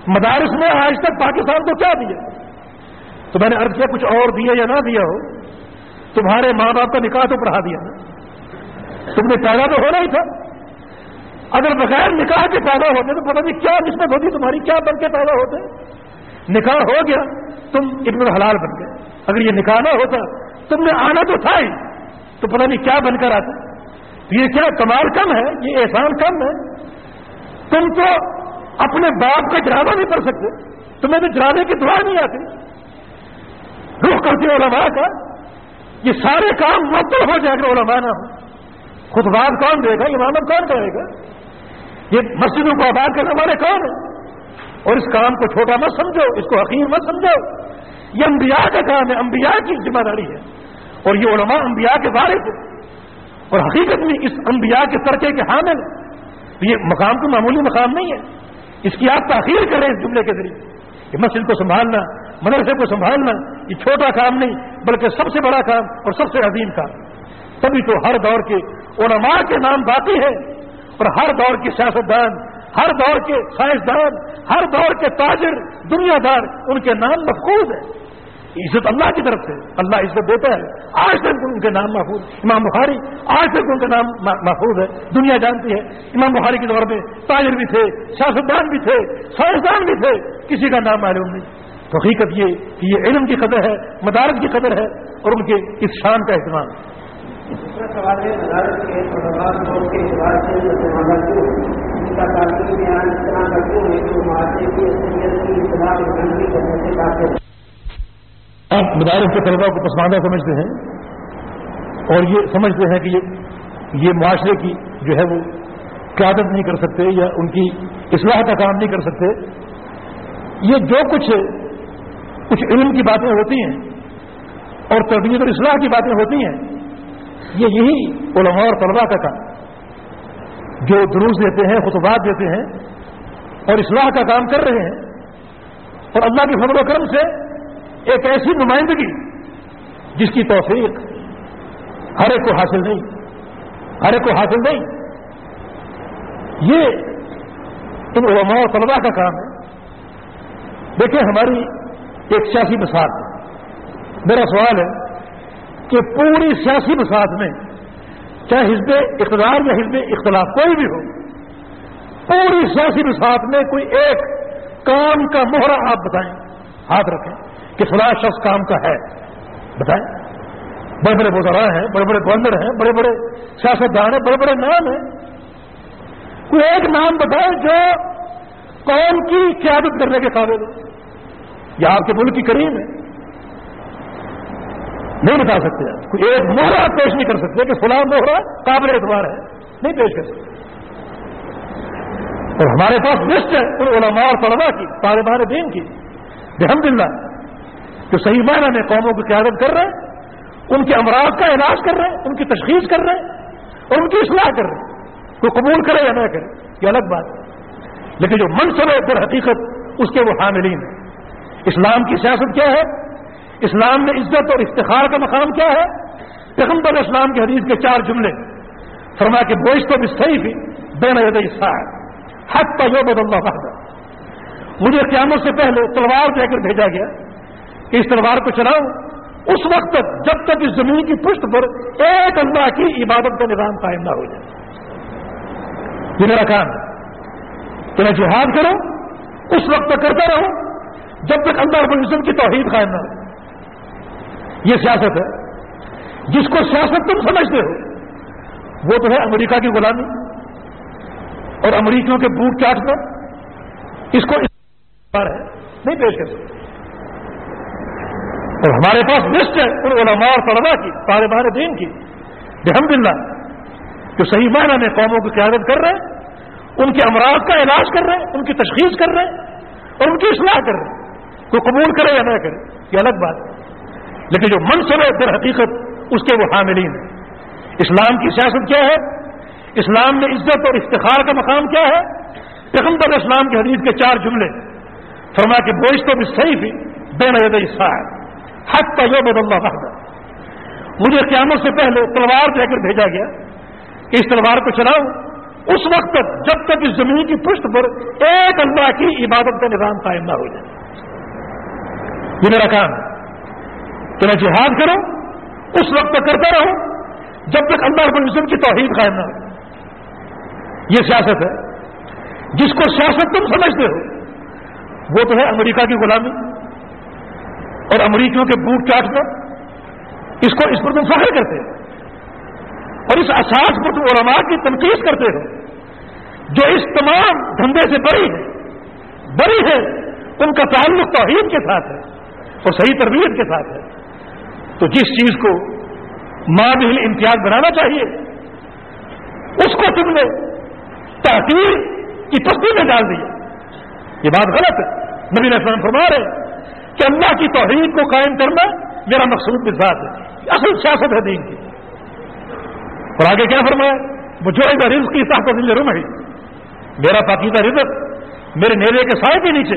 مدارس نے آج تک پاکستان کو کیا دیا؟ تو میں نے عرض کیا، کچھ اور دیا یا نہ دیا ہو تمہارے ماں باپ کا نکاح تو پڑھا دیا۔ تم نے پیدا تو ہونا ہی تھا۔ اگر بغیر نکاح کے پیدا ہوتے تو پتہ نہیں کیا نسبت ہوتی تمہاری، کیا بن کے پیدا ہوتے۔ نکاح ہو گیا، تم ابن الحلال بن گئے۔ اگر یہ نکاح نہ ہوتا، تم نے آنا تو تھا ہی۔ تو پتہ نہیں کیا بن کر آتے۔ یہ کیا کمال کم ہے؟ یہ احسان کم ہے؟ تم تو اپنے باپ کا جرابہ نہیں کر سکتے۔ تمہیں تو جرانے کی دعا نہیں آتی۔ رخ کرتے علماء کا یہ سارے کام مطلب ہو جائے گا علماء نہ ہو خطبات کون دے گا؟ امامت کون کرے گا؟ یہ مسجدوں کو آباد کرنے والے کون ہیں اور اس کام کو چھوٹا مت سمجھو، اس کو حقیق مت سمجھو۔ یہ انبیاء کا کام ہے، انبیاء کی ذمہ داری ہے۔ اور یہ علماء انبیاء کے بارے سے اور حقیقت میں اس انبیاء کے ترکے کے حامل یہ مقام تو معمولی مقام نہیں ہے۔ اس کی آپ تاخیر کریں اس جملے کے ذریعے۔ کہ مسجد کو سنبھالنا مدرسے کو سنبھالنا یہ چھوٹا کام نہیں، بلکہ سب سے بڑا کام اور سب سے عظیم کام۔ تبھی تو ہر دور کے علماء کے نام باقی ہے اور ہر دور کے سیاستدان، ہر دور کے سائنسدان، ہر دور کے تاجر دنیا دار ان کے نام مفقود ہیں۔ عزت اللہ کی طرف سے، اللہ عزت دیتا ہے۔ آج تک ان کے نام محفوظ امام بخاری آج تک ان کا نام محفوظ ہے دنیا جانتی ہے۔ امام بخاری کے دور میں تاجر بھی تھے، سیاستدان بھی تھے، سائنسدان بھی تھے، کسی کا نام معلوم نہیں۔ حقیقت یہ کہ یہ علم کی قدر ہے مدارت کی قدر ہے اور ان کے اس شان کا اہتمام۔ آپ مدارس کے طلبا کو پسماندہ سمجھتے ہیں اور یہ سمجھتے ہیں کہ یہ یہ معاشرے کی جو ہے وہ قیادت نہیں کر سکتے یا ان کی اصلاح کا کام نہیں کر سکتے۔ یہ جو کچھ کچھ علم کی باتیں ہوتی ہیں اور تربیت اور اصلاح کی باتیں ہوتی ہیں، یہ یہی علماء اور طلبا کا کام۔ جو دروس دیتے ہیں، خطبات دیتے ہیں اور اصلاح کا کام کر رہے ہیں، اور اللہ کے فضل و کرم سے ایک ایسی نمائندگی جس کی توفیق ہر ایک کو حاصل نہیں، ہر ایک کو حاصل نہیں۔ یہ ان علماء و طلبا کا کام ہے۔ دیکھیں ہماری ایک سیاسی مساط میرا سوال ہے کہ پوری سیاسی مساط میں چاہے حزب اقتدار یا حزب اختلاف کوئی بھی ہو، پوری سیاسی مساط میں کوئی ایک کام کا مہرا آپ بتائیں۔ ہاتھ رکھیں کہ فلاں شخص کام کا ہے۔ بتائیں۔ بڑے بڑے وزراء ہیں، بڑے بڑے گورنر ہیں، بڑے بڑے سیاستدان ہیں، بڑے بڑے نام ہیں۔ کوئی ایک نام بتائیں جو قوم کی قیادت کرنے کے قابل ہے یا آپ کے ملک کی کریم ہے۔ نہیں بتا سکتے آپ۔ کوئی ایک موہرا پیش نہیں کر سکتے کہ فلاں موہرا قابل اعتبار ہے۔ نہیں پیش کر سکتے۔ اور ہمارے پاس لسٹ ہے ان علماء اور طلبا کی، طالبان دین کی۔ الحمد للہ جو صحیح معنی میں قوموں کی قیادت کر رہے ہیں، ان کے امراض کا علاج کر رہے ہیں، ان کی تشخیص کر رہے ہیں، اور ان کی اصلاح کر رہے ہیں۔ کوئی قبول کرے یا نہ کرے یہ الگ بات ہے۔ لیکن جو منصب ہے، در حقیقت اس کے وہ حاملین ہیں۔ اسلام کی سیاست کیا ہے؟ اسلام میں عزت اور افتخار کا مقام کیا ہے؟ پیغمبر اسلام کے حدیث کے چار جملے فرما کے بوئش تو بھی صحیح تھی بے نظر حق کا یہ بدلنا پڑتا مجھے قیامت سے پہلے تلوار دے کر بھیجا گیا کہ اس تلوار کو چلاؤں اس وقت تک جب تک اس زمین کی پشت پر ایک اللہ کی عبادت کا نظام قائم نہ ہو جائے۔ یہ میرا کام ہے۔ کہ میں جہاد کروں اس وقت تک کرتا رہوں جب تک اللہ رب العزت کی توحید قائم نہ ہو۔ یہ سیاست ہے۔ جس کو سیاست تم سمجھتے ہو، وہ تو ہے امریکہ کی غلامی۔ اور امریکیوں کے بوٹ چاٹنا اس کو ہے، نہیں پیش کر سکتے اور ہمارے پاس لسٹ ہے ان علماء اور طلبا کی، طالبان دین کی۔ الحمد للہ جو صحیح معنی میں قوموں کی قیادت کر رہے ہیں، ان کے امراض کا علاج کر رہے ہیں، ان کی تشخیص کر رہے ہیں، اور ان کی اصلاح کر رہے ہیں۔ کوئی قبول کرے یا نہ کرے، یہ الگ بات ہے۔ لیکن جو منصب ہے، در حقیقت اس کے وہ حاملین ہیں۔ اسلام کی سیاست کیا ہے؟ اسلام میں عزت اور افتخار کا مقام کیا ہے؟ پیغمبر اسلام کے حدیث کے چار جملے۔ فرما کے بوئش تو بھی صحیح تھی بے نظر ہے حق کا یہ بدلنا پڑتا مجھے قیامت سے پہلے تلوار دے کر بھیجا گیا کہ اس تلوار کو چلاؤں اس وقت تک جب تک اس زمین کی پشت پر ایک اللہ کی عبادت کا نظام قائم نہ ہو جائے۔ یہ میرا کام ہے۔ کہ میں جہاد کروں، اس وقت تک کرتا رہوں، جب تک اللہ رب العزت کی توحید قائم نہ ہو۔ یہ سیاست ہے۔ جس کو سیاست تم سمجھتے ہو، وہ تو ہے امریکہ کی غلامی۔ اور امریکیوں کے بوٹ چاٹ کر اس کو اس پر تم فخر کرتے اور اس احساس پر تم علماء کی تنقید کرتے ہو۔ جو اس تمام دھندے سے بڑی ہے بڑی ہے، ان کا تعلق توحید کے ساتھ ہے۔ اور صحیح تربیت کے ساتھ ہے۔ تو جس چیز کو ماں بھی امتیاز بنانا چاہیے، اس کو تم نے تحقیر کی پستی میں ڈال دیا یہ بات غلط ہے۔ نبی السلام فرما رہے کہ اللہ کی توحید کو قائم کرنا میرا مقصود ذات ہے۔ اصل سیاست ہے دین کی۔ اور آگے کیا فرمایا؟ مجھے رزق کی طاقت روم ہے۔ میرا پاکیزہ رزق میرے نیلے کے سائے کے نیچے۔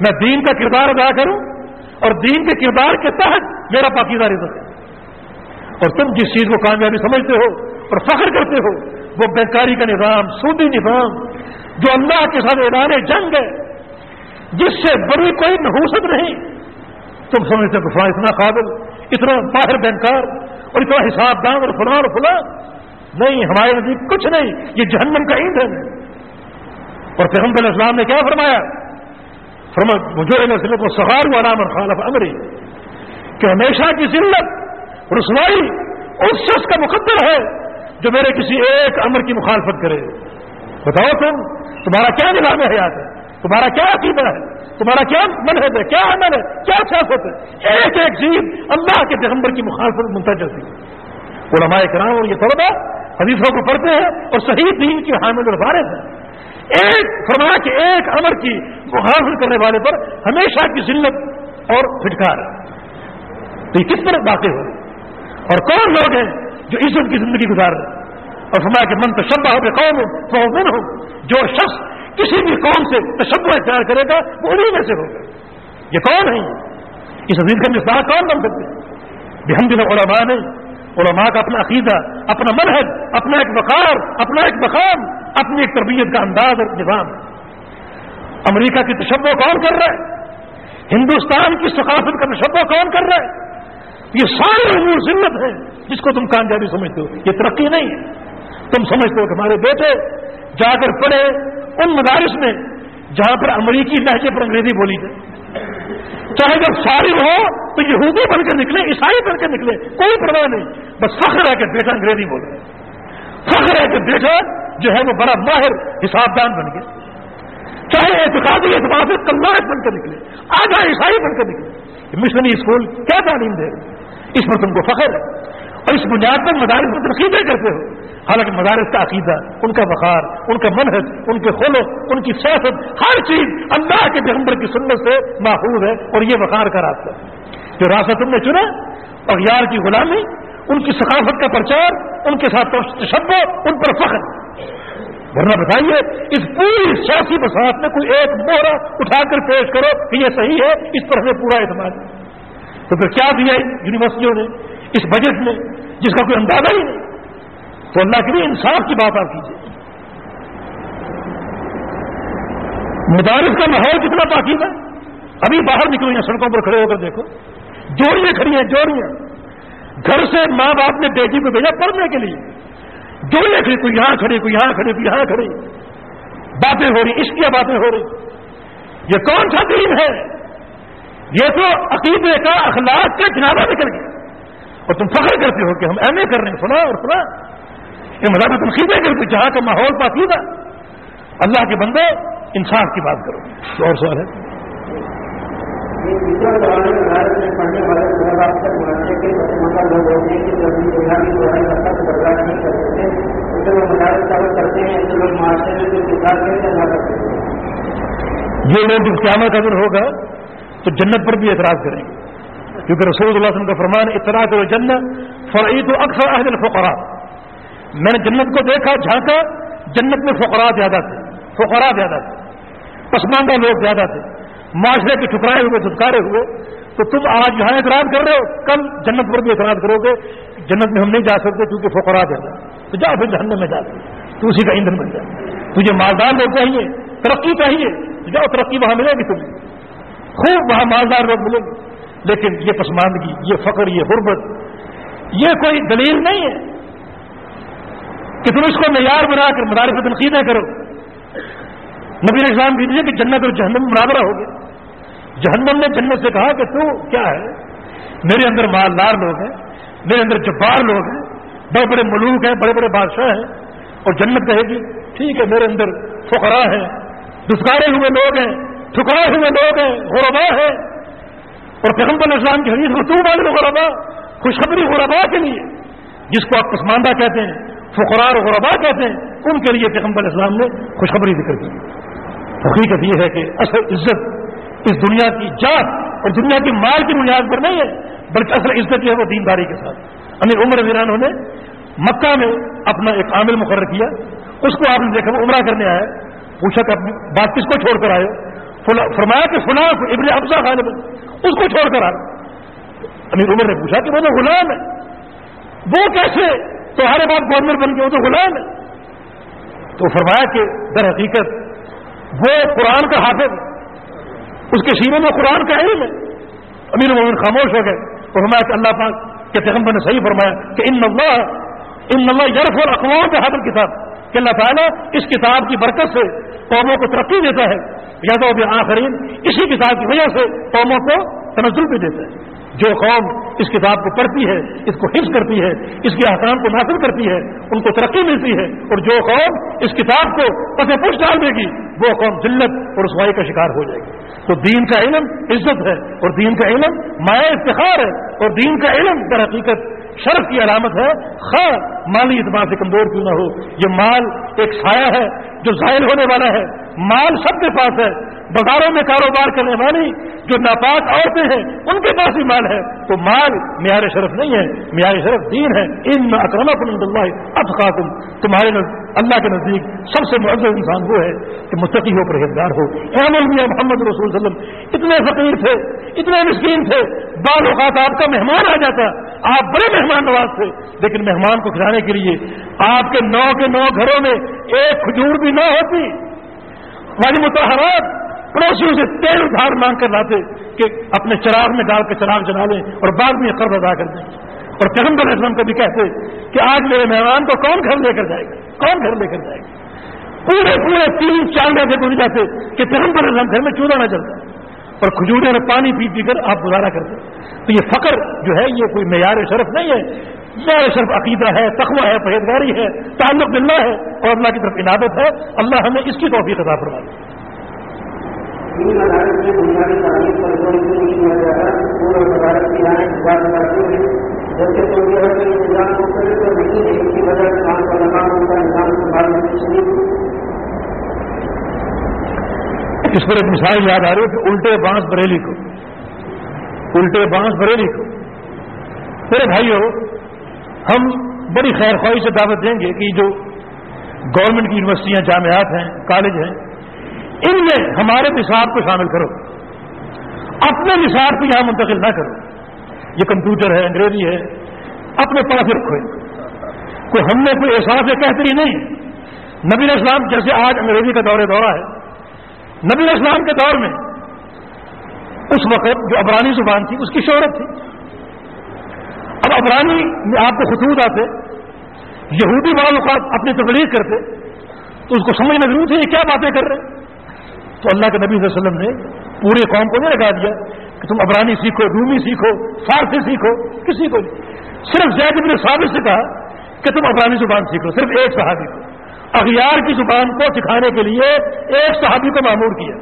میں دین کا کردار ادا کروں اور دین کے کردار کے تحت میرا پاکیزہ رزق ہے۔ اور تم جس چیز کو کامیابی سمجھتے ہو اور فخر کرتے ہو، وہ بیکاری کا نظام، سودی نظام، جو اللہ کے ساتھ اعلان جنگ ہے، جس سے بڑی کوئی نحوست نہیں۔ تم سمجھتے ہو فلاں اتنا قابل، اتنا باہر بینکار اور اتنا حساب دان اور فلاں اور فلاں۔ نہیں، ہمارے نزدیک کچھ نہیں، یہ جہنم کا ایندھن ہے۔ اور پیغمبر اسلام نے کیا فرمایا؟ فرما، مجھے ذلت و سہار علام اور خالف امری کہ ہمیشہ کی ذلت، رسوائی اس شخص کا مقدر ہے جو میرے کسی ایک امر کی مخالفت کرے۔ بتاؤ تم، تمہارا کیا نظام حیات ہے؟ تمہارا کیا عقیدہ ہے؟ تمہارا کیا منحص ہے؟ کیا عمل ہے؟ کیا سیاست ہے؟ ایک ایک چیز اللہ کے پیغمبر کی مخالفت منتظر تھی۔ علماء کرام اور یہ طلبا حدیثوں کو پڑھتے ہیں اور صحیح دین کی حامل اور بارش ہے ایک، فرمایا کہ ایک امر کی مخالفت کرنے والے پر ہمیشہ کی ذلت اور پھٹکار۔ ہے تو یہ کس طرح باتیں ہو؟ اور کون لوگ ہیں جو عزت کی زندگی گزار رہے اور فرمایا کہ من تشبہ ہو قوم ہو من ہو جو شخص کسی بھی قوم سے تشبہ اختیار کرے گا، وہ انہیں میں سے ہوگا۔ یہ کون ہے اس عزیز کا مثال کون بن سکتے بھی ہم علماء نہیں علماء کا اپنا عقیدہ، اپنا منحج اپنا ایک وقار، اپنا ایک مقام اپنی ایک تربیت کا انداز اور نظام۔ امریکہ کی تشبہ کون کر رہا ہے؟ ہندوستان کی ثقافت کا تشبہ کون کر رہا ہے؟ یہ سارے امور ذمت ہیں۔ جس کو تم کامیابی سمجھتے ہو، یہ ترقی نہیں ہے۔ تم سمجھتے ہو کہ ہمارے بیٹے جا کر پڑھے، ان مدارس میں جہاں پر امریکی لہجے پر انگریزی بولی جائے۔ چاہے جب ساری ہو تو یہودی بن کے نکلے، عیسائی بن کے نکلے، کوئی پرواہ نہیں۔ بس فخر ہے کہ بیٹا انگریزی بولے فخر ہے کہ بیٹا جو ہے وہ بڑا ماہر حساب دان بن گیا۔ چاہے اعتقادی اعتبار سے کلائق بن کر نکلے، آدھا عیسائی بن کر نکلے۔ مشنری اسکول کیا تعلیم دے اس پر تم کو فخر ہے۔ اور اس بنیاد پر مدارس میں تنقیدیں کرتے ہو۔ حالانکہ مدارس کا عقیدہ، ان کا وقار، ان کا منحص ان کے خلق، ان کی سیاست، ہر چیز اللہ کے پیغمبر کی سنت سے محفوظ ہے اور یہ وقار کا راستہ جو راستہ تم نے چنا، اغیار کی غلامی ان کی ثقافت کا پرچار، ان کے ساتھ تشبہ، ان پر فخر۔ ورنہ بتائیے، اس پوری سیاسی بساط میں کوئی ایک مہرا اٹھا کر پیش کرو کہ یہ صحیح ہے، اس پر ہمیں پورا اعتماد تو پھر کیا دیا یونیورسٹیوں نے، اس بجٹ میں، جس کا کوئی اندازہ ہی نہیں۔ تو اللہ کے لیے انصاف کی بات آپ کیجیے۔ مدارس کا ماحول کتنا پاکیز ہے۔ ابھی باہر نکلو ہیں سڑکوں پر کھڑے ہو کر دیکھو۔ جوڑیاں کھڑی ہیں، جوڑیاں۔ گھر سے ماں باپ نے بیٹی کو بھیجا پڑھنے کے لیے۔ جوڑیاں کھڑی کوئی یہاں کھڑی کوئی یہاں کھڑی کوئی یہاں کھڑی باتیں ہو رہی، اس کی باتیں ہو رہی۔ یہ کون سا دین ہے؟ یہ تو عقیدے کا اخلاق کا جنازہ نکل گیا۔ اور تم فخر کرتے ہو کہ ہم ایم اے کر رہے ہیں سنا اور سنا یہ مذہب تنقیدیں کرتے جہاں کا ماحول پاکیزہ۔ اللہ کے بندے انصاف کی بات کرو۔ تو اور سوال ہے۔ یہ لوگ جب قیامت اگر ہوگا تو جنت پر بھی اعتراض کریں گے۔ کیونکہ رسول اللہ علیہ وسلم کا فرمان اطلاع کرو جنت فرعید و اکثر اہل الفقراء۔ میں نے جنت کو دیکھا، جھانکا، جنت میں فقراء زیادہ تھے، فقراء زیادہ تھے، پسماندہ لوگ زیادہ تھے۔ معاشرے کے ٹھکرائے ہوئے، دھتکارے ہوئے۔ تو تم آج یہاں اعتراض کر رہے ہو، کل جنت پر بھی اعتراض کرو گے، جنت میں ہم نہیں جا سکتے کیونکہ فقراء زیادہ تو جا پھر جہنم میں جا تو اسی کا ایندھن بن جائے تجھے مالدار لوگ چاہیے، ترقی چاہیے جاؤ، ترقی وہاں ملے گی تمہیں۔ خوب وہاں مالدار لوگ ملیں گے۔ لیکن یہ پسماندگی، یہ فقر، یہ غربت یہ کوئی دلیل نہیں ہے کہ تم اس کو معیار بنا کر مدارس تنقیدیں کرو۔ نبی نظام دیجیے کہ جنت اور جہنم برابر ہو گئے جہنم نے جنت سے کہا کہ تو کیا ہے؟ میرے اندر مالدار لوگ ہیں، میرے اندر جبار لوگ ہیں، بڑے بڑے ملوک ہیں، بڑے بڑے بادشاہ ہیں، اور جنت کہے گی، ٹھیک ہے، میرے اندر فقراء ہیں، دسکارے ہوئے لوگ ہیں ٹھکرائے ہوئے لوگ ہیں غربا ہیں۔ اور پیغمبر اسلام کی حدیث کو تو والے غربا خوشخبری غربا کے لیے، جس کو آپ پسماندہ کہتے ہیں فقرار غربا کہتے ہیں، ان کے لیے پیغمبر اسلام نے خوشخبری ذکر کی۔ حقیقت یہ ہے کہ اصل عزت اس دنیا کی جات اور دنیا کی مال کی بنیاد پر نہیں ہے، بلکہ اصل عزت جو ہے وہ دینداری کے ساتھ۔ امیر عمر ویرانوں نے مکہ میں اپنا ایک عامل مقرر کیا۔ اس کو آپ نے دیکھا، وہ عمرہ کرنے آیا۔ پوچھا کہ بات کس کو چھوڑ کر آئے فرمایا کہ فلاں ابن افزا خان اس کو چھوڑ کر آئے۔ امیر عمر نے پوچھا کہ وہ تو غلام ہے۔ وہ کیسے؟ تمہارے بعد گورنر بن کے وہ تو غلام ہے۔ تو فرمایا کہ در حقیقت وہ قرآن کا حافظ اس کے شیرے میں قرآن کا علم ہے۔ امیر مومن خاموش ہو گئے اور ہمارا کہ اللہ پاک کے پیغمبر نے صحیح فرمایا کہ ان اللہ ان اللہ یرف اور اقوام کے حاضر کتاب کہ اللہ تعالیٰ اس کتاب کی برکت سے قوموں کو ترقی دیتا ہے۔ یا تو آخرین اسی کتاب کی وجہ سے قوموں کو تنزل بھی دیتا ہے۔ جو قوم اس کتاب کو پڑھتی ہے، اس کو حفظ کرتی ہے، اس کے احکام کو ناصل کرتی ہے، ان کو ترقی ملتی ہے اور جو قوم اس کتاب کو پسے پوچھ ڈال دے گی، وہ قوم ذلت اور رسوائی کا شکار ہو جائے گی۔ تو دین کا علم عزت ہے اور دین کا علم مایا افتخار ہے اور دین کا علم در حقیقت شرف کی علامت ہے۔ خواہ مالی اعتبار سے کمزور کیوں نہ ہو، یہ مال ایک سایہ ہے جو ظاہر ہونے والا ہے۔ مال سب کے پاس ہے۔ بازاروں میں کاروبار کرنے والی جو ناپاک عورتیں ہیں، ان کے پاس ہی مال ہے۔ تو مال معیار شرف نہیں ہے، معیار شرف دین ہے۔ ان میں اکرم اللہ اب خاتم تمہارے اللہ کے نزدیک سب سے معذر انسان وہ ہے کہ مستقی ہو، پرہیزگار ہو۔ احمد میاں محمد رسول وسلم، اتنے فقیر تھے، اتنے مسکین تھے بال اوقات آپ کا مہمان آ جاتا۔ آپ بڑے مہمان نواز تھے۔ لیکن مہمان کو کھلانے کے لیے آپ کے نو کے نو گھروں میں ایک کھجور بھی نہ ہوتی۔ ہماری متحرات پڑوسیوں سے تیل ادھار مانگ کر لاتے کہ اپنے چراغ میں ڈال کے چراغ جلا لیں اور بعد میں قرض ادا کر دیں۔ اور پیغمبر اسلم کو بھی کہتے کہ آج میرے مہمان کو کون گھر لے کر جائے گا؟ کون گھر لے کر جائے گا؟ پورے پورے تین چار گھنٹے گزر جاتے کہ پیغمبر اسلم گھر میں چولہا نہ چلتا اور کھجورے میں پانی پی پی کر آپ گزارا کرتے تو یہ فخر جو ہے، یہ کوئی معیار شرف نہیں ہے۔ معیار شرف عقیدہ ہے تخوہ ہے، پرہیزگاری ہے، تعلق دلہ ہے اور اللہ کی طرف عنادت ہے۔ اللہ ہمیں اس کی توفیق عطا فرما دے دین عدالت میں بنیادی تعلیم پر غور نہیں کیا جا رہا پورے عدالت کی رائے انتظار کرتے ہیں جبکہ سعودی عرب میں نظام مختلف تو نہیں ہے اس کی وجہ سے وہاں کا نظام ان کا نظام سنبھالنے میں شریف اس پر ایک مثال یاد آ رہی ہے کہ الٹے بانس بریلی کو، الٹے بانس بریلی کو۔ میرے بھائیو، ہم بڑی خیر خواہی سے دعوت دیں گے کہ جو گورنمنٹ کی یونیورسٹیاں جامعات ہیں کالج ہیں ان میں ہمارے نصاب کو شامل کرو۔ اپنے نصاب کو یہاں منتقل نہ کرو۔ یہ کمپیوٹر ہے، انگریزی ہے۔ اپنے پاس رکھو کوئی ہم نے کوئی احساس ہے کہتری نہیں۔ نبی اسلام جیسے آج انگریزی کا دورے دورہ ہے۔ نبی اسلام کے دور میں اس وقت جو ابرانی زبان تھی، اس کی شہرت تھی۔ اب ابرانی میں آپ کو خطوط آتے، یہودی اوقات اپنی تبلیغ کرتے، تو اس کو سمجھنا ضرور تھے یہ کیا باتیں کر رہے۔ ہیں تو اللہ کے نبی صلی اللہ علیہ وسلم نے پورے قوم کو نہیں لگا دیا کہ تم ابرانی سیکھو، رومی سیکھو، فارسی سیکھو، کسی کو نہیں۔ صرف زید ابن ثابت سے کہا کہ تم ابرانی زبان سیکھو، صرف ایک صحابی کو۔ اغیار کی زبان کو سکھانے کے لیے ایک صحابی کو معمور کیا۔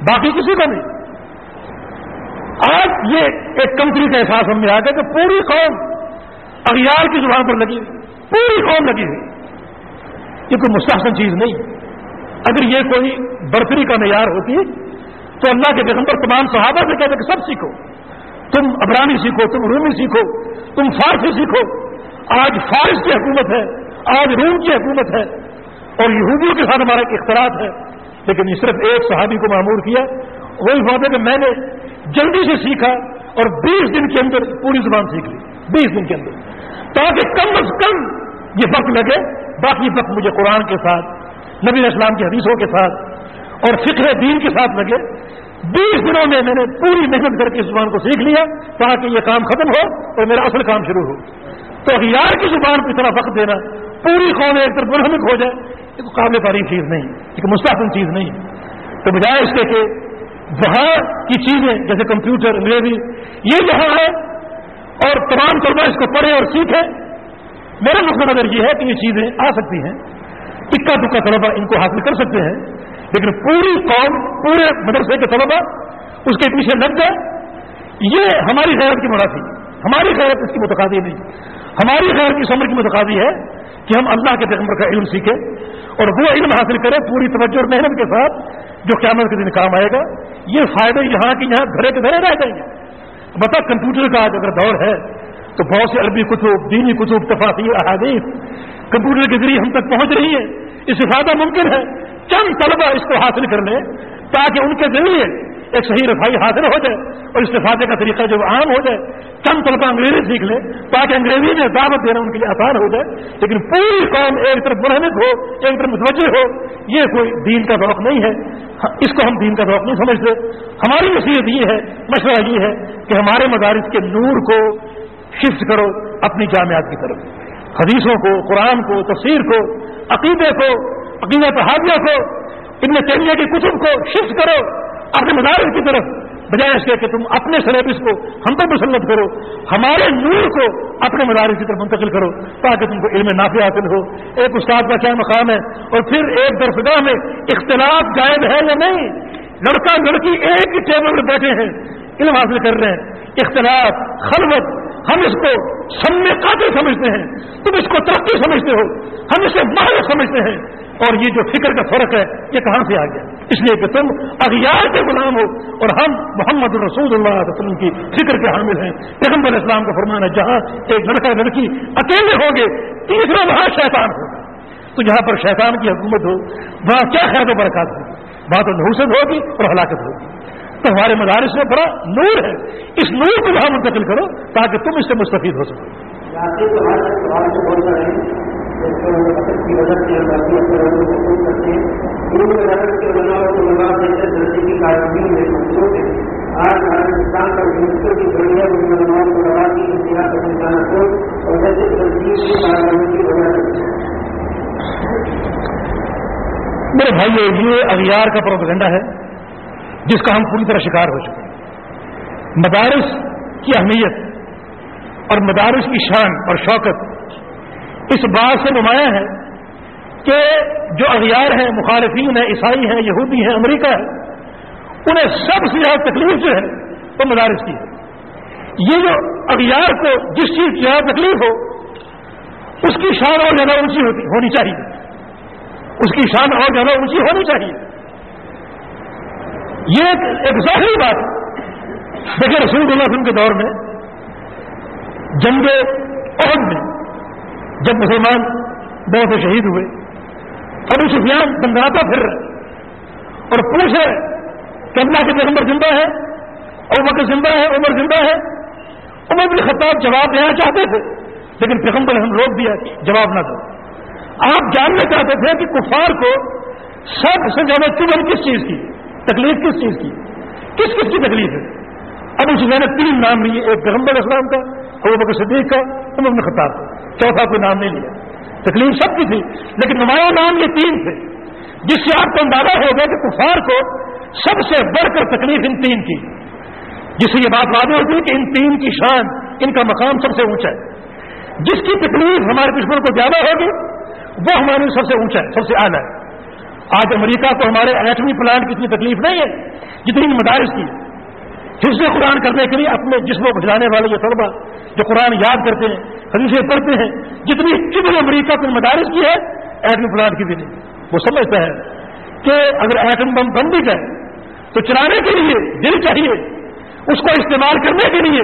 باقی کسی کو نہیں۔ آج یہ ایک کمپنی کا احساس ہم نے آ گیا کہ پوری قوم اغیار کی زبان پر لگی پوری قوم لگی ہوئی۔ یہ کوئی مستحسن چیز نہیں۔ اگر یہ کوئی برتری کا معیار ہوتی تو اللہ کے پیغمبر تمام صحابہ سے کہتے کہ سب سیکھو، تم ابرانی سیکھو، تم رومی سیکھو، تم فارسی سیکھو۔ آج فارس کی حکومت ہے، آج روم کی حکومت ہے۔ اور یہودیوں کے ساتھ ہمارا ایک اختلاط ہے۔ لیکن یہ صرف ایک صحابی کو معمور کیا، وہی بات ہے کہ میں نے جلدی سے سیکھا اور بیس دن کے اندر پوری زبان سیکھ لی۔ بیس دن کے اندر۔ تاکہ کم از کم یہ وقت لگے، باقی وقت مجھے قرآن کے ساتھ نبی اسلام کی حدیثوں کے ساتھ اور فکر دین کے ساتھ لگے۔ بیس دنوں میں میں نے پوری محنت کر کے اس زبان کو سیکھ لیا تاکہ یہ کام ختم ہو اور میرا اصل کام شروع ہو۔ تو اخیار کی زبان کو اتنا وقت دینا، پوری قوم ایک طرف برہمک ہو جائے، یہ قابل تعریف چیز نہیں، ایک مستحکم چیز نہیں۔ تو بجائے اس کے کہ وہاں کی چیزیں، جیسے کمپیوٹر، انگریزی، یہ جہاں ہے اور تمام طلبا اس کو پڑھیں اور سیکھیں میرا مقصد نظر یہ ہے کہ یہ چیزیں آ سکتی ہیں اکا دکا طلبا ان کو حاصل کر سکتے ہیں، لیکن پوری قوم، پورے مدرسے کے طلبا اس کے پیچھے لگ جائے یہ ہماری غیرت کی مرا ہماری غیرت اس کی متقادی نہیں ہماری خیر کی سمر کی متقاضی ہے کہ ہم اللہ کے پیغمبر کا علم سیکھیں اور وہ علم حاصل کریں پوری توجہ اور محنت کے ساتھ جو قیامت کے دن کام آئے گا۔ یہ فائدے یہاں کے یہاں گھرے کے گھرے رہ جائیں گے۔ بتا کمپیوٹر کا آج اگر دور ہے تو بہت سے عربی کتب، دینی کتب تفاصی احادیث کمپیوٹر کے ذریعے ہم تک پہنچ رہی ہے۔ اس سے فائدہ ممکن ہے چند طلبہ اس کو حاصل کر لیں تاکہ ان کے ذریعے ایک صحیح رسائی حاصل ہو جائے اور استفادے کا طریقہ جو عام ہو جائے۔ چند طلبہ انگریزی سیکھ لیں تاکہ انگریزی میں دعوت دینا ان کے لیے آسان ہو جائے۔ لیکن پوری قوم ایک طرف برہمک ہو، ایک طرف متوجہ ہو، یہ کوئی دین کا ذوق نہیں ہے۔ اس کو ہم دین کا ذوق نہیں سمجھتے۔ ہماری نصیحت یہ ہے مشورہ یہ ہے کہ ہمارے مدارس کے نور کو شفٹ کرو اپنی جامعات کی طرف۔ حدیثوں کو، قرآن کو، تفسیر کو، عقیدے کو، عقیدہ تحادیہ کو، ان میں کی کتب کو شفٹ کرو، اپنے مدارس کی طرف بجائے اس کے کہ تم اپنے سلیبس کو ہم پر مسلط کرو، ہمارے نور کو اپنے مدارس کی طرف منتقل کرو، تاکہ تم کو علم نافع حاصل ہو۔ ایک استاد کا کیا مقام ہے؟ اور پھر ایک درفگاہ میں اختلاف جائز ہے یا نہیں؟ لڑکا لڑکی ایک ہی ٹیبل میں بیٹھے ہیں، علم حاصل کر رہے ہیں۔ اختلاف، خلوت ہم اس کو سم قاتل سمجھتے ہیں، تم اس کو ترقی سمجھتے ہو، ہم اسے مہر سمجھتے ہیں۔ اور یہ جو فکر کا فرق ہے، یہ کہاں سے آ گیا؟ اس لیے کہ تم اغیار کے غلام ہو اور ہم محمد الرسول اللہ علیہ وسلم کی فکر کے حامل ہیں۔ پیغمبر اسلام کا فرمان ہے جہاں ایک لڑکا لڑکی اکیلے ہوں گے، تیسرا وہاں شیطان ہوگا۔ تو جہاں پر شیطان کی حکومت ہو، وہاں کیا خیر و برکات ہوگی؟ وہاں تو نحوست ہوگی اور ہلاکت ہوگی۔ تو ہمارے مدارس میں بڑا نور ہے۔ اس نور کو وہاں منتقل کرو تاکہ تم اس سے مستفید ہو سکو۔ میرے بھائی یہ اغیار کا پروپگنڈا ہے۔ جس کا ہم پوری طرح شکار ہو چکے ہیں۔ مدارس کی اہمیت اور مدارس کی شان اور شوکت اس بات سے نمایاں ہے کہ جو اغیار ہیں، مخالفین ہیں، عیسائی ہیں، یہودی ہیں، امریکہ ہے انہیں سب سے زیادہ تکلیف جو ہے وہ مدارس کی ہے۔ یہ جو اغیار کو جس چیز کی زیادہ تکلیف ہو، اس کی شان اور زیادہ اونچی ہونی چاہیے۔ اس کی شان اور زیادہ اونچی ہونی چاہیے۔ یہ ایک ظاہری بات دیکھیں رسول اللہ وسلم کے دور میں، جنگ عہد میں، جب مسلمان بہت سے شہید ہوئے، ابو سفیان بندراتا پھر رہے اور پوچھے کہ اللہ کے پیغمبر زندہ ہے عمر زندہ ہے عمر زندہ ہے عمر بن خطاب جواب دینا چاہتے تھے، لیکن پیغمبر ہم روک دیا، جواب نہ دو۔ آپ جاننا چاہتے تھے کہ کفار کو سب سے زیادہ چبن کس چیز کی؟ تکلیف کس چیز کی؟ کس کس کی تکلیف ہے؟ اب اس میں نے تین نام لیے، ایک پیغمبر اسلام کا، ابو بکر صدیق کا، عمر بن خطاب کا۔ چوتھا کوئی نام نہیں لیا۔ تکلیف سب کی تھی، لیکن نمایاں نام یہ تین تھے، جس سے آپ کو اندازہ ہو گیا کہ کفار کو سب سے بڑھ کر تکلیف ان تین کی۔ جس سے یہ بات واضح ہوتی ہے کہ ان تین کی شان، ان کا مقام سب سے اونچا ہے۔ جس کی تکلیف ہمارے دشمن کو زیادہ ہوگی، وہ ہمارے سب سے اونچا ہے، سب سے اعلیٰ ہے۔ آج امریکہ کو ہمارے ایٹمی پلانٹ کی اتنی تکلیف نہیں ہے جتنی مدارس کی۔ حص قرآن کرنے کے لیے اپنے جسموں کو بھجانے والے یہ طلبا جو قرآن یاد کرتے ہیں، حدیثیں پڑھتے ہیں، جتنی کتنی امریکہ کو مدارس کی ہے، ایٹمی پلانٹ کی بھی نہیں۔ وہ سمجھتا ہے کہ اگر ایٹم بم بم بھی گئے تو چلانے کے لیے دل چاہیے، اس کو استعمال کرنے کے لیے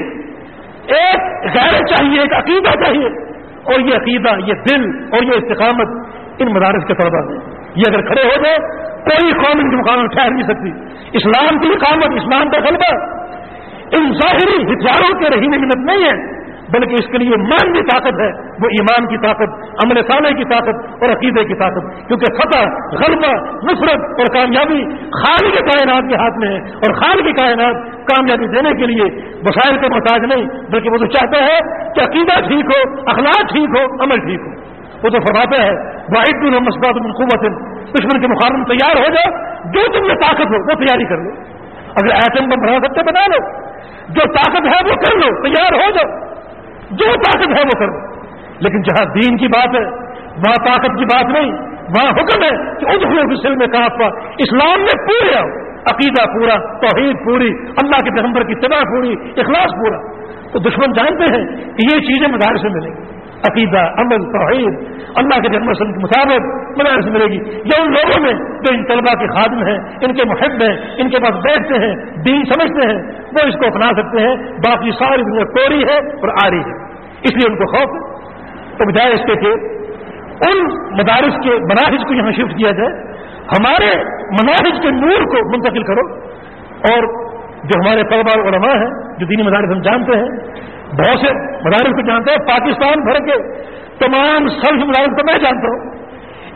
ایک غیر چاہیے، ایک عقیدہ چاہیے اور یہ عقیدہ، یہ دل اور یہ استقامت ان مدارس کے طلبا میں۔ یہ اگر کھڑے ہو جائے، کوئی قوم ان کے مقابلے میں ٹھہر نہیں سکتی۔ اسلام کی قامت اسلام کا غلبہ۔ ان ظاہری ہتھیاروں کے رہی منت نہیں ہے، بلکہ اس کے لیے مان کی طاقت ہے۔ وہ ایمان کی طاقت، عمل سالے کی طاقت اور عقیدے کی طاقت۔ کیونکہ فتح غلبہ، نفرت اور کامیابی خال کے کائنات کے ہاتھ میں ہے۔ اور خال کی کائنات کامیابی دینے کے لیے وسائل کا محتاج نہیں، بلکہ وہ تو چاہتا ہے کہ عقیدہ ٹھیک ہو، اخلاق ٹھیک ہو، عمل ٹھیک ہو۔ وہ تو فرماتا ہے واحد دن مسبات قوت دشمن کے مقابلے میں تیار ہو جاؤ، جو تم میں طاقت ہو، وہ تیاری کر لو۔ اگر ایٹم بم بنا سکتے، بنا لو۔ جو طاقت ہے، وہ کر لو، تیار ہو جاؤ۔ جو طاقت ہے، وہ کر لو۔ لیکن جہاں دین کی بات ہے، وہاں طاقت کی بات نہیں، وہاں حکم ہے کہ ادھر سل میں کہا اسلام میں پورے آؤ۔ عقیدہ پورا، توحید پوری، اللہ کے پیغمبر کی تباہ پوری، اخلاص پورا۔ تو دشمن جانتے ہیں کہ یہ چیزیں مدارس میں ملیں۔ گی عقیدہ، عمل، توحید، اللہ کے جنم وسلم کے مطابق مدارس ملے گی۔ یہ ان لوگوں میں جو ان طلبا کے خادم ہیں، ان کے محب ہیں، ان کے پاس بیٹھتے ہیں، دین سمجھتے ہیں، وہ اس کو اپنا سکتے ہیں۔ باقی ساری دنیا کوری ہے اور آری ہے۔ اس لیے ان کو خوف ہے۔ تو بجائے اس کے کہ ان مدارس کے مناحج کو یہاں شفٹ کیا جائے، ہمارے مناحج کے نور کو منتقل کرو۔ اور جو ہمارے طلبا علماء ہیں، جو دینی مدارس ہم جانتے ہیں بہت سے مدارس کو جانتے ہیں، پاکستان بھر کے تمام سلف مدارس کو میں جانتا ہوں۔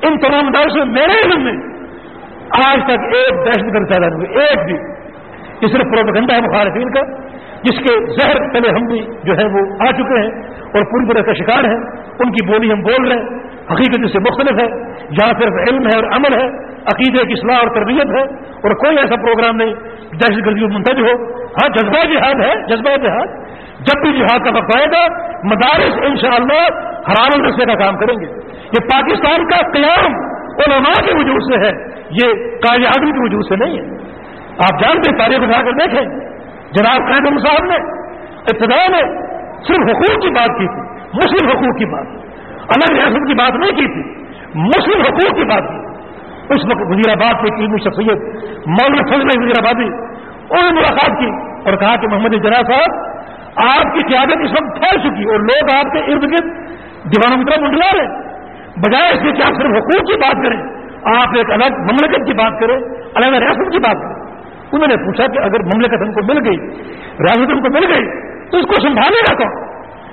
ان تمام مدارس میں میرے علم میں آج تک ایک دہشت گرد پیدا ہوئی، ایک بھی۔ اس صرف پروپگنڈا ہے مخالفین کا، جس کے زہر پہلے ہم بھی جو ہے وہ آ چکے ہیں اور پوری طرح کا شکار ہیں۔ ان کی بولی ہم بول رہے ہیں، حقیقت سے مختلف ہے۔ جہاں صرف علم ہے اور عمل ہے، عقیدے کی اصلاح اور تربیت ہے اور کوئی ایسا پروگرام نہیں، دہشت گردی میں منتج ہو۔ ہاں جذبہ جہاد ہے، جذبہ جہاد۔ جب بھی جہاد کا وقت آئے گا، مدارس ان شاء اللہ حرام رسے کا کام کریں گے۔ یہ پاکستان کا قیام علماء کے وجود سے ہے، یہ قائد آدمی کے وجود سے نہیں ہے۔ آپ جانتے تاریخ اٹھا کر دیکھیں۔ جناب قائد صاحب نے ابتدا میں صرف حقوق کی بات کی تھی، مسلم حقوق کی بات۔ الگ ریاست کی بات نہیں کی تھی، مسلم حقوق کی بات کی۔ اس وقت وزیر آباد کے علمی شخصیت مولانا فضل وزیر آبادی، انہوں نے ملاقات کی اور کہا کہ محمد جنا صاحب آپ کی قیادت اس وقت پھیل چکی اور لوگ آپ کے ارد گرد دیوانوں کی طرف منڈلا رہے بجائے اس کے کہ آپ صرف حقوق کی بات کریں، آپ ایک الگ مملکت کی بات کریں، الگ ریاست کی بات کریں۔ انہوں نے پوچھا کہ اگر مملکت ہم کو مل گئی، ریاست ہم کو مل گئی، تو اس کو سنبھالے گا کون؟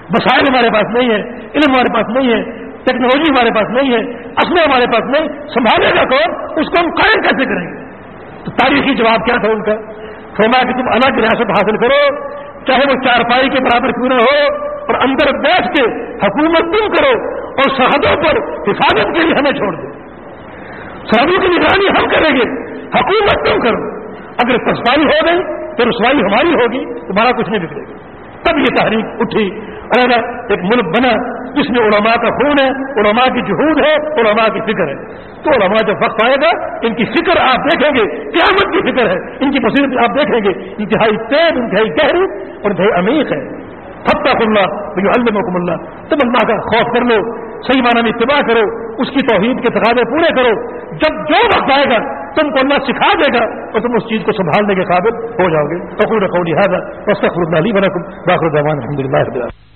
وسائل ہمارے پاس نہیں ہے علم ہمارے پاس نہیں ہے ٹیکنالوجی ہمارے پاس نہیں ہے اصل ہمارے پاس نہیں، سنبھالے گا کون؟ اس کو ہم قائم کیسے کریں گے؟ تو تاریخی جواب کیا تھا ان کا؟ فرمایا کہ تم الگ ریاست حاصل کرو چاہے وہ چارپائی کے برابر کیوں نہ ہو، اور اندر بیٹھ کے حکومت تم کرو اور سرحدوں پر حفاظت کے لیے ہمیں چھوڑ دو۔ سرحدوں کی نگرانی ہم کریں گے، حکومت تم کرو۔ اگر رسوائی ہو گئی، تو رسوائی ہماری ہوگی تمہارا کچھ نہیں بگڑے گا۔ تب یہ تحریک اٹھی۔ اور ایک ملک بنا، جس میں علماء کا خون ہے، علماء کی جہود ہے، علماء کی فکر ہے۔ تو علماء جب وقت آئے گا، ان کی فکر آپ دیکھیں گے، قیامت کی فکر ہے۔ ان کی مصیبت آپ دیکھیں گے۔ انتہائی تیز، انتہائی گہری اور انتہائی امیر ہے۔ فتح اللہ المحکم اللہ تم اللہ کا خوف کر لو، صحیح معنی میں اتباع کرو، اس کی توحید کے تقاضے پورے کرو۔ جب جو وقت آئے گا، تم کو اللہ سکھا دے گا اور تم اس چیز کو سنبھالنے کے قابل ہو جاؤ گے۔ حقوق رکھو لہٰذا بس اللہ علی بنا باخر الحمد للہ